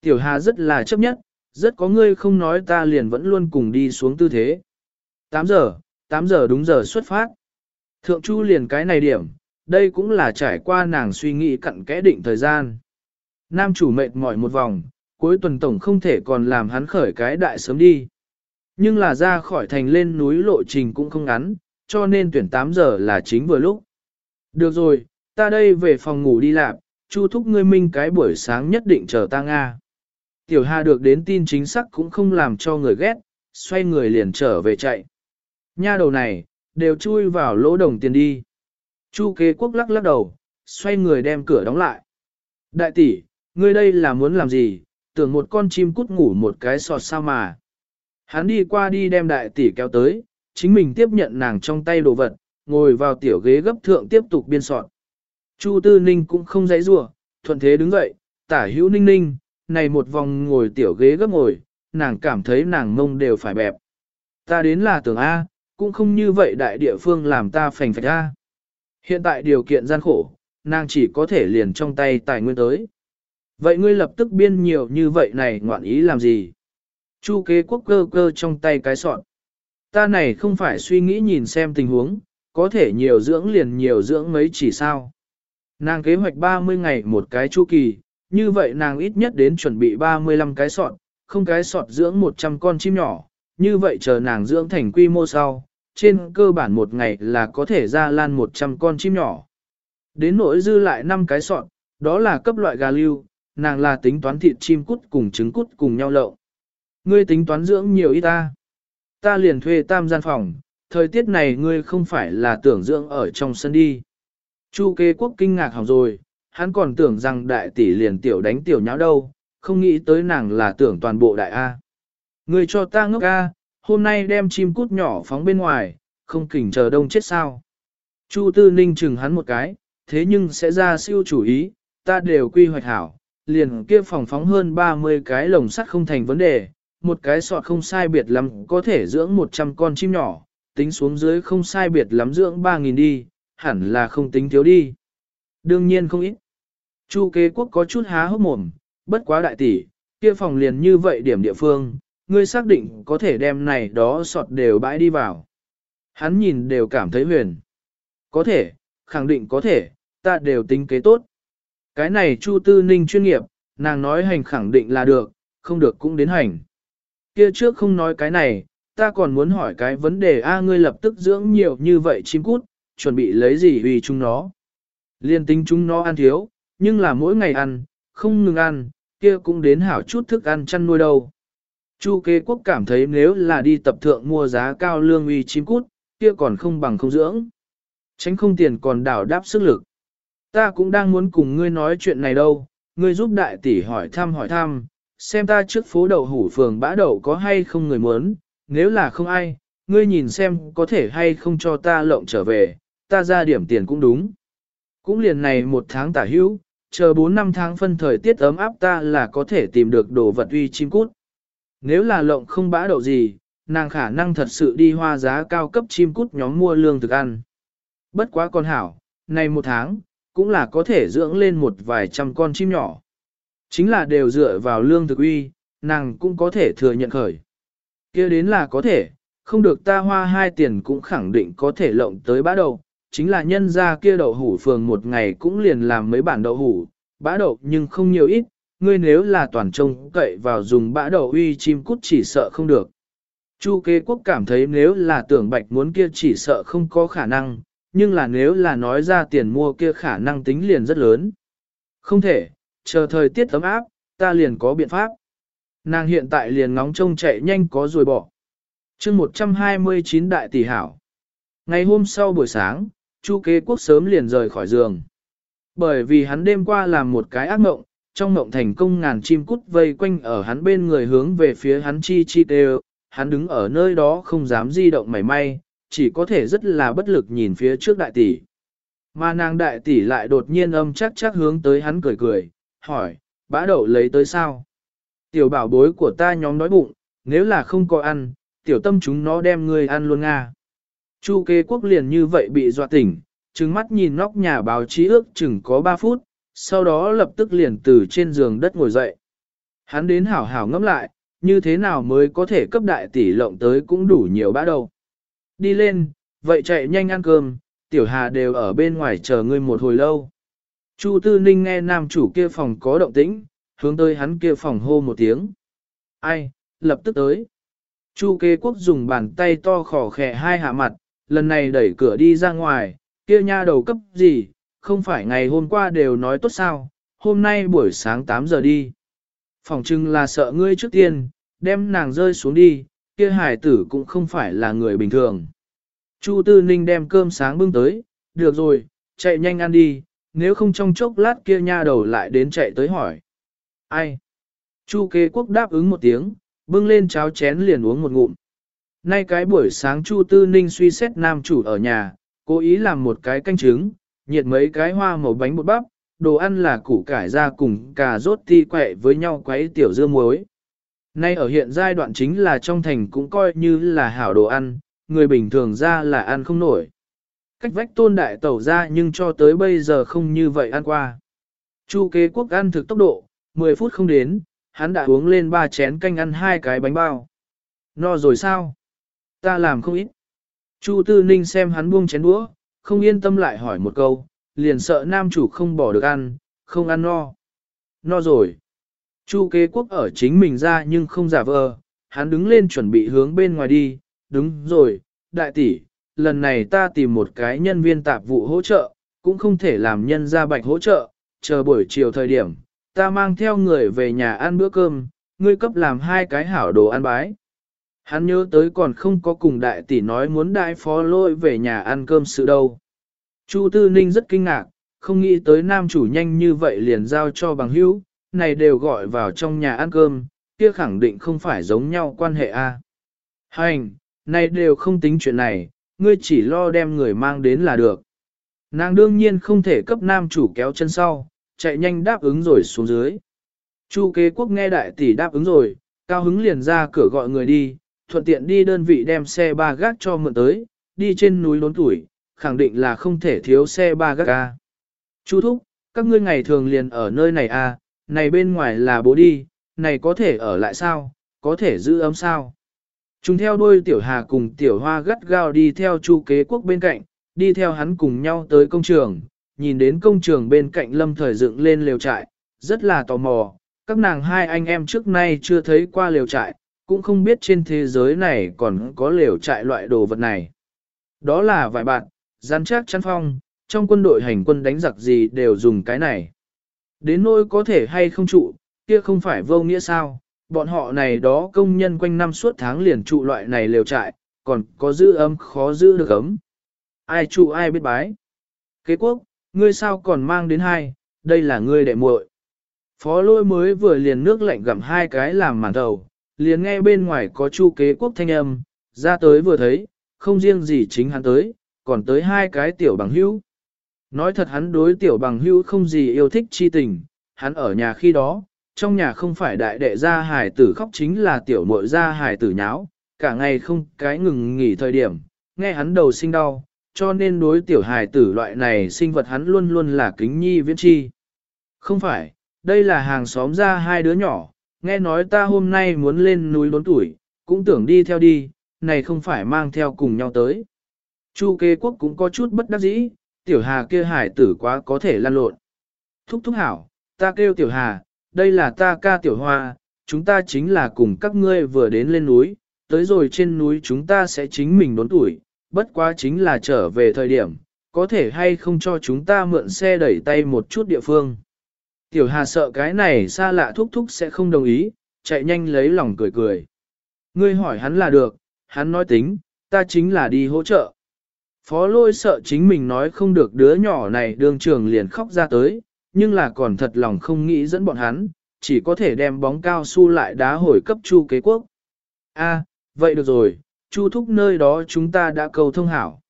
Tiểu hà rất là chấp nhất, rất có ngươi không nói ta liền vẫn luôn cùng đi xuống tư thế. 8 giờ, 8 giờ đúng giờ xuất phát. Thượng Chu liền cái này điểm, đây cũng là trải qua nàng suy nghĩ cặn kẽ định thời gian. Nam chủ mệt mỏi một vòng, cuối tuần tổng không thể còn làm hắn khởi cái đại sớm đi. Nhưng là ra khỏi thành lên núi lộ trình cũng không ngắn, cho nên tuyển 8 giờ là chính vừa lúc. Được rồi, ta đây về phòng ngủ đi làm, chu thúc ngươi minh cái buổi sáng nhất định chờ ta Nga. Tiểu Hà được đến tin chính xác cũng không làm cho người ghét, xoay người liền trở về chạy. Nha đầu này, đều chui vào lỗ đồng tiền đi. Chu kế quốc lắc lắc đầu, xoay người đem cửa đóng lại. Đại tỷ, ngươi đây là muốn làm gì, tưởng một con chim cút ngủ một cái sọt sao mà. Hắn đi qua đi đem đại tỷ kéo tới, chính mình tiếp nhận nàng trong tay đồ vật, ngồi vào tiểu ghế gấp thượng tiếp tục biên sọt. Chu Tư Ninh cũng không dãy rủa, thuận thế đứng dậy, tả hữu ninh ninh, này một vòng ngồi tiểu ghế gấp ngồi, nàng cảm thấy nàng mông đều phải bẹp. Ta đến là tưởng A, cũng không như vậy đại địa phương làm ta phành phạch ra. Hiện tại điều kiện gian khổ, nàng chỉ có thể liền trong tay tài nguyên tới. Vậy ngươi lập tức biên nhiều như vậy này ngoạn ý làm gì? Chu kế quốc cơ cơ trong tay cái sọn. Ta này không phải suy nghĩ nhìn xem tình huống, có thể nhiều dưỡng liền nhiều dưỡng mấy chỉ sao. Nàng kế hoạch 30 ngày một cái chu kỳ, như vậy nàng ít nhất đến chuẩn bị 35 cái sọt, không cái sọt dưỡng 100 con chim nhỏ, như vậy chờ nàng dưỡng thành quy mô sau, trên cơ bản một ngày là có thể ra lan 100 con chim nhỏ. Đến nỗi dư lại 5 cái sọt, đó là cấp loại gà lưu, nàng là tính toán thịt chim cút cùng trứng cút cùng nhau lậu. Ngươi tính toán dưỡng nhiều ít ta. Ta liền thuê tam gian phòng, thời tiết này ngươi không phải là tưởng dưỡng ở trong sân đi. Chu kế quốc kinh ngạc hỏng rồi, hắn còn tưởng rằng đại tỷ liền tiểu đánh tiểu nháo đâu, không nghĩ tới nàng là tưởng toàn bộ đại A. Ngươi cho ta ngốc A, hôm nay đem chim cút nhỏ phóng bên ngoài, không kỉnh chờ đông chết sao. Chu tư ninh chừng hắn một cái, thế nhưng sẽ ra siêu chủ ý, ta đều quy hoạch hảo, liền kia phòng phóng hơn 30 cái lồng sắt không thành vấn đề, một cái sọt không sai biệt lắm có thể dưỡng 100 con chim nhỏ, tính xuống dưới không sai biệt lắm dưỡng 3.000 đi, hẳn là không tính thiếu đi. Đương nhiên không ít. Chu kế quốc có chút há hốc mồm, bất quá đại tỷ, kia phòng liền như vậy điểm địa phương, ngươi xác định có thể đem này đó sọt đều bãi đi vào. Hắn nhìn đều cảm thấy huyền. Có thể, khẳng định có thể, ta đều tính kế tốt. Cái này Chu Tư Ninh chuyên nghiệp, nàng nói hành khẳng định là được, không được cũng đến hành. Kia trước không nói cái này, ta còn muốn hỏi cái vấn đề A ngươi lập tức dưỡng nhiều như vậy chim cút, chuẩn bị lấy gì vì chúng nó. Liên tính chúng nó ăn thiếu, nhưng là mỗi ngày ăn, không ngừng ăn, kia cũng đến hảo chút thức ăn chăn nuôi đâu. Chu kế quốc cảm thấy nếu là đi tập thượng mua giá cao lương uy chim cút, kia còn không bằng không dưỡng. Tránh không tiền còn đảo đáp sức lực. Ta cũng đang muốn cùng ngươi nói chuyện này đâu, ngươi giúp đại tỷ hỏi thăm hỏi thăm, xem ta trước phố đậu hủ phường bã đậu có hay không người muốn, nếu là không ai, ngươi nhìn xem có thể hay không cho ta lộng trở về, ta ra điểm tiền cũng đúng. Cũng liền này một tháng tả hữu, chờ 4 năm tháng phân thời tiết ấm áp ta là có thể tìm được đồ vật uy chim cút. Nếu là lộng không bã đậu gì, nàng khả năng thật sự đi hoa giá cao cấp chim cút nhóm mua lương thực ăn. Bất quá con hảo, này một tháng, cũng là có thể dưỡng lên một vài trăm con chim nhỏ. Chính là đều dựa vào lương thực uy, nàng cũng có thể thừa nhận khởi. kia đến là có thể, không được ta hoa hai tiền cũng khẳng định có thể lộng tới bã đậu, chính là nhân ra kia đậu hủ phường một ngày cũng liền làm mấy bản đậu hủ, bã đậu nhưng không nhiều ít, ngươi nếu là toàn trông cậy vào dùng bã đậu uy chim cút chỉ sợ không được. Chu kế quốc cảm thấy nếu là tưởng bạch muốn kia chỉ sợ không có khả năng, nhưng là nếu là nói ra tiền mua kia khả năng tính liền rất lớn. Không thể, chờ thời tiết ấm áp, ta liền có biện pháp. Nàng hiện tại liền ngóng trông chạy nhanh có rồi bỏ. chương 129 đại tỷ hảo. Ngày hôm sau buổi sáng, Chu kế quốc sớm liền rời khỏi giường. Bởi vì hắn đêm qua làm một cái ác mộng, trong mộng thành công ngàn chim cút vây quanh ở hắn bên người hướng về phía hắn chi chi đều, hắn đứng ở nơi đó không dám di động mảy may, chỉ có thể rất là bất lực nhìn phía trước đại tỷ. Mà nàng đại tỷ lại đột nhiên âm chắc chắc hướng tới hắn cười cười, hỏi, bã đậu lấy tới sao? Tiểu bảo bối của ta nhóm đói bụng, nếu là không có ăn, tiểu tâm chúng nó đem ngươi ăn luôn nga. Chu kế quốc liền như vậy bị dọa tỉnh, trừng mắt nhìn nóc nhà báo chí ước chừng có 3 phút, sau đó lập tức liền từ trên giường đất ngồi dậy. Hắn đến hảo hảo ngẫm lại, như thế nào mới có thể cấp đại tỷ lộng tới cũng đủ nhiều bã đầu. Đi lên, vậy chạy nhanh ăn cơm, tiểu hà đều ở bên ngoài chờ ngươi một hồi lâu. Chu Tư Ninh nghe nam chủ kia phòng có động tĩnh, hướng tới hắn kia phòng hô một tiếng. Ai, lập tức tới. Chu kế quốc dùng bàn tay to khỏ khẽ hai hạ mặt, lần này đẩy cửa đi ra ngoài, kia nha đầu cấp gì, không phải ngày hôm qua đều nói tốt sao, hôm nay buổi sáng 8 giờ đi. Phòng trưng là sợ ngươi trước tiên, đem nàng rơi xuống đi, kia hải tử cũng không phải là người bình thường. Chu Tư Ninh đem cơm sáng bưng tới, được rồi, chạy nhanh ăn đi, nếu không trong chốc lát kia nha đầu lại đến chạy tới hỏi. Ai? Chu kế quốc đáp ứng một tiếng, bưng lên cháo chén liền uống một ngụm. Nay cái buổi sáng Chu Tư Ninh suy xét nam chủ ở nhà, cố ý làm một cái canh trứng, nhiệt mấy cái hoa màu bánh bột bắp, đồ ăn là củ cải ra cùng cà rốt ti quẹ với nhau quấy tiểu dưa muối. Nay ở hiện giai đoạn chính là trong thành cũng coi như là hảo đồ ăn, người bình thường ra là ăn không nổi. Cách vách tôn đại tẩu ra nhưng cho tới bây giờ không như vậy ăn qua. Chu kế quốc ăn thực tốc độ, 10 phút không đến, hắn đã uống lên ba chén canh ăn hai cái bánh bao. No rồi sao? Ta làm không ít. Chu Tư Ninh xem hắn buông chén đũa, không yên tâm lại hỏi một câu, liền sợ nam chủ không bỏ được ăn, không ăn no. No rồi. Chu kế quốc ở chính mình ra nhưng không giả vờ, hắn đứng lên chuẩn bị hướng bên ngoài đi, đúng rồi, đại tỷ, lần này ta tìm một cái nhân viên tạp vụ hỗ trợ, cũng không thể làm nhân gia bạch hỗ trợ, chờ buổi chiều thời điểm, ta mang theo người về nhà ăn bữa cơm, ngươi cấp làm hai cái hảo đồ ăn bái. Hắn nhớ tới còn không có cùng đại tỷ nói muốn đại phó lôi về nhà ăn cơm sự đâu. Chu Tư Ninh rất kinh ngạc, không nghĩ tới nam chủ nhanh như vậy liền giao cho bằng hữu, này đều gọi vào trong nhà ăn cơm, kia khẳng định không phải giống nhau quan hệ a. Hành, này đều không tính chuyện này, ngươi chỉ lo đem người mang đến là được. Nàng đương nhiên không thể cấp nam chủ kéo chân sau, chạy nhanh đáp ứng rồi xuống dưới. Chu kế quốc nghe đại tỷ đáp ứng rồi, cao hứng liền ra cửa gọi người đi, thuận tiện đi đơn vị đem xe ba gác cho mượn tới, đi trên núi đốn tuổi, khẳng định là không thể thiếu xe ba gác ca. Chú thúc, các ngươi ngày thường liền ở nơi này à này bên ngoài là bố đi, này có thể ở lại sao, có thể giữ ấm sao. Chúng theo đuôi tiểu hà cùng tiểu hoa gắt gao đi theo chu kế quốc bên cạnh, đi theo hắn cùng nhau tới công trường, nhìn đến công trường bên cạnh lâm thời dựng lên lều trại, rất là tò mò, các nàng hai anh em trước nay chưa thấy qua lều trại, cũng không biết trên thế giới này còn có lều trại loại đồ vật này. Đó là vài bạn, gian chắc chắn phong, trong quân đội hành quân đánh giặc gì đều dùng cái này. Đến nỗi có thể hay không trụ, kia không phải vô nghĩa sao, Bọn họ này đó công nhân quanh năm suốt tháng liền trụ loại này lều trại, còn có giữ ấm khó giữ được ấm. Ai trụ ai biết bái. Kế quốc, ngươi sao còn mang đến hai, đây là ngươi đệ muội. Phó lôi mới vừa liền nước lạnh gặm hai cái làm màn đầu, liền nghe bên ngoài có chu kế quốc thanh âm, ra tới vừa thấy, không riêng gì chính hắn tới, còn tới hai cái tiểu bằng hữu. Nói thật hắn đối tiểu bằng hữu không gì yêu thích chi tình, hắn ở nhà khi đó, trong nhà không phải đại đệ gia hải tử khóc chính là tiểu muội gia hải tử nháo, cả ngày không cái ngừng nghỉ thời điểm, nghe hắn đầu sinh đau, cho nên đối tiểu hải tử loại này sinh vật hắn luôn luôn là kính nhi viễn chi. Không phải, đây là hàng xóm ra hai đứa nhỏ, nghe nói ta hôm nay muốn lên núi đốn tuổi, cũng tưởng đi theo đi, này không phải mang theo cùng nhau tới. Chu kê quốc cũng có chút bất đắc dĩ, tiểu hà kia hải tử quá có thể lan lộn. Thúc thúc hảo, ta kêu tiểu hà, đây là ta ca tiểu hoa, chúng ta chính là cùng các ngươi vừa đến lên núi, tới rồi trên núi chúng ta sẽ chính mình đốn tuổi, bất quá chính là trở về thời điểm, có thể hay không cho chúng ta mượn xe đẩy tay một chút địa phương. Tiểu Hà sợ cái này xa lạ thúc thúc sẽ không đồng ý, chạy nhanh lấy lòng cười cười. Ngươi hỏi hắn là được, hắn nói tính, ta chính là đi hỗ trợ. Phó lôi sợ chính mình nói không được đứa nhỏ này đường trường liền khóc ra tới, nhưng là còn thật lòng không nghĩ dẫn bọn hắn, chỉ có thể đem bóng cao su lại đá hồi cấp chu kế quốc. A, vậy được rồi, chu thúc nơi đó chúng ta đã cầu thông hảo.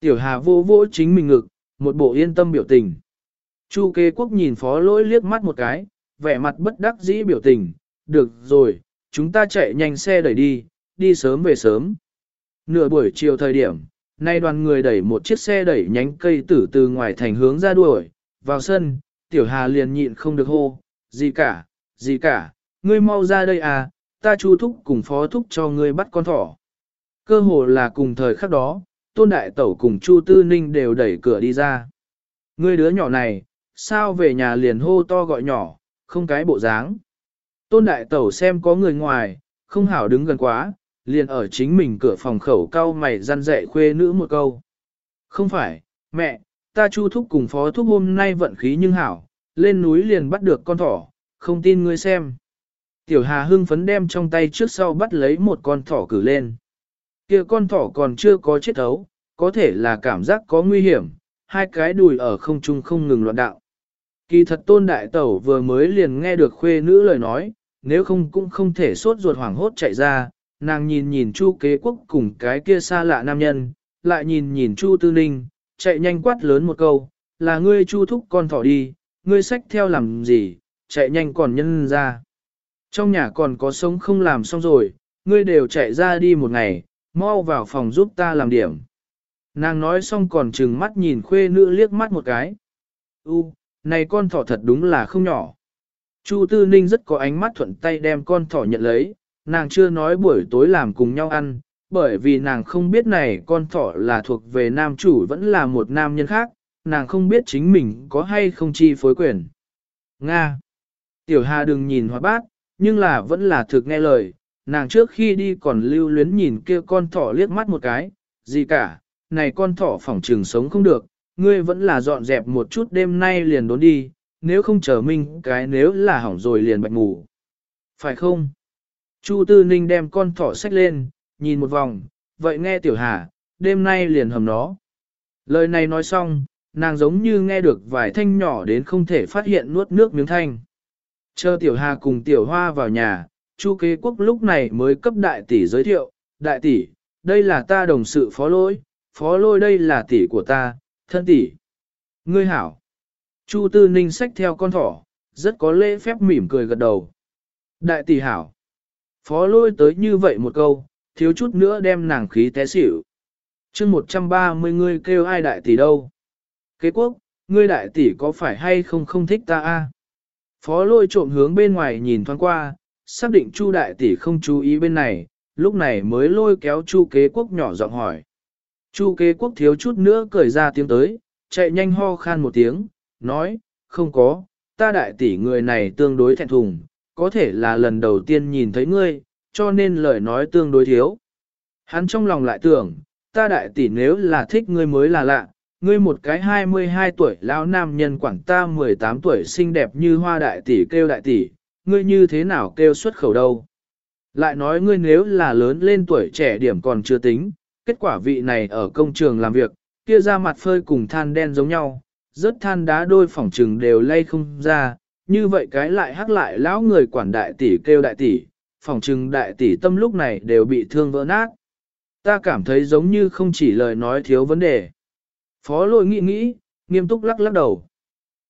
Tiểu Hà vô vỗ chính mình ngực, một bộ yên tâm biểu tình. Chu kế quốc nhìn phó lỗi liếc mắt một cái, vẻ mặt bất đắc dĩ biểu tình, được rồi, chúng ta chạy nhanh xe đẩy đi, đi sớm về sớm. Nửa buổi chiều thời điểm, nay đoàn người đẩy một chiếc xe đẩy nhánh cây tử từ ngoài thành hướng ra đuổi, vào sân, tiểu hà liền nhịn không được hô, gì cả, gì cả, ngươi mau ra đây à, ta chu thúc cùng phó thúc cho ngươi bắt con thỏ. Cơ hồ là cùng thời khắc đó, tôn đại tẩu cùng chu tư ninh đều đẩy cửa đi ra. Ngươi đứa nhỏ này, sao về nhà liền hô to gọi nhỏ, không cái bộ dáng. Tôn đại tẩu xem có người ngoài, không hảo đứng gần quá, liền ở chính mình cửa phòng khẩu cao mày răn dạy khuê nữ một câu. Không phải, mẹ, ta chu thúc cùng phó thúc hôm nay vận khí nhưng hảo, lên núi liền bắt được con thỏ, không tin ngươi xem. Tiểu Hà hưng phấn đem trong tay trước sau bắt lấy một con thỏ cử lên. kia con thỏ còn chưa có chết thấu, có thể là cảm giác có nguy hiểm, hai cái đùi ở không trung không ngừng loạn đạo. Kỳ thật tôn đại tẩu vừa mới liền nghe được khuê nữ lời nói, nếu không cũng không thể sốt ruột hoảng hốt chạy ra, nàng nhìn nhìn chu kế quốc cùng cái kia xa lạ nam nhân, lại nhìn nhìn chu tư ninh, chạy nhanh quát lớn một câu, là ngươi chu thúc con thỏ đi, ngươi sách theo làm gì, chạy nhanh còn nhân ra. Trong nhà còn có sống không làm xong rồi, ngươi đều chạy ra đi một ngày, mau vào phòng giúp ta làm điểm. Nàng nói xong còn trừng mắt nhìn khuê nữ liếc mắt một cái. U, này con thỏ thật đúng là không nhỏ. Chu Tư Ninh rất có ánh mắt thuận tay đem con thỏ nhận lấy, nàng chưa nói buổi tối làm cùng nhau ăn, bởi vì nàng không biết này con thỏ là thuộc về nam chủ vẫn là một nam nhân khác, nàng không biết chính mình có hay không chi phối quyền. Nga Tiểu Hà đừng nhìn hoa bát, nhưng là vẫn là thực nghe lời, nàng trước khi đi còn lưu luyến nhìn kia con thỏ liếc mắt một cái, gì cả, này con thỏ phỏng trường sống không được, ngươi vẫn là dọn dẹp một chút đêm nay liền đốn đi, nếu không chờ minh cái nếu là hỏng rồi liền bạch ngủ. Phải không? Chu Tư Ninh đem con thỏ sách lên, nhìn một vòng, vậy nghe Tiểu Hà, đêm nay liền hầm nó. Lời này nói xong, nàng giống như nghe được vài thanh nhỏ đến không thể phát hiện nuốt nước miếng thanh. Chờ Tiểu Hà cùng Tiểu Hoa vào nhà, Chu Kế Quốc lúc này mới cấp đại tỷ giới thiệu, đại tỷ, đây là ta đồng sự phó lôi, phó lôi đây là tỷ của ta, thân tỷ. Ngươi hảo. Chu Tư Ninh xách theo con thỏ, rất có lễ phép mỉm cười gật đầu. Đại tỷ hảo. Phó lôi tới như vậy một câu, thiếu chút nữa đem nàng khí té xỉu. chương 130 ngươi kêu ai đại tỷ đâu? Kế quốc, ngươi đại tỷ có phải hay không không thích ta a? Phó lôi trộm hướng bên ngoài nhìn thoáng qua, xác định Chu đại tỷ không chú ý bên này, lúc này mới lôi kéo Chu kế quốc nhỏ giọng hỏi. Chu kế quốc thiếu chút nữa cười ra tiếng tới, chạy nhanh ho khan một tiếng, nói, không có, ta đại tỷ người này tương đối thẹn thùng, có thể là lần đầu tiên nhìn thấy ngươi, cho nên lời nói tương đối thiếu. Hắn trong lòng lại tưởng, ta đại tỷ nếu là thích ngươi mới là lạ, ngươi một cái 22 tuổi lão nam nhân quảng ta 18 tuổi xinh đẹp như hoa đại tỷ kêu đại tỷ, ngươi như thế nào kêu xuất khẩu đâu. Lại nói ngươi nếu là lớn lên tuổi trẻ điểm còn chưa tính, kết quả vị này ở công trường làm việc, kia ra mặt phơi cùng than đen giống nhau, rớt than đá đôi phòng trừng đều lay không ra, như vậy cái lại hắc lại lão người quản đại tỷ kêu đại tỷ, phòng trừng đại tỷ tâm lúc này đều bị thương vỡ nát. Ta cảm thấy giống như không chỉ lời nói thiếu vấn đề. Phó lôi nghĩ nghĩ, nghiêm túc lắc lắc đầu.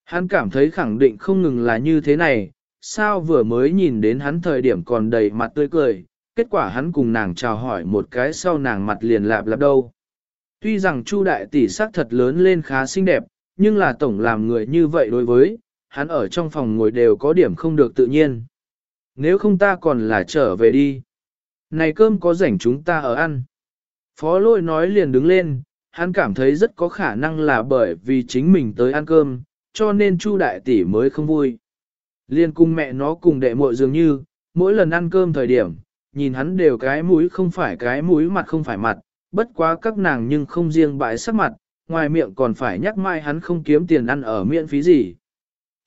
Hắn cảm thấy khẳng định không ngừng là như thế này, sao vừa mới nhìn đến hắn thời điểm còn đầy mặt tươi cười, kết quả hắn cùng nàng chào hỏi một cái sau nàng mặt liền lạp lạp đâu. Tuy rằng Chu đại tỷ sắc thật lớn lên khá xinh đẹp, nhưng là tổng làm người như vậy đối với, hắn ở trong phòng ngồi đều có điểm không được tự nhiên. Nếu không ta còn là trở về đi. Này cơm có rảnh chúng ta ở ăn. Phó lôi nói liền đứng lên, hắn cảm thấy rất có khả năng là bởi vì chính mình tới ăn cơm, cho nên Chu đại tỷ mới không vui. Liên cùng mẹ nó cùng đệ muội dường như, mỗi lần ăn cơm thời điểm, nhìn hắn đều cái mũi không phải cái mũi mặt không phải mặt, bất quá các nàng nhưng không riêng bãi sắc mặt, ngoài miệng còn phải nhắc mai hắn không kiếm tiền ăn ở miễn phí gì.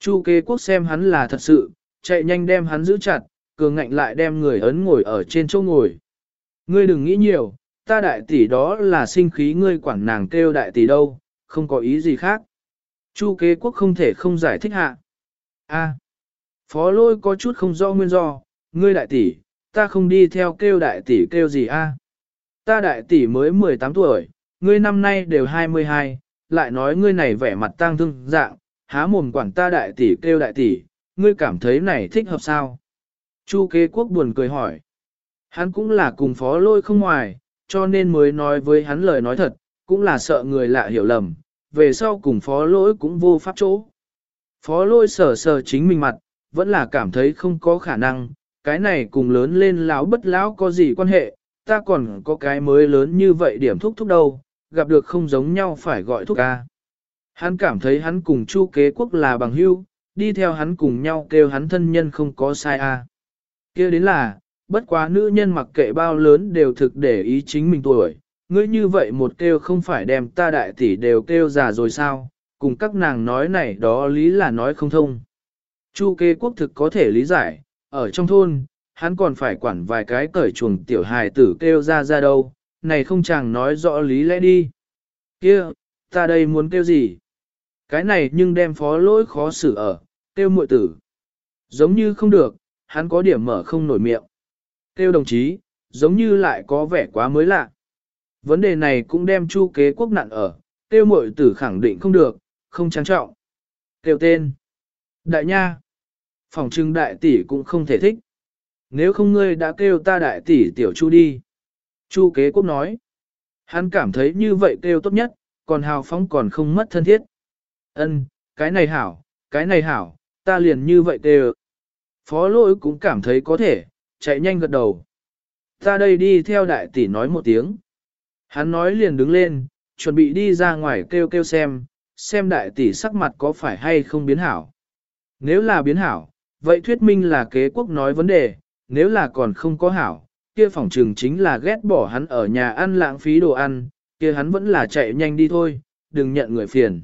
Chu kế quốc xem hắn là thật sự, chạy nhanh đem hắn giữ chặt, cường ngạnh lại đem người ấn ngồi ở trên chỗ ngồi. Ngươi đừng nghĩ nhiều, ta đại tỷ đó là sinh khí ngươi quản nàng kêu đại tỷ đâu, không có ý gì khác. Chu kế quốc không thể không giải thích hạ. A. phó lôi có chút không do nguyên do, ngươi đại tỷ, ta không đi theo kêu đại tỷ kêu gì a? Ta đại tỷ mới 18 tuổi, ngươi năm nay đều 22, lại nói ngươi này vẻ mặt tang thương dạng, há mồm quản ta đại tỷ kêu đại tỷ, ngươi cảm thấy này thích hợp sao? Chu kế quốc buồn cười hỏi. Hắn cũng là cùng phó lôi không ngoài, cho nên mới nói với hắn lời nói thật, cũng là sợ người lạ hiểu lầm, về sau cùng phó lỗi cũng vô pháp chỗ. Phó lôi sờ sờ chính mình mặt, vẫn là cảm thấy không có khả năng, cái này cùng lớn lên lão bất lão có gì quan hệ, ta còn có cái mới lớn như vậy điểm thúc thúc đâu, gặp được không giống nhau phải gọi thúc ca. Hắn cảm thấy hắn cùng chu kế quốc là bằng hữu, đi theo hắn cùng nhau kêu hắn thân nhân không có sai a. À. kia đến là, bất quá nữ nhân mặc kệ bao lớn đều thực để ý chính mình tuổi, ngươi như vậy một kêu không phải đem ta đại tỷ đều kêu già rồi sao, cùng các nàng nói này đó lý là nói không thông. Chu kế quốc thực có thể lý giải, ở trong thôn, hắn còn phải quản vài cái cởi chuồng tiểu hài tử kêu ra ra đâu, này không chàng nói rõ lý lẽ đi. kia ta đây muốn kêu gì? Cái này nhưng đem phó lỗi khó xử ở, kêu muội tử. Giống như không được, hắn có điểm mở không nổi miệng. Kêu đồng chí, giống như lại có vẻ quá mới lạ. Vấn đề này cũng đem chu kế quốc nạn ở, kêu muội tử khẳng định không được, không trang trọng. Kêu tên. Đại nha. Phòng trưng đại tỷ cũng không thể thích. Nếu không ngươi đã kêu ta đại tỷ tiểu chu đi. Chu kế quốc nói. Hắn cảm thấy như vậy kêu tốt nhất, còn hào phóng còn không mất thân thiết. Ân, cái này hảo, cái này hảo, ta liền như vậy kêu. Phó lỗi cũng cảm thấy có thể, chạy nhanh gật đầu. Ta đây đi theo đại tỷ nói một tiếng. Hắn nói liền đứng lên, chuẩn bị đi ra ngoài kêu kêu xem, xem đại tỷ sắc mặt có phải hay không biến hảo. Nếu là biến hảo, vậy thuyết minh là kế quốc nói vấn đề, nếu là còn không có hảo, kia phỏng trừng chính là ghét bỏ hắn ở nhà ăn lãng phí đồ ăn, kia hắn vẫn là chạy nhanh đi thôi, đừng nhận người phiền.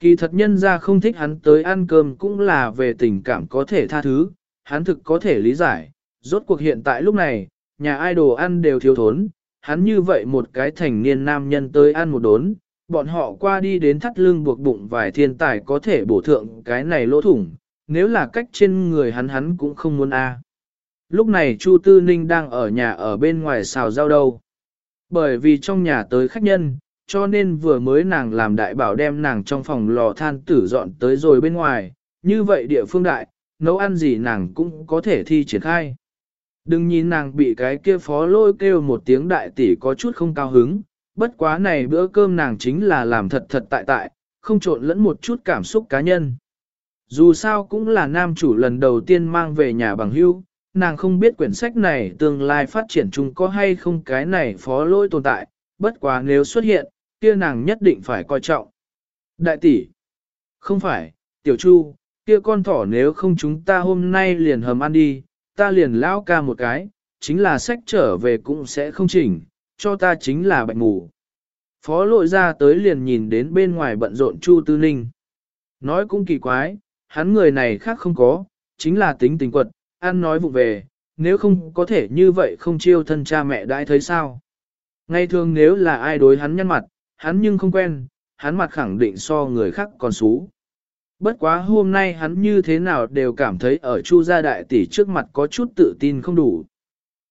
Kỳ thật nhân ra không thích hắn tới ăn cơm cũng là về tình cảm có thể tha thứ, hắn thực có thể lý giải, rốt cuộc hiện tại lúc này, nhà ai đồ ăn đều thiếu thốn, hắn như vậy một cái thành niên nam nhân tới ăn một đốn, bọn họ qua đi đến thắt lưng buộc bụng vài thiên tài có thể bổ thượng cái này lỗ thủng, nếu là cách trên người hắn hắn cũng không muốn a. Lúc này Chu Tư Ninh đang ở nhà ở bên ngoài xào rau đâu. Bởi vì trong nhà tới khách nhân, cho nên vừa mới nàng làm đại bảo đem nàng trong phòng lò than tử dọn tới rồi bên ngoài, như vậy địa phương đại, nấu ăn gì nàng cũng có thể thi triển khai. Đừng nhìn nàng bị cái kia phó lôi kêu một tiếng đại tỷ có chút không cao hứng, bất quá này bữa cơm nàng chính là làm thật thật tại tại, không trộn lẫn một chút cảm xúc cá nhân. Dù sao cũng là nam chủ lần đầu tiên mang về nhà bằng hưu, nàng không biết quyển sách này tương lai phát triển chung có hay không cái này phó lỗi tồn tại, bất quá nếu xuất hiện, kia nàng nhất định phải coi trọng. Đại tỷ, không phải, tiểu chu, kia con thỏ nếu không chúng ta hôm nay liền hầm ăn đi, ta liền lão ca một cái, chính là sách trở về cũng sẽ không chỉnh, cho ta chính là bệnh ngủ. Phó lội ra tới liền nhìn đến bên ngoài bận rộn Chu Tư Ninh. Nói cũng kỳ quái, hắn người này khác không có, chính là tính tình quật, ăn nói vụ về, nếu không có thể như vậy không chiêu thân cha mẹ đãi thấy sao. Ngay thường nếu là ai đối hắn nhăn mặt, hắn nhưng không quen, hắn mặt khẳng định so người khác còn xú. Bất quá hôm nay hắn như thế nào đều cảm thấy ở Chu gia đại tỷ trước mặt có chút tự tin không đủ.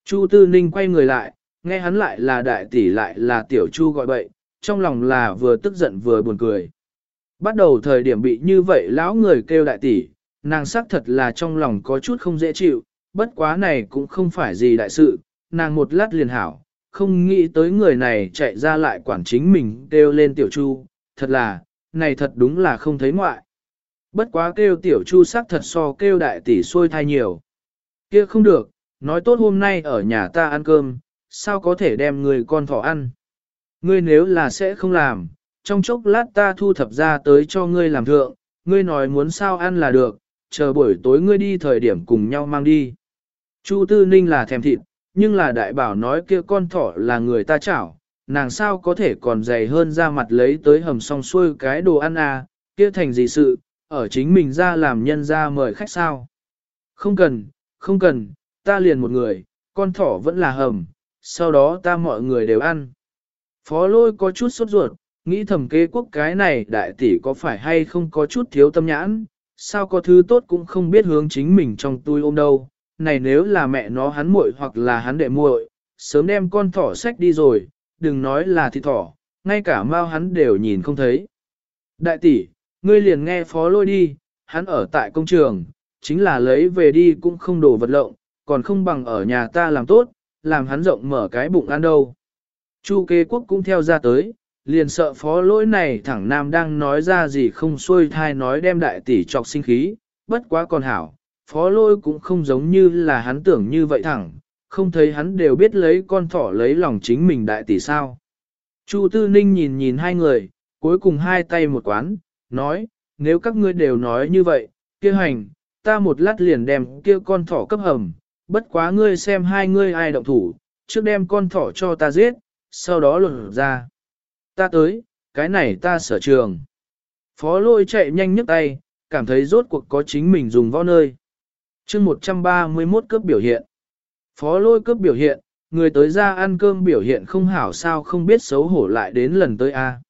Chu Tư Ninh quay người lại, nghe hắn lại là đại tỷ lại là tiểu Chu gọi bậy, trong lòng là vừa tức giận vừa buồn cười. Bắt đầu thời điểm bị như vậy lão người kêu đại tỷ, nàng xác thật là trong lòng có chút không dễ chịu, bất quá này cũng không phải gì đại sự, nàng một lát liền hảo, không nghĩ tới người này chạy ra lại quản chính mình kêu lên tiểu chu, thật là, này thật đúng là không thấy ngoại. Bất quá kêu tiểu chu xác thật so kêu đại tỷ xôi thai nhiều. kia không được, nói tốt hôm nay ở nhà ta ăn cơm, sao có thể đem người con thỏ ăn. Ngươi nếu là sẽ không làm, trong chốc lát ta thu thập ra tới cho ngươi làm thượng, ngươi nói muốn sao ăn là được, chờ buổi tối ngươi đi thời điểm cùng nhau mang đi. Chu Tư Ninh là thèm thịt, nhưng là đại bảo nói kia con thỏ là người ta chảo, nàng sao có thể còn dày hơn ra mặt lấy tới hầm xong xuôi cái đồ ăn à, kia thành gì sự, ở chính mình ra làm nhân ra mời khách sao. Không cần, không cần, ta liền một người, con thỏ vẫn là hầm, sau đó ta mọi người đều ăn. Phó lôi có chút sốt ruột, nghĩ thầm kế quốc cái này đại tỷ có phải hay không có chút thiếu tâm nhãn, sao có thứ tốt cũng không biết hướng chính mình trong tôi ôm đâu, này nếu là mẹ nó hắn muội hoặc là hắn đệ muội, sớm đem con thỏ sách đi rồi, đừng nói là thịt thỏ, ngay cả mau hắn đều nhìn không thấy. Đại tỷ, ngươi liền nghe phó lôi đi, hắn ở tại công trường, chính là lấy về đi cũng không đổ vật lộng, còn không bằng ở nhà ta làm tốt, làm hắn rộng mở cái bụng ăn đâu. Chu kế quốc cũng theo ra tới, liền sợ phó lỗi này thẳng nam đang nói ra gì không xuôi thai nói đem đại tỷ trọc sinh khí, bất quá còn hảo, phó lỗi cũng không giống như là hắn tưởng như vậy thẳng, không thấy hắn đều biết lấy con thỏ lấy lòng chính mình đại tỷ sao. Chu Tư Ninh nhìn nhìn hai người, cuối cùng hai tay một quán, nói, nếu các ngươi đều nói như vậy, kia hành, ta một lát liền đem kia con thỏ cấp hầm, bất quá ngươi xem hai ngươi ai động thủ, trước đem con thỏ cho ta giết, sau đó luận ra. Ta tới, cái này ta sở trường. Phó lôi chạy nhanh nhấc tay, cảm thấy rốt cuộc có chính mình dùng võ nơi chương 131 cướp biểu hiện. Phó lôi cướp biểu hiện, người tới ra ăn cơm biểu hiện không hảo sao không biết xấu hổ lại đến lần tới A.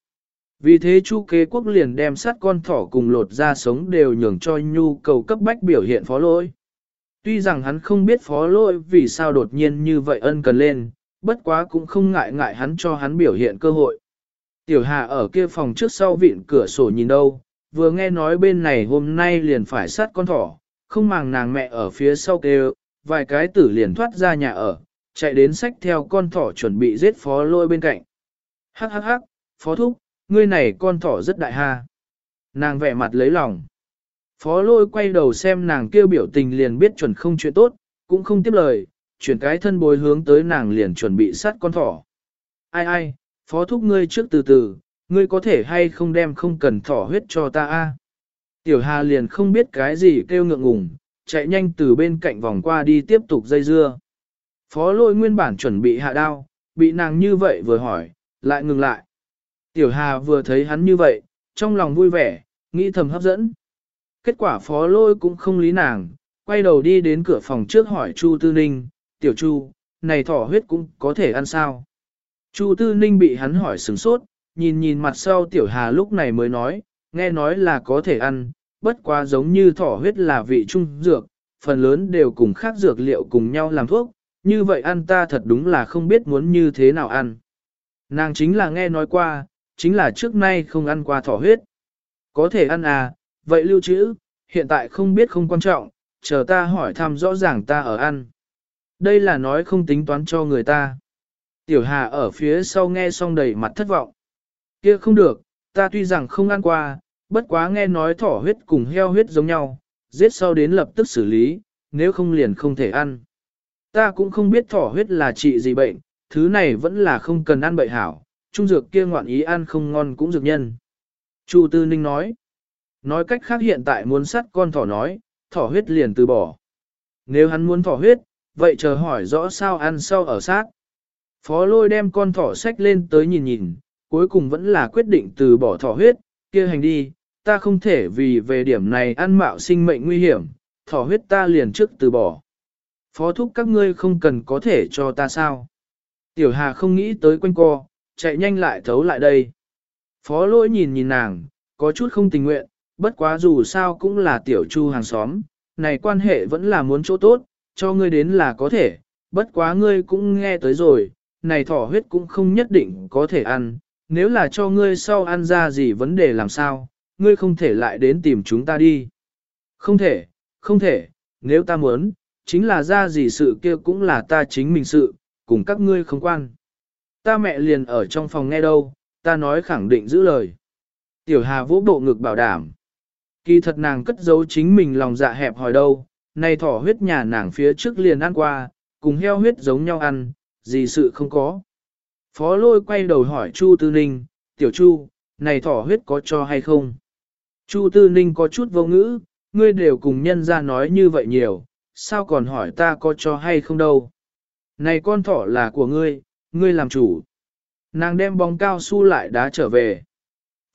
Vì thế chu kế quốc liền đem sát con thỏ cùng lột ra sống đều nhường cho nhu cầu cấp bách biểu hiện phó lôi. Tuy rằng hắn không biết phó lôi vì sao đột nhiên như vậy ân cần lên, bất quá cũng không ngại ngại hắn cho hắn biểu hiện cơ hội. Tiểu Hà ở kia phòng trước sau vịn cửa sổ nhìn đâu, vừa nghe nói bên này hôm nay liền phải sát con thỏ, không màng nàng mẹ ở phía sau kêu, vài cái tử liền thoát ra nhà ở, chạy đến sách theo con thỏ chuẩn bị giết phó lôi bên cạnh. Hắc hắc hắc, phó thúc, ngươi này con thỏ rất đại ha. Nàng vẻ mặt lấy lòng. Phó lôi quay đầu xem nàng kêu biểu tình liền biết chuẩn không chuyện tốt, cũng không tiếp lời, chuyển cái thân bối hướng tới nàng liền chuẩn bị sát con thỏ. Ai ai, phó thúc ngươi trước từ từ, ngươi có thể hay không đem không cần thỏ huyết cho ta a? Tiểu Hà liền không biết cái gì kêu ngượng ngùng, chạy nhanh từ bên cạnh vòng qua đi tiếp tục dây dưa. Phó lôi nguyên bản chuẩn bị hạ đao, bị nàng như vậy vừa hỏi, lại ngừng lại. Tiểu Hà vừa thấy hắn như vậy, trong lòng vui vẻ, nghĩ thầm hấp dẫn. Kết quả phó lôi cũng không lý nàng, quay đầu đi đến cửa phòng trước hỏi Chu Tư Ninh, Tiểu Chu, này thỏ huyết cũng có thể ăn sao? Chu Tư Ninh bị hắn hỏi sừng sốt, nhìn nhìn mặt sau Tiểu Hà lúc này mới nói, nghe nói là có thể ăn, bất quá giống như thỏ huyết là vị trung dược, phần lớn đều cùng khác dược liệu cùng nhau làm thuốc, như vậy ăn ta thật đúng là không biết muốn như thế nào ăn. Nàng chính là nghe nói qua, chính là trước nay không ăn qua thỏ huyết. Có thể ăn à, vậy lưu trữ, hiện tại không biết không quan trọng, chờ ta hỏi thăm rõ ràng ta ở ăn. Đây là nói không tính toán cho người ta. Tiểu Hà ở phía sau nghe xong đầy mặt thất vọng. kia không được, ta tuy rằng không ăn qua, bất quá nghe nói thỏ huyết cùng heo huyết giống nhau, giết sau đến lập tức xử lý, nếu không liền không thể ăn. Ta cũng không biết thỏ huyết là trị gì bệnh, thứ này vẫn là không cần ăn bậy hảo, trung dược kia ngoạn ý ăn không ngon cũng dược nhân. Chu Tư Ninh nói, nói cách khác hiện tại muốn sát con thỏ nói, thỏ huyết liền từ bỏ. Nếu hắn muốn thỏ huyết, vậy chờ hỏi rõ sao ăn sau ở sát. Phó lôi đem con thỏ sách lên tới nhìn nhìn, cuối cùng vẫn là quyết định từ bỏ thỏ huyết, kia hành đi, ta không thể vì về điểm này ăn mạo sinh mệnh nguy hiểm, thỏ huyết ta liền trước từ bỏ. Phó thúc các ngươi không cần có thể cho ta sao. Tiểu Hà không nghĩ tới quanh co, chạy nhanh lại thấu lại đây. Phó lỗi nhìn nhìn nàng, có chút không tình nguyện, bất quá dù sao cũng là tiểu chu hàng xóm, này quan hệ vẫn là muốn chỗ tốt, cho ngươi đến là có thể, bất quá ngươi cũng nghe tới rồi, này thỏ huyết cũng không nhất định có thể ăn, nếu là cho ngươi sau ăn ra gì vấn đề làm sao, ngươi không thể lại đến tìm chúng ta đi. Không thể, không thể, nếu ta muốn, chính là ra gì sự kia cũng là ta chính mình sự, cùng các ngươi không quan. Ta mẹ liền ở trong phòng nghe đâu, ta nói khẳng định giữ lời. Tiểu Hà vỗ bộ ngực bảo đảm. Kỳ thật nàng cất giấu chính mình lòng dạ hẹp hỏi đâu, nay thỏ huyết nhà nàng phía trước liền ăn qua, cùng heo huyết giống nhau ăn, gì sự không có. Phó lôi quay đầu hỏi Chu Tư Ninh, tiểu Chu, này thỏ huyết có cho hay không? Chu Tư Ninh có chút vô ngữ, ngươi đều cùng nhân ra nói như vậy nhiều, sao còn hỏi ta có cho hay không đâu? Này con thỏ là của ngươi, ngươi làm chủ. Nàng đem bóng cao su lại đá trở về.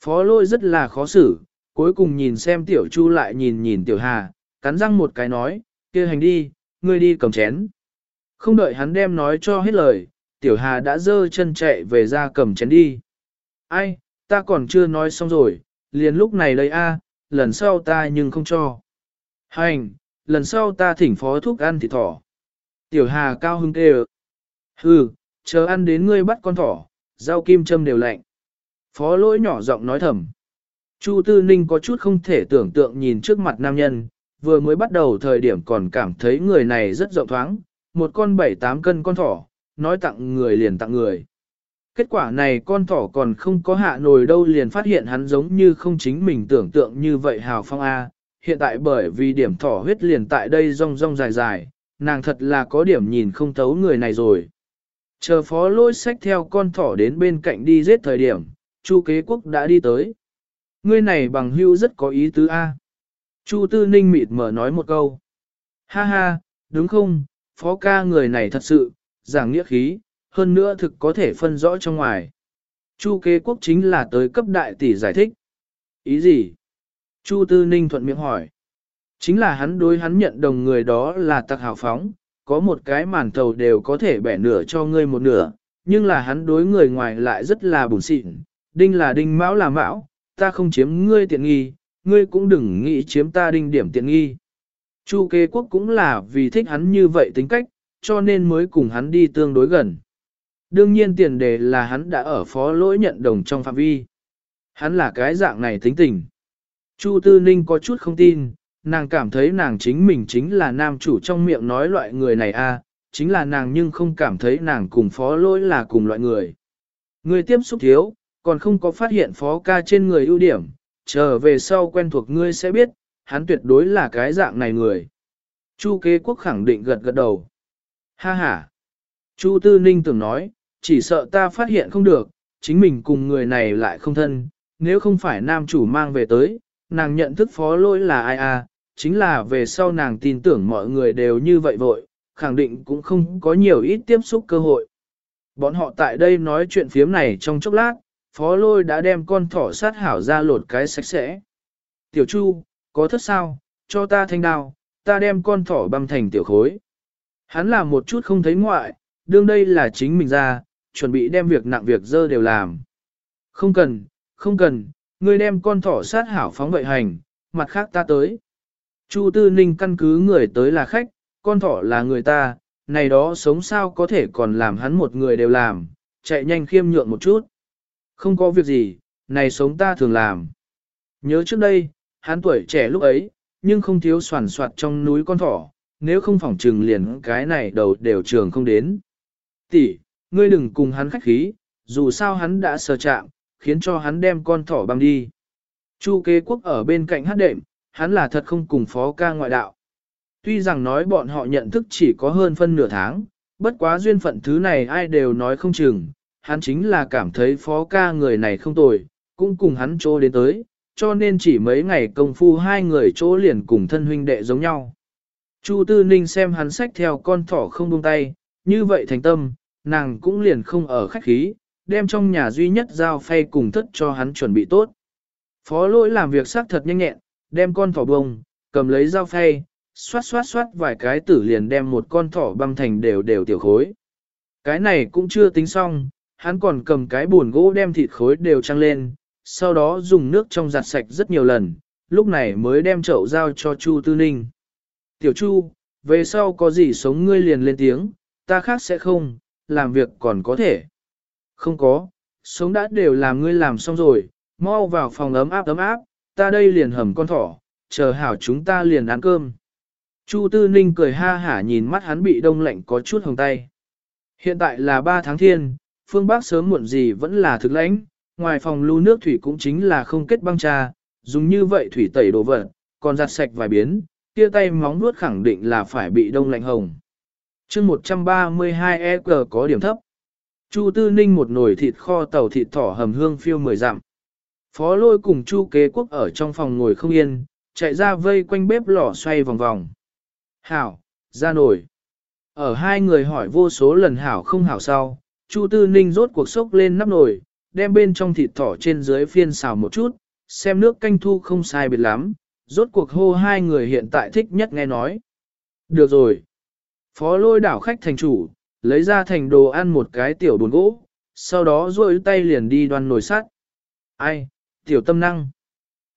Phó lôi rất là khó xử, cuối cùng nhìn xem tiểu chu lại nhìn nhìn tiểu hà, cắn răng một cái nói, kia hành đi, ngươi đi cầm chén. Không đợi hắn đem nói cho hết lời, tiểu hà đã dơ chân chạy về ra cầm chén đi. Ai, ta còn chưa nói xong rồi, liền lúc này lấy a, à, lần sau ta nhưng không cho. Hành, lần sau ta thỉnh phó thuốc ăn thịt thỏ. Tiểu hà cao hưng kêu. Hừ, chờ ăn đến ngươi bắt con thỏ, rau kim châm đều lạnh. Phó lỗi nhỏ giọng nói thầm. Chu Tư Ninh có chút không thể tưởng tượng nhìn trước mặt nam nhân, vừa mới bắt đầu thời điểm còn cảm thấy người này rất rộng thoáng, một con bảy tám cân con thỏ, nói tặng người liền tặng người. Kết quả này con thỏ còn không có hạ nồi đâu liền phát hiện hắn giống như không chính mình tưởng tượng như vậy hào phong A, hiện tại bởi vì điểm thỏ huyết liền tại đây rong rong dài dài, nàng thật là có điểm nhìn không thấu người này rồi. Chờ phó lôi sách theo con thỏ đến bên cạnh đi giết thời điểm, Chu kế quốc đã đi tới. Ngươi này bằng hưu rất có ý tứ A. Chu tư ninh mịt mở nói một câu. Ha ha, đúng không, phó ca người này thật sự, giảng nghĩa khí, hơn nữa thực có thể phân rõ trong ngoài. Chu kế quốc chính là tới cấp đại tỷ giải thích. Ý gì? Chu tư ninh thuận miệng hỏi. Chính là hắn đối hắn nhận đồng người đó là tặc hào phóng, có một cái màn thầu đều có thể bẻ nửa cho ngươi một nửa, nhưng là hắn đối người ngoài lại rất là bùn xịn, đinh là đinh mão là mão, ta không chiếm ngươi tiện nghi, ngươi cũng đừng nghĩ chiếm ta đinh điểm tiện nghi. Chu kế quốc cũng là vì thích hắn như vậy tính cách, cho nên mới cùng hắn đi tương đối gần. Đương nhiên tiền đề là hắn đã ở phó lỗi nhận đồng trong phạm vi. Hắn là cái dạng này tính tình. Chu Tư Ninh có chút không tin, nàng cảm thấy nàng chính mình chính là nam chủ trong miệng nói loại người này a, chính là nàng nhưng không cảm thấy nàng cùng phó lỗi là cùng loại người. Người tiếp xúc thiếu, còn không có phát hiện phó ca trên người ưu điểm, trở về sau quen thuộc ngươi sẽ biết, hắn tuyệt đối là cái dạng này người. Chu kế quốc khẳng định gật gật đầu. Ha ha. Chu tư ninh tưởng nói, chỉ sợ ta phát hiện không được, chính mình cùng người này lại không thân, nếu không phải nam chủ mang về tới, nàng nhận thức phó lỗi là ai à, chính là về sau nàng tin tưởng mọi người đều như vậy vội, khẳng định cũng không có nhiều ít tiếp xúc cơ hội. Bọn họ tại đây nói chuyện phiếm này trong chốc lát, phó lôi đã đem con thỏ sát hảo ra lột cái sạch sẽ. Tiểu Chu, có thất sao, cho ta thanh đao, ta đem con thỏ băm thành tiểu khối. Hắn làm một chút không thấy ngoại, đương đây là chính mình ra, chuẩn bị đem việc nặng việc dơ đều làm. Không cần, không cần, ngươi đem con thỏ sát hảo phóng vậy hành, mặt khác ta tới. Chu Tư Ninh căn cứ người tới là khách, con thỏ là người ta, này đó sống sao có thể còn làm hắn một người đều làm, chạy nhanh khiêm nhượng một chút. Không có việc gì, này sống ta thường làm. Nhớ trước đây, hắn tuổi trẻ lúc ấy, nhưng không thiếu soàn soạt trong núi con thỏ, nếu không phỏng trừng liền cái này đầu đều trường không đến. Tỷ, ngươi đừng cùng hắn khách khí, dù sao hắn đã sờ chạm, khiến cho hắn đem con thỏ băng đi. Chu kế quốc ở bên cạnh hát đệm, hắn là thật không cùng phó ca ngoại đạo. Tuy rằng nói bọn họ nhận thức chỉ có hơn phân nửa tháng, bất quá duyên phận thứ này ai đều nói không chừng, hắn chính là cảm thấy phó ca người này không tồi, cũng cùng hắn trô đến tới, cho nên chỉ mấy ngày công phu hai người chỗ liền cùng thân huynh đệ giống nhau. Chu Tư Ninh xem hắn sách theo con thỏ không buông tay, như vậy thành tâm, nàng cũng liền không ở khách khí, đem trong nhà duy nhất dao phay cùng thất cho hắn chuẩn bị tốt. Phó lỗi làm việc xác thật nhanh nhẹn, đem con thỏ bông, cầm lấy dao phay, xoát xoát xoát vài cái tử liền đem một con thỏ băm thành đều đều tiểu khối. Cái này cũng chưa tính xong, hắn còn cầm cái buồn gỗ đem thịt khối đều trăng lên, sau đó dùng nước trong giặt sạch rất nhiều lần, lúc này mới đem chậu giao cho Chu Tư Ninh. Tiểu Chu, về sau có gì sống ngươi liền lên tiếng, ta khác sẽ không, làm việc còn có thể. Không có, sống đã đều làm ngươi làm xong rồi, mau vào phòng ấm áp ấm áp, ta đây liền hầm con thỏ, chờ hảo chúng ta liền ăn cơm. Chu Tư Ninh cười ha hả nhìn mắt hắn bị đông lạnh có chút hồng tay. Hiện tại là 3 tháng thiên, phương Bắc sớm muộn gì vẫn là thực lãnh, ngoài phòng lưu nước thủy cũng chính là không kết băng trà, dùng như vậy thủy tẩy đồ vật, còn giặt sạch vài biến, kia tay móng nuốt khẳng định là phải bị đông lạnh hồng. chương 132 EG có điểm thấp. Chu Tư Ninh một nồi thịt kho tàu thịt thỏ hầm hương phiêu mười dặm. Phó lôi cùng Chu kế quốc ở trong phòng ngồi không yên, chạy ra vây quanh bếp lò xoay vòng vòng. Hảo, ra nổi. Ở hai người hỏi vô số lần hảo không hảo sau, Chu Tư Ninh rốt cuộc sốc lên nắp nồi, đem bên trong thịt thỏ trên dưới phiên xào một chút, xem nước canh thu không sai biệt lắm, rốt cuộc hô hai người hiện tại thích nhất nghe nói. Được rồi. Phó lôi đảo khách thành chủ, lấy ra thành đồ ăn một cái tiểu buồn gỗ, sau đó rôi tay liền đi đoan nồi sắt. Ai, tiểu tâm năng.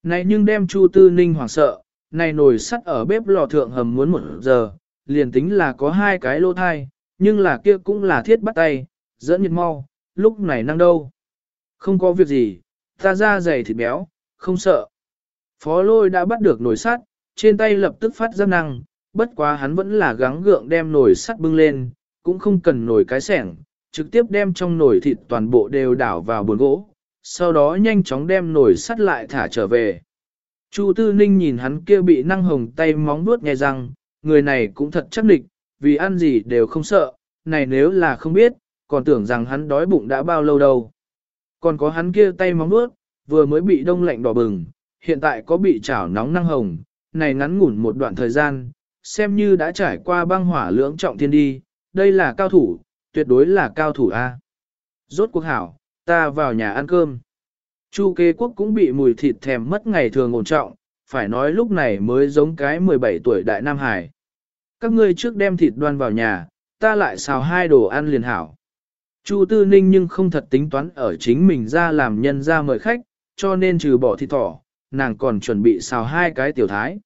Này nhưng đem Chu Tư Ninh hoảng sợ, này nồi sắt ở bếp lò thượng hầm muốn một giờ, liền tính là có hai cái lô thai, nhưng là kia cũng là thiết bắt tay, dẫn nhiệt mau, lúc này năng đâu. Không có việc gì, ta da dày thịt béo, không sợ. Phó lôi đã bắt được nồi sắt, trên tay lập tức phát ra năng, bất quá hắn vẫn là gắng gượng đem nồi sắt bưng lên, cũng không cần nồi cái sẻng, trực tiếp đem trong nồi thịt toàn bộ đều đảo vào buồn gỗ, sau đó nhanh chóng đem nồi sắt lại thả trở về. Chu Tư Ninh nhìn hắn kia bị năng hồng tay móng nuốt nghe rằng, người này cũng thật chắc địch, vì ăn gì đều không sợ, này nếu là không biết, còn tưởng rằng hắn đói bụng đã bao lâu đâu. Còn có hắn kia tay móng nuốt, vừa mới bị đông lạnh đỏ bừng, hiện tại có bị chảo nóng năng hồng, này ngắn ngủn một đoạn thời gian, xem như đã trải qua băng hỏa lưỡng trọng thiên đi, đây là cao thủ, tuyệt đối là cao thủ A. Rốt cuộc hảo, ta vào nhà ăn cơm. Chu kê quốc cũng bị mùi thịt thèm mất ngày thường ổn trọng, phải nói lúc này mới giống cái 17 tuổi đại Nam Hải. Các ngươi trước đem thịt đoan vào nhà, ta lại xào hai đồ ăn liền hảo. Chu Tư Ninh nhưng không thật tính toán ở chính mình ra làm nhân ra mời khách, cho nên trừ bỏ thịt thỏ, nàng còn chuẩn bị xào hai cái tiểu thái.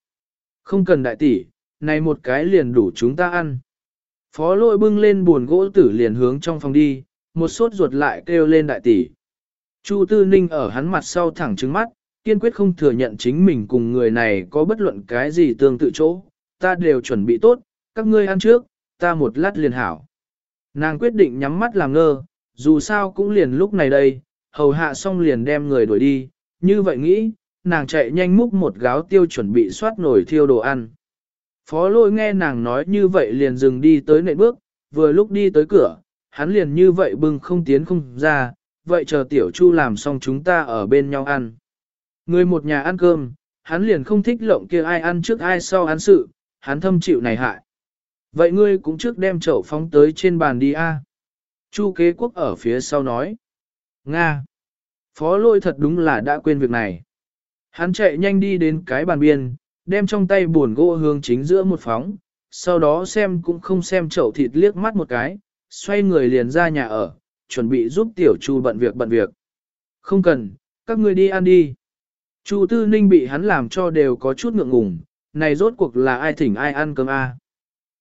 Không cần đại tỷ, này một cái liền đủ chúng ta ăn. Phó lôi bưng lên buồn gỗ tử liền hướng trong phòng đi, một sốt ruột lại kêu lên đại tỷ. Chu Tư Ninh ở hắn mặt sau thẳng trứng mắt, kiên quyết không thừa nhận chính mình cùng người này có bất luận cái gì tương tự chỗ, ta đều chuẩn bị tốt, các ngươi ăn trước, ta một lát liền hảo. Nàng quyết định nhắm mắt làm ngơ, dù sao cũng liền lúc này đây, hầu hạ xong liền đem người đuổi đi, như vậy nghĩ, nàng chạy nhanh múc một gáo tiêu chuẩn bị soát nổi thiêu đồ ăn. Phó lôi nghe nàng nói như vậy liền dừng đi tới nệ bước, vừa lúc đi tới cửa, hắn liền như vậy bưng không tiến không ra, vậy chờ tiểu chu làm xong chúng ta ở bên nhau ăn. Người một nhà ăn cơm, hắn liền không thích lộng kia ai ăn trước ai sau ăn sự, hắn thâm chịu này hại. Vậy ngươi cũng trước đem chậu phóng tới trên bàn đi a. Chu kế quốc ở phía sau nói. Nga. Phó lôi thật đúng là đã quên việc này. Hắn chạy nhanh đi đến cái bàn biên, đem trong tay buồn gỗ hướng chính giữa một phóng, sau đó xem cũng không xem chậu thịt liếc mắt một cái, xoay người liền ra nhà ở, chuẩn bị giúp tiểu chu bận việc bận việc. Không cần, các ngươi đi ăn đi. Chu Tư Ninh bị hắn làm cho đều có chút ngượng ngùng, này rốt cuộc là ai thỉnh ai ăn cơm a?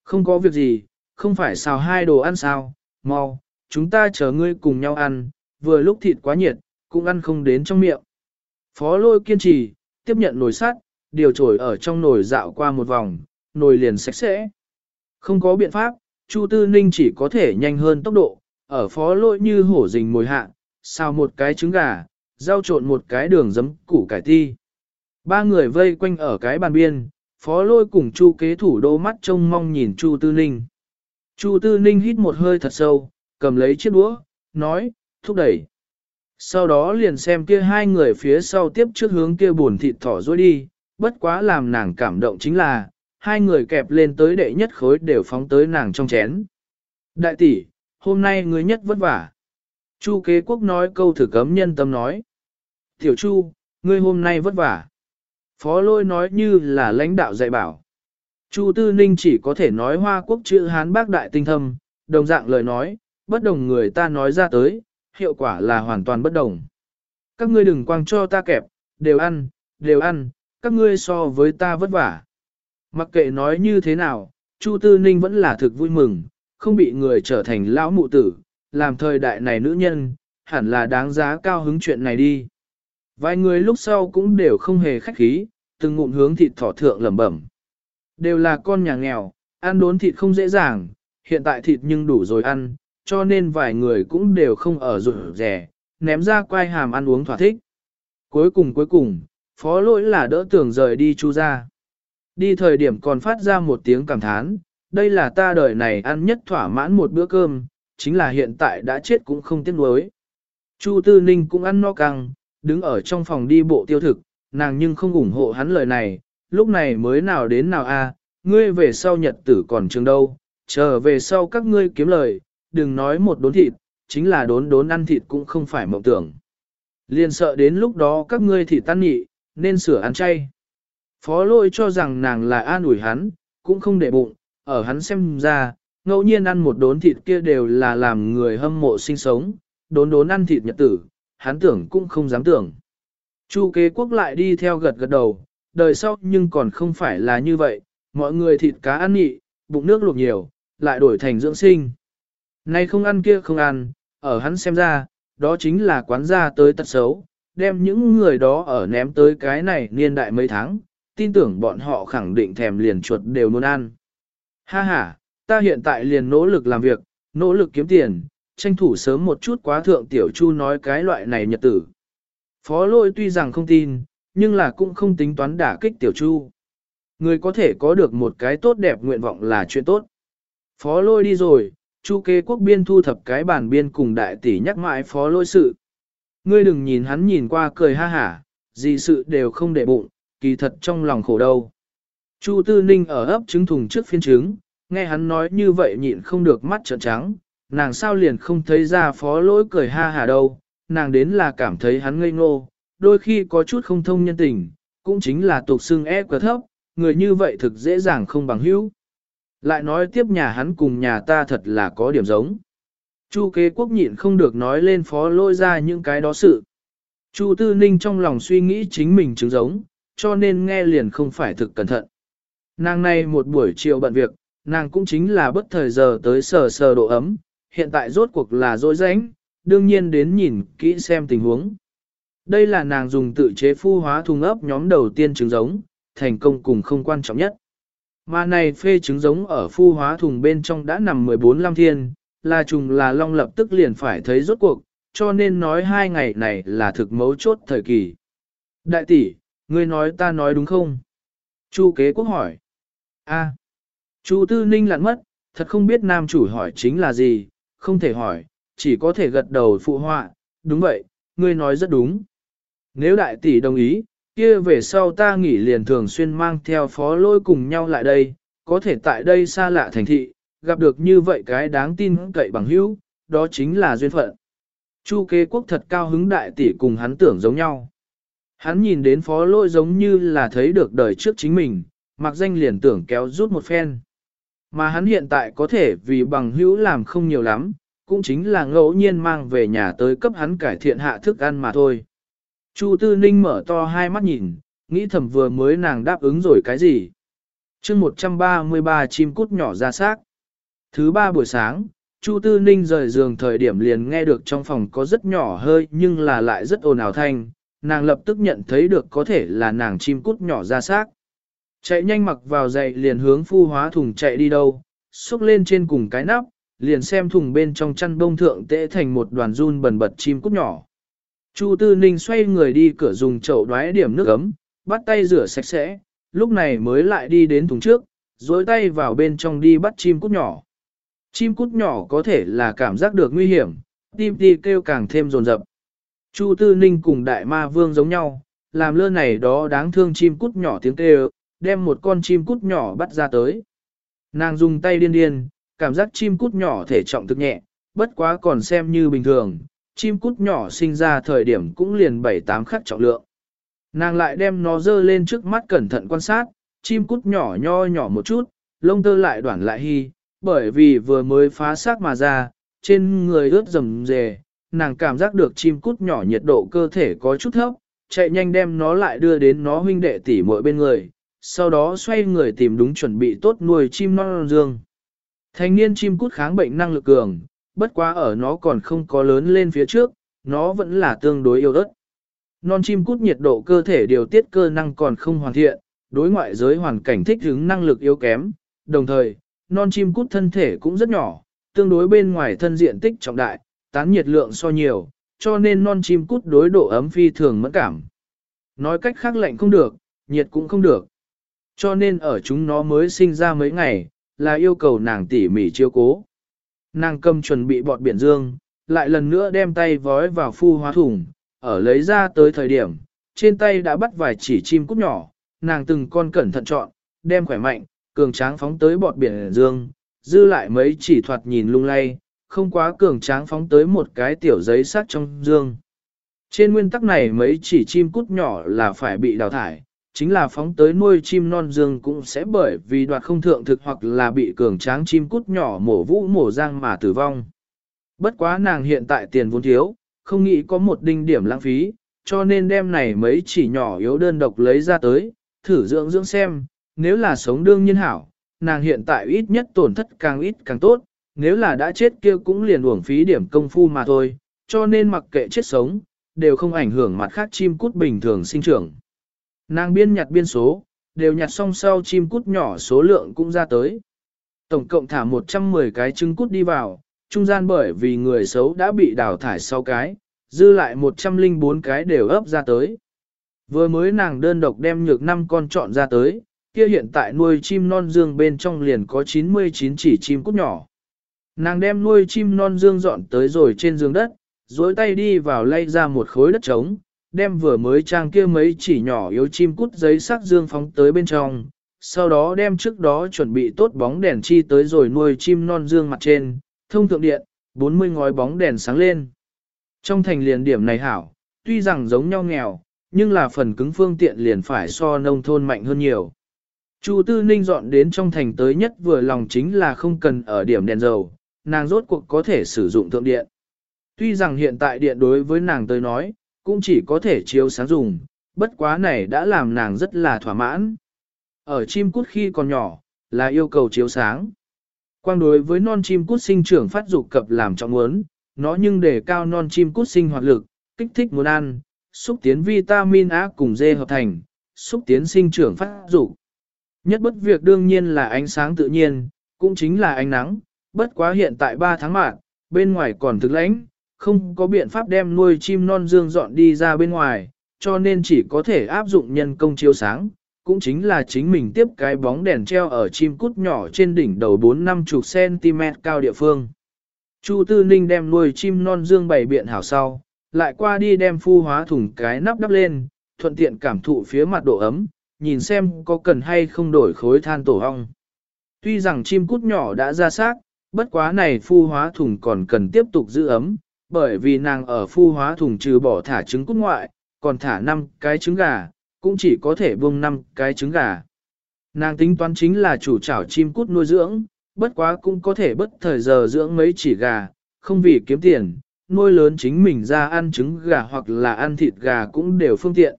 Không có việc gì, không phải xào hai đồ ăn sao, mau, chúng ta chờ ngươi cùng nhau ăn, vừa lúc thịt quá nhiệt, cũng ăn không đến trong miệng. Phó lôi kiên trì, tiếp nhận nồi sắt, điều trổi ở trong nồi dạo qua một vòng, nồi liền sạch sẽ. Không có biện pháp, Chu Tư Ninh chỉ có thể nhanh hơn tốc độ, ở phó lôi như hổ rình mồi hạ, xào một cái trứng gà, rau trộn một cái đường giấm củ cải ti. Ba người vây quanh ở cái bàn biên, phó lôi cùng chu kế thủ đô mắt trông mong nhìn chu tư ninh. Chu tư ninh hít một hơi thật sâu, cầm lấy chiếc đũa, nói, thúc đẩy. Sau đó liền xem kia hai người phía sau tiếp trước hướng kia buồn thịt thỏ dối đi, bất quá làm nàng cảm động chính là, hai người kẹp lên tới đệ nhất khối đều phóng tới nàng trong chén. Đại tỷ, hôm nay người nhất vất vả. Chu kế quốc nói câu thử cấm nhân tâm nói. Tiểu Chu, ngươi hôm nay vất vả. Phó lôi nói như là lãnh đạo dạy bảo. Chu Tư Ninh chỉ có thể nói hoa quốc chữ Hán bác đại tinh thâm, đồng dạng lời nói, bất đồng người ta nói ra tới, hiệu quả là hoàn toàn bất đồng. Các ngươi đừng quang cho ta kẹp, đều ăn, đều ăn, các ngươi so với ta vất vả. Mặc kệ nói như thế nào, Chu Tư Ninh vẫn là thực vui mừng, không bị người trở thành lão mụ tử, làm thời đại này nữ nhân, hẳn là đáng giá cao hứng chuyện này đi. Vài người lúc sau cũng đều không hề khách khí, từng ngụm hướng thịt thỏ thượng lẩm bẩm. Đều là con nhà nghèo, ăn đốn thịt không dễ dàng, hiện tại thịt nhưng đủ rồi ăn, cho nên vài người cũng đều không ở rụt rẻ, ném ra quai hàm ăn uống thỏa thích. Cuối cùng cuối cùng, phó lỗi là đỡ tưởng rời đi chu ra. Đi thời điểm còn phát ra một tiếng cảm thán, đây là ta đời này ăn nhất thỏa mãn một bữa cơm, chính là hiện tại đã chết cũng không tiếc nuối. Chu Tư Ninh cũng ăn no căng, đứng ở trong phòng đi bộ tiêu thực, nàng nhưng không ủng hộ hắn lời này, lúc này mới nào đến nào a, ngươi về sau nhật tử còn trường đâu, chờ về sau các ngươi kiếm lời, đừng nói một đốn thịt, chính là đốn đốn ăn thịt cũng không phải mộng tưởng. Liên sợ đến lúc đó các ngươi thì tan nhị, nên sửa ăn chay. Phó lôi cho rằng nàng là an ủi hắn, cũng không để bụng, ở hắn xem ra, ngẫu nhiên ăn một đốn thịt kia đều là làm người hâm mộ sinh sống, đốn đốn ăn thịt nhật tử, hắn tưởng cũng không dám tưởng. Chu kế quốc lại đi theo gật gật đầu, đời sau nhưng còn không phải là như vậy, mọi người thịt cá ăn nhị, bụng nước luộc nhiều, lại đổi thành dưỡng sinh. Nay không ăn kia không ăn, ở hắn xem ra, đó chính là quán gia tới tật xấu, đem những người đó ở ném tới cái này niên đại mấy tháng, tin tưởng bọn họ khẳng định thèm liền chuột đều muốn ăn. Ha ha, ta hiện tại liền nỗ lực làm việc, nỗ lực kiếm tiền, tranh thủ sớm một chút quá thượng tiểu chu nói cái loại này nhật tử. Phó lôi tuy rằng không tin, nhưng là cũng không tính toán đả kích tiểu chu. Người có thể có được một cái tốt đẹp nguyện vọng là chuyện tốt. Phó lôi đi rồi, chu kế quốc biên thu thập cái bản biên cùng đại tỷ nhắc mãi phó lôi sự. Ngươi đừng nhìn hắn nhìn qua cười ha hả, gì sự đều không để bụng, kỳ thật trong lòng khổ đâu. Chu Tư Ninh ở ấp trứng thùng trước phiên trứng, nghe hắn nói như vậy nhịn không được mắt trợn trắng, nàng sao liền không thấy ra phó lỗi cười ha hà đâu, nàng đến là cảm thấy hắn ngây ngô, đôi khi có chút không thông nhân tình, cũng chính là tục xưng ép quá thấp, người như vậy thực dễ dàng không bằng hữu. Lại nói tiếp nhà hắn cùng nhà ta thật là có điểm giống. Chu kế quốc nhịn không được nói lên phó lôi ra những cái đó sự. Chu tư ninh trong lòng suy nghĩ chính mình chứng giống, cho nên nghe liền không phải thực cẩn thận. Nàng này một buổi chiều bận việc, nàng cũng chính là bất thời giờ tới sờ sờ độ ấm, hiện tại rốt cuộc là dối rãnh, đương nhiên đến nhìn kỹ xem tình huống. Đây là nàng dùng tự chế phu hóa thùng ấp nhóm đầu tiên trứng giống, thành công cùng không quan trọng nhất. Mà này phê trứng giống ở phu hóa thùng bên trong đã nằm 14 lăm thiên, là trùng là long lập tức liền phải thấy rốt cuộc, cho nên nói hai ngày này là thực mấu chốt thời kỳ. Đại tỷ, ngươi nói ta nói đúng không? Chu kế quốc hỏi. A. Chu tư ninh lặn mất, thật không biết nam chủ hỏi chính là gì, không thể hỏi, chỉ có thể gật đầu phụ họa, đúng vậy, ngươi nói rất đúng. Nếu đại tỷ đồng ý, kia về sau ta nghỉ liền thường xuyên mang theo phó lôi cùng nhau lại đây, có thể tại đây xa lạ thành thị, gặp được như vậy cái đáng tin cậy bằng hữu, đó chính là duyên phận. Chu kế quốc thật cao hứng đại tỷ cùng hắn tưởng giống nhau. Hắn nhìn đến phó lôi giống như là thấy được đời trước chính mình, mặc danh liền tưởng kéo rút một phen. Mà hắn hiện tại có thể vì bằng hữu làm không nhiều lắm, cũng chính là ngẫu nhiên mang về nhà tới cấp hắn cải thiện hạ thức ăn mà thôi. Chu Tư Ninh mở to hai mắt nhìn, nghĩ thầm vừa mới nàng đáp ứng rồi cái gì. chương 133 chim cút nhỏ ra xác. Thứ ba buổi sáng, Chu Tư Ninh rời giường thời điểm liền nghe được trong phòng có rất nhỏ hơi nhưng là lại rất ồn ào thanh, nàng lập tức nhận thấy được có thể là nàng chim cút nhỏ ra xác. Chạy nhanh mặc vào dậy liền hướng phu hóa thùng chạy đi đâu, xúc lên trên cùng cái nắp, liền xem thùng bên trong chăn bông thượng tễ thành một đoàn run bẩn bật chim cút nhỏ. Chu Tư Ninh xoay người đi cửa dùng chậu đoái điểm nước ấm, bắt tay rửa sạch sẽ, lúc này mới lại đi đến thùng trước, dối tay vào bên trong đi bắt chim cút nhỏ. Chim cút nhỏ có thể là cảm giác được nguy hiểm, tim đi kêu càng thêm rồn rập. Chu Tư Ninh cùng đại ma vương giống nhau, làm lơ này đó đáng thương chim cút nhỏ tiếng kêu, đem một con chim cút nhỏ bắt ra tới. Nàng dùng tay điên điên, cảm giác chim cút nhỏ thể trọng thực nhẹ, bất quá còn xem như bình thường, chim cút nhỏ sinh ra thời điểm cũng liền 7-8 khắc trọng lượng. Nàng lại đem nó dơ lên trước mắt cẩn thận quan sát, chim cút nhỏ nho nhỏ một chút, lông tơ lại đoạn lại hy, bởi vì vừa mới phá xác mà ra, trên người ướt rầm rề, nàng cảm giác được chim cút nhỏ nhiệt độ cơ thể có chút thấp, chạy nhanh đem nó lại đưa đến nó huynh đệ tỉ muội bên người, sau đó xoay người tìm đúng chuẩn bị tốt nuôi chim non dương. Thanh niên chim cút kháng bệnh năng lực cường, bất quá ở nó còn không có lớn lên phía trước, nó vẫn là tương đối yêu đất. Non chim cút nhiệt độ cơ thể điều tiết cơ năng còn không hoàn thiện, đối ngoại giới hoàn cảnh thích ứng năng lực yếu kém, đồng thời, non chim cút thân thể cũng rất nhỏ, tương đối bên ngoài thân diện tích trọng đại, tán nhiệt lượng so nhiều, cho nên non chim cút đối độ ấm phi thường mẫn cảm. Nói cách khác lạnh không được, nhiệt cũng không được. Cho nên ở chúng nó mới sinh ra mấy ngày, là yêu cầu nàng tỉ mỉ chiếu cố. Nàng cầm chuẩn bị bọt biển dương, lại lần nữa đem tay vói vào phu hóa thùng, ở lấy ra tới thời điểm, trên tay đã bắt vài chỉ chim cút nhỏ, nàng từng con cẩn thận chọn, đem khỏe mạnh, cường tráng phóng tới bọt biển dương, dư lại mấy chỉ thoạt nhìn lung lay, không quá cường tráng phóng tới một cái tiểu giấy sắt trong dương. Trên nguyên tắc này mấy chỉ chim cút nhỏ là phải bị đào thải, chính là phóng tới nuôi chim non dương cũng sẽ bởi vì đoạt không thượng thực hoặc là bị cường tráng chim cút nhỏ mổ vũ mổ giang mà tử vong. Bất quá nàng hiện tại tiền vốn thiếu, không nghĩ có một đinh điểm lãng phí, cho nên đem này mấy chỉ nhỏ yếu đơn độc lấy ra tới, thử dưỡng dưỡng xem, nếu là sống đương nhiên hảo, nàng hiện tại ít nhất tổn thất càng ít càng tốt, nếu là đã chết kia cũng liền uổng phí điểm công phu mà thôi, cho nên mặc kệ chết sống, đều không ảnh hưởng mặt khác chim cút bình thường sinh trưởng. Nàng biên nhặt biên số, đều nhặt xong sau chim cút nhỏ số lượng cũng ra tới. Tổng cộng thả 110 cái trứng cút đi vào, trung gian bởi vì người xấu đã bị đào thải 6 cái, dư lại 104 cái đều ấp ra tới. Vừa mới nàng đơn độc đem nhược 5 con chọn ra tới, kia hiện tại nuôi chim non dương bên trong liền có 99 chỉ chim cút nhỏ. Nàng đem nuôi chim non dương dọn tới rồi trên giường đất, dối tay đi vào lay ra một khối đất trống, đem vừa mới trang kia mấy chỉ nhỏ yếu chim cút giấy sắc dương phóng tới bên trong, sau đó đem trước đó chuẩn bị tốt bóng đèn chi tới rồi nuôi chim non dương mặt trên, thông thượng điện, 40 ngói bóng đèn sáng lên. Trong thành liền điểm này hảo, tuy rằng giống nhau nghèo, nhưng là phần cứng phương tiện liền phải so nông thôn mạnh hơn nhiều. Chu Tư Ninh dọn đến trong thành tới nhất vừa lòng chính là không cần ở điểm đèn dầu, nàng rốt cuộc có thể sử dụng thượng điện. Tuy rằng hiện tại điện đối với nàng tới nói, cũng chỉ có thể chiếu sáng dùng, bất quá này đã làm nàng rất là thỏa mãn. Ở chim cút khi còn nhỏ, là yêu cầu chiếu sáng. Quang đối với non chim cút sinh trưởng phát dục cập làm trọng muốn, nó nhưng để cao non chim cút sinh hoạt lực, kích thích muốn ăn, xúc tiến vitamin A cùng D hợp thành, xúc tiến sinh trưởng phát dục. Nhất bất việc đương nhiên là ánh sáng tự nhiên, cũng chính là ánh nắng, bất quá hiện tại 3 tháng mạng, bên ngoài còn thực lãnh, không có biện pháp đem nuôi chim non dương dọn đi ra bên ngoài, cho nên chỉ có thể áp dụng nhân công chiếu sáng, cũng chính là chính mình tiếp cái bóng đèn treo ở chim cút nhỏ trên đỉnh đầu 4-50cm cao địa phương. Chu Tư Ninh đem nuôi chim non dương bày biện hảo sau, lại qua đi đem phu hóa thùng cái nắp đắp lên, thuận tiện cảm thụ phía mặt độ ấm, nhìn xem có cần hay không đổi khối than tổ hong. Tuy rằng chim cút nhỏ đã ra xác, bất quá này phu hóa thùng còn cần tiếp tục giữ ấm, bởi vì nàng ở phu hóa thùng trừ bỏ thả trứng cút ngoại, còn thả 5 cái trứng gà, cũng chỉ có thể buông 5 cái trứng gà. Nàng tính toán chính là chủ chảo chim cút nuôi dưỡng, bất quá cũng có thể bất thời giờ dưỡng mấy chỉ gà, không vì kiếm tiền, nuôi lớn chính mình ra ăn trứng gà hoặc là ăn thịt gà cũng đều phương tiện.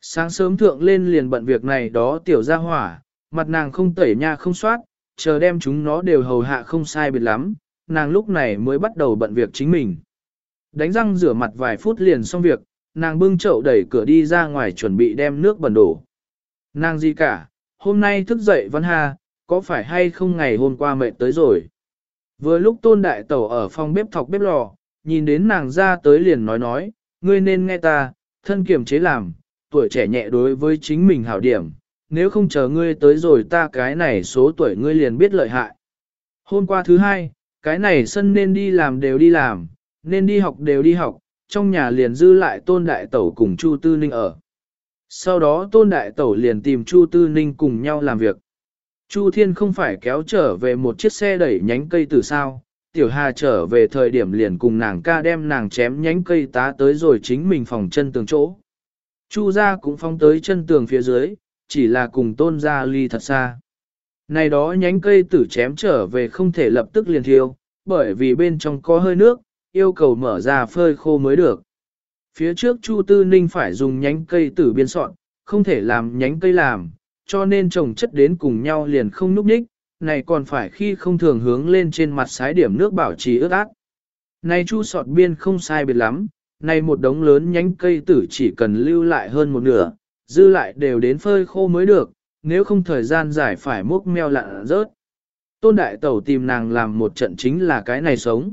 Sáng sớm thượng lên liền bận việc này đó tiểu ra hỏa, mặt nàng không tẩy nha không soát, chờ đem chúng nó đều hầu hạ không sai biệt lắm, nàng lúc này mới bắt đầu bận việc chính mình. Đánh răng rửa mặt vài phút liền xong việc, nàng bưng chậu đẩy cửa đi ra ngoài chuẩn bị đem nước bẩn đổ. Nàng gì cả, hôm nay thức dậy văn hà, có phải hay không ngày hôm qua mệt tới rồi. Vừa lúc tôn đại tẩu ở phòng bếp thọc bếp lò, nhìn đến nàng ra tới liền nói nói, ngươi nên nghe ta, thân kiềm chế làm, tuổi trẻ nhẹ đối với chính mình hảo điểm, nếu không chờ ngươi tới rồi ta cái này số tuổi ngươi liền biết lợi hại. Hôm qua thứ hai, cái này sân nên đi làm đều đi làm, nên đi học đều đi học, trong nhà liền dư lại tôn đại tẩu cùng Chu Tư Ninh ở. Sau đó tôn đại tẩu liền tìm Chu Tư Ninh cùng nhau làm việc. Chu Thiên không phải kéo trở về một chiếc xe đẩy nhánh cây từ sao, Tiểu Hà trở về thời điểm liền cùng nàng ca đem nàng chém nhánh cây tá tới rồi chính mình phòng chân tường chỗ. Chu ra cũng phong tới chân tường phía dưới, chỉ là cùng tôn ra ly thật xa. Này đó nhánh cây tử chém trở về không thể lập tức liền thiêu, bởi vì bên trong có hơi nước, yêu cầu mở ra phơi khô mới được. Phía trước Chu Tư Ninh phải dùng nhánh cây tử biên soạn, không thể làm nhánh cây làm, cho nên trồng chất đến cùng nhau liền không núp ních, này còn phải khi không thường hướng lên trên mặt sái điểm nước bảo trì ướt át. Này chu sọt biên không sai biệt lắm, này một đống lớn nhánh cây tử chỉ cần lưu lại hơn một nửa, dư lại đều đến phơi khô mới được, nếu không thời gian dài phải múc meo lặn rớt. Tôn đại tẩu tìm nàng làm một trận chính là cái này sống.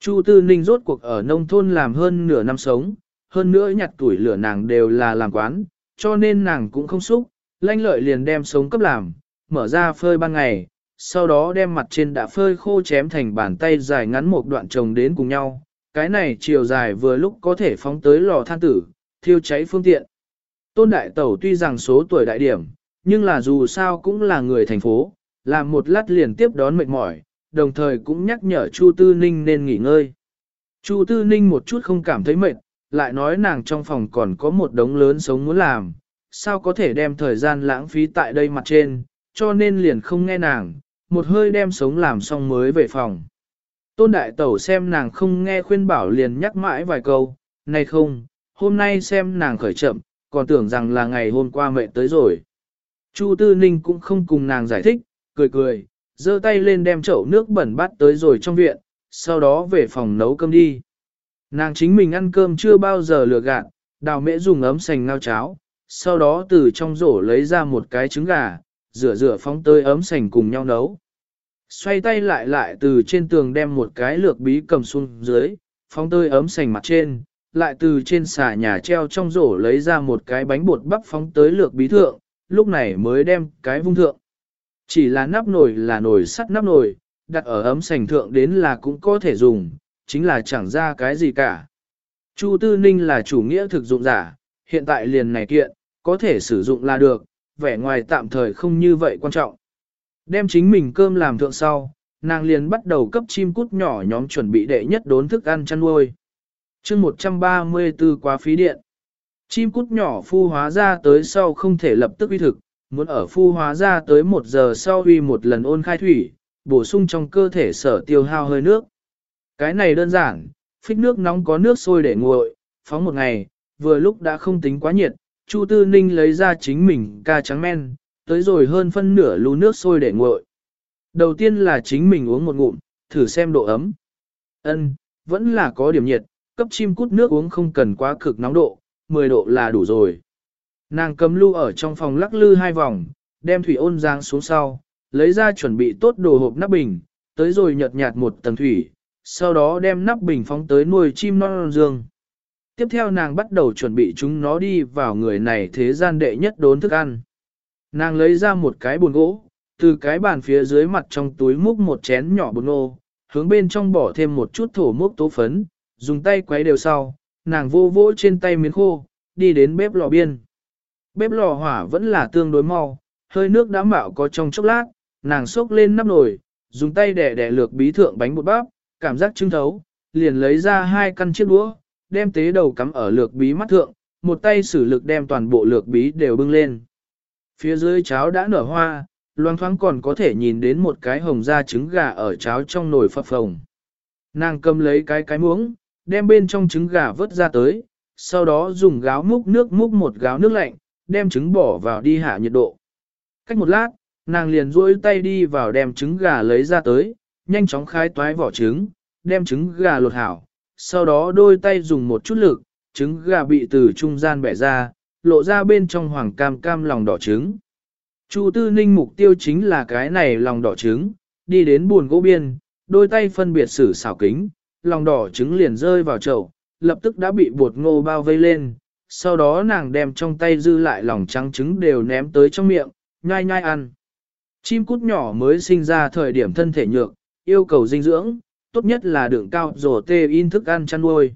Chu Tư Ninh rốt cuộc ở nông thôn làm hơn nửa năm sống, hơn nữa nhặt tuổi lửa nàng đều là làm quán, cho nên nàng cũng không xúc, lanh lợi liền đem sống cấp làm, mở ra phơi ban ngày, sau đó đem mặt trên đã phơi khô chém thành bàn tay dài ngắn một đoạn trồng đến cùng nhau. Cái này chiều dài vừa lúc có thể phóng tới lò than tử, thiêu cháy phương tiện. Tôn Đại Tẩu tuy rằng số tuổi đại điểm, nhưng là dù sao cũng là người thành phố, làm một lát liền tiếp đón mệt mỏi, đồng thời cũng nhắc nhở Chu Tư Ninh nên nghỉ ngơi. Chu Tư Ninh một chút không cảm thấy mệt, lại nói nàng trong phòng còn có một đống lớn sống muốn làm, sao có thể đem thời gian lãng phí tại đây mặt trên, cho nên liền không nghe nàng, một hơi đem sống làm xong mới về phòng. Tôn Đại Tẩu xem nàng không nghe khuyên bảo liền nhắc mãi vài câu, này không, hôm nay xem nàng khởi chậm, còn tưởng rằng là ngày hôm qua mệt tới rồi. Chu Tư Ninh cũng không cùng nàng giải thích, cười cười, giơ tay lên đem chậu nước bẩn bắt tới rồi trong viện, sau đó về phòng nấu cơm đi. Nàng chính mình ăn cơm chưa bao giờ lừa gạt, đào mễ dùng ấm sành ngao cháo, sau đó từ trong rổ lấy ra một cái trứng gà, rửa rửa phóng tới ấm sành cùng nhau nấu. Xoay tay lại lại từ trên tường đem một cái lược bí cầm xuống dưới, phóng tới ấm sành mặt trên, lại từ trên xà nhà treo trong rổ lấy ra một cái bánh bột bắp phóng tới lược bí thượng, lúc này mới đem cái vung thượng. Chỉ là nắp nồi là nồi sắt nắp nồi, đặt ở ấm sành thượng đến là cũng có thể dùng, chính là chẳng ra cái gì cả. Chu Tư Ninh là chủ nghĩa thực dụng giả, hiện tại liền này kiện, có thể sử dụng là được, vẻ ngoài tạm thời không như vậy quan trọng. Đem chính mình cơm làm thượng sau, nàng liền bắt đầu cấp chim cút nhỏ nhóm chuẩn bị đệ nhất đốn thức ăn chăn nuôi. chương 134 quá phí điện. Chim cút nhỏ phu hóa ra tới sau không thể lập tức uy thực, muốn ở phu hóa ra tới một giờ sau uy một lần ôn khai thủy, bổ sung trong cơ thể sở tiêu hao hơi nước. Cái này đơn giản, phích nước nóng có nước sôi để nguội, phóng một ngày, vừa lúc đã không tính quá nhiệt, Chu Tư Ninh lấy ra chính mình ca trắng men, tới rồi hơn phân nửa lú nước sôi để nguội. Đầu tiên là chính mình uống một ngụm, thử xem độ ấm. Ân, vẫn là có điểm nhiệt, cấp chim cút nước uống không cần quá cực nóng độ, 10 độ là đủ rồi. Nàng cầm lưu ở trong phòng lắc lư hai vòng, đem thủy ôn giang xuống sau, lấy ra chuẩn bị tốt đồ hộp nắp bình, tới rồi nhợt nhạt một tầng thủy, sau đó đem nắp bình phóng tới nuôi chim non, dương. Tiếp theo nàng bắt đầu chuẩn bị chúng nó đi vào người này thế gian đệ nhất đốn thức ăn. Nàng lấy ra một cái bồn gỗ, từ cái bàn phía dưới mặt trong túi múc một chén nhỏ bột ngô, hướng bên trong bỏ thêm một chút thổ múc tố phấn, dùng tay quấy đều sau, nàng vô vỗ trên tay miếng khô, đi đến bếp lò biên. Bếp lò hỏa vẫn là tương đối mau, hơi nước đã mạo có trong chốc lát, nàng xốc lên nắp nồi, dùng tay đẻ đẻ lược bí thượng bánh bột bắp, cảm giác trưng thấu, liền lấy ra hai căn chiếc đũa, đem tế đầu cắm ở lược bí mắt thượng, một tay sử lực đem toàn bộ lược bí đều bưng lên. Phía dưới cháo đã nở hoa, loang thoáng còn có thể nhìn đến một cái hồng da trứng gà ở cháo trong nồi phập phồng. Nàng cầm lấy cái cái muỗng, đem bên trong trứng gà vớt ra tới, sau đó dùng gáo múc nước múc một gáo nước lạnh, đem trứng bỏ vào đi hạ nhiệt độ. Cách một lát, nàng liền duỗi tay đi vào đem trứng gà lấy ra tới, nhanh chóng khai toái vỏ trứng, đem trứng gà lột hảo, sau đó đôi tay dùng một chút lực, trứng gà bị từ trung gian bẻ ra, lộ ra bên trong hoàng cam cam lòng đỏ trứng. Chu Tư Ninh mục tiêu chính là cái này lòng đỏ trứng, đi đến buồn gỗ biên, đôi tay phân biệt sử xảo kính, lòng đỏ trứng liền rơi vào chậu, lập tức đã bị bột ngô bao vây lên, sau đó nàng đem trong tay dư lại lòng trắng trứng đều ném tới trong miệng, nhai nhai ăn. Chim cút nhỏ mới sinh ra thời điểm thân thể nhược, yêu cầu dinh dưỡng, tốt nhất là đường cao rổ tê in thức ăn chăn nuôi.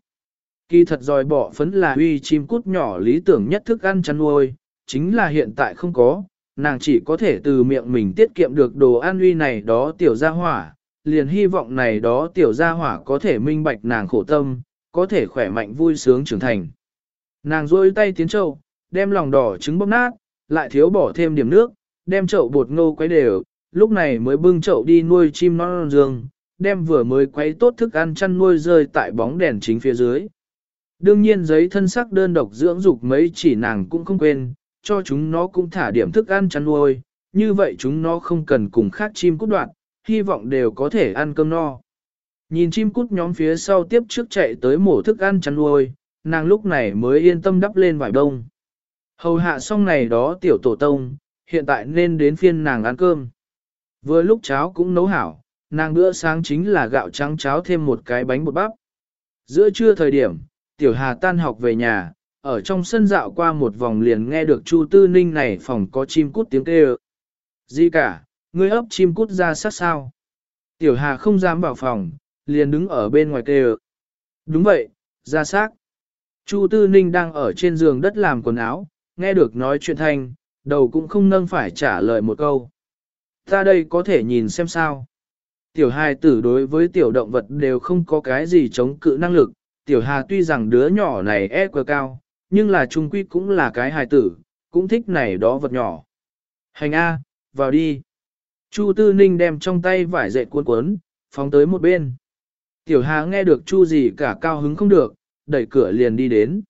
Kỳ thật dòi bỏ phấn là uy chim cút nhỏ lý tưởng nhất thức ăn chăn nuôi, chính là hiện tại không có, nàng chỉ có thể từ miệng mình tiết kiệm được đồ ăn uy này đó tiểu gia hỏa, liền hy vọng này đó tiểu gia hỏa có thể minh bạch nàng khổ tâm, có thể khỏe mạnh vui sướng trưởng thành. Nàng rôi tay tiến châu, đem lòng đỏ trứng bóp nát, lại thiếu bỏ thêm điểm nước, đem chậu bột ngô quấy đều, lúc này mới bưng chậu đi nuôi chim non dương, đem vừa mới quấy tốt thức ăn chăn nuôi rơi tại bóng đèn chính phía dưới. Đương nhiên giấy thân sắc đơn độc dưỡng dục mấy chỉ nàng cũng không quên, cho chúng nó cũng thả điểm thức ăn chăn nuôi, như vậy chúng nó không cần cùng khác chim cút đoạn, hy vọng đều có thể ăn cơm no. Nhìn chim cút nhóm phía sau tiếp trước chạy tới mổ thức ăn chăn nuôi, nàng lúc này mới yên tâm đắp lên vải đông. Hầu hạ xong này đó tiểu tổ tông, hiện tại nên đến phiên nàng ăn cơm. Vừa lúc cháo cũng nấu hảo, nàng bữa sáng chính là gạo trắng cháo thêm một cái bánh bột bắp. Giữa trưa thời điểm, tiểu hà tan học về nhà, ở trong sân dạo qua một vòng liền nghe được Chu Tư Ninh này phòng có chim cút tiếng kêu. Gì cả, ngươi ấp chim cút ra sát sao. Tiểu hà không dám vào phòng, liền đứng ở bên ngoài kêu. Đúng vậy, ra xác. Chu Tư Ninh đang ở trên giường đất làm quần áo, nghe được nói chuyện thanh, đầu cũng không nâng phải trả lời một câu. Ta đây có thể nhìn xem sao. Tiểu hài tử đối với tiểu động vật đều không có cái gì chống cự năng lực, tiểu hà tuy rằng đứa nhỏ này e quá cao, nhưng là trung quy cũng là cái hài tử, cũng thích này đó vật nhỏ. Hành A, vào đi. Chu Tư Ninh đem trong tay vải dệt cuốn cuốn, phóng tới một bên. Tiểu Hà nghe được Chu gì cả cao hứng không được, đẩy cửa liền đi đến.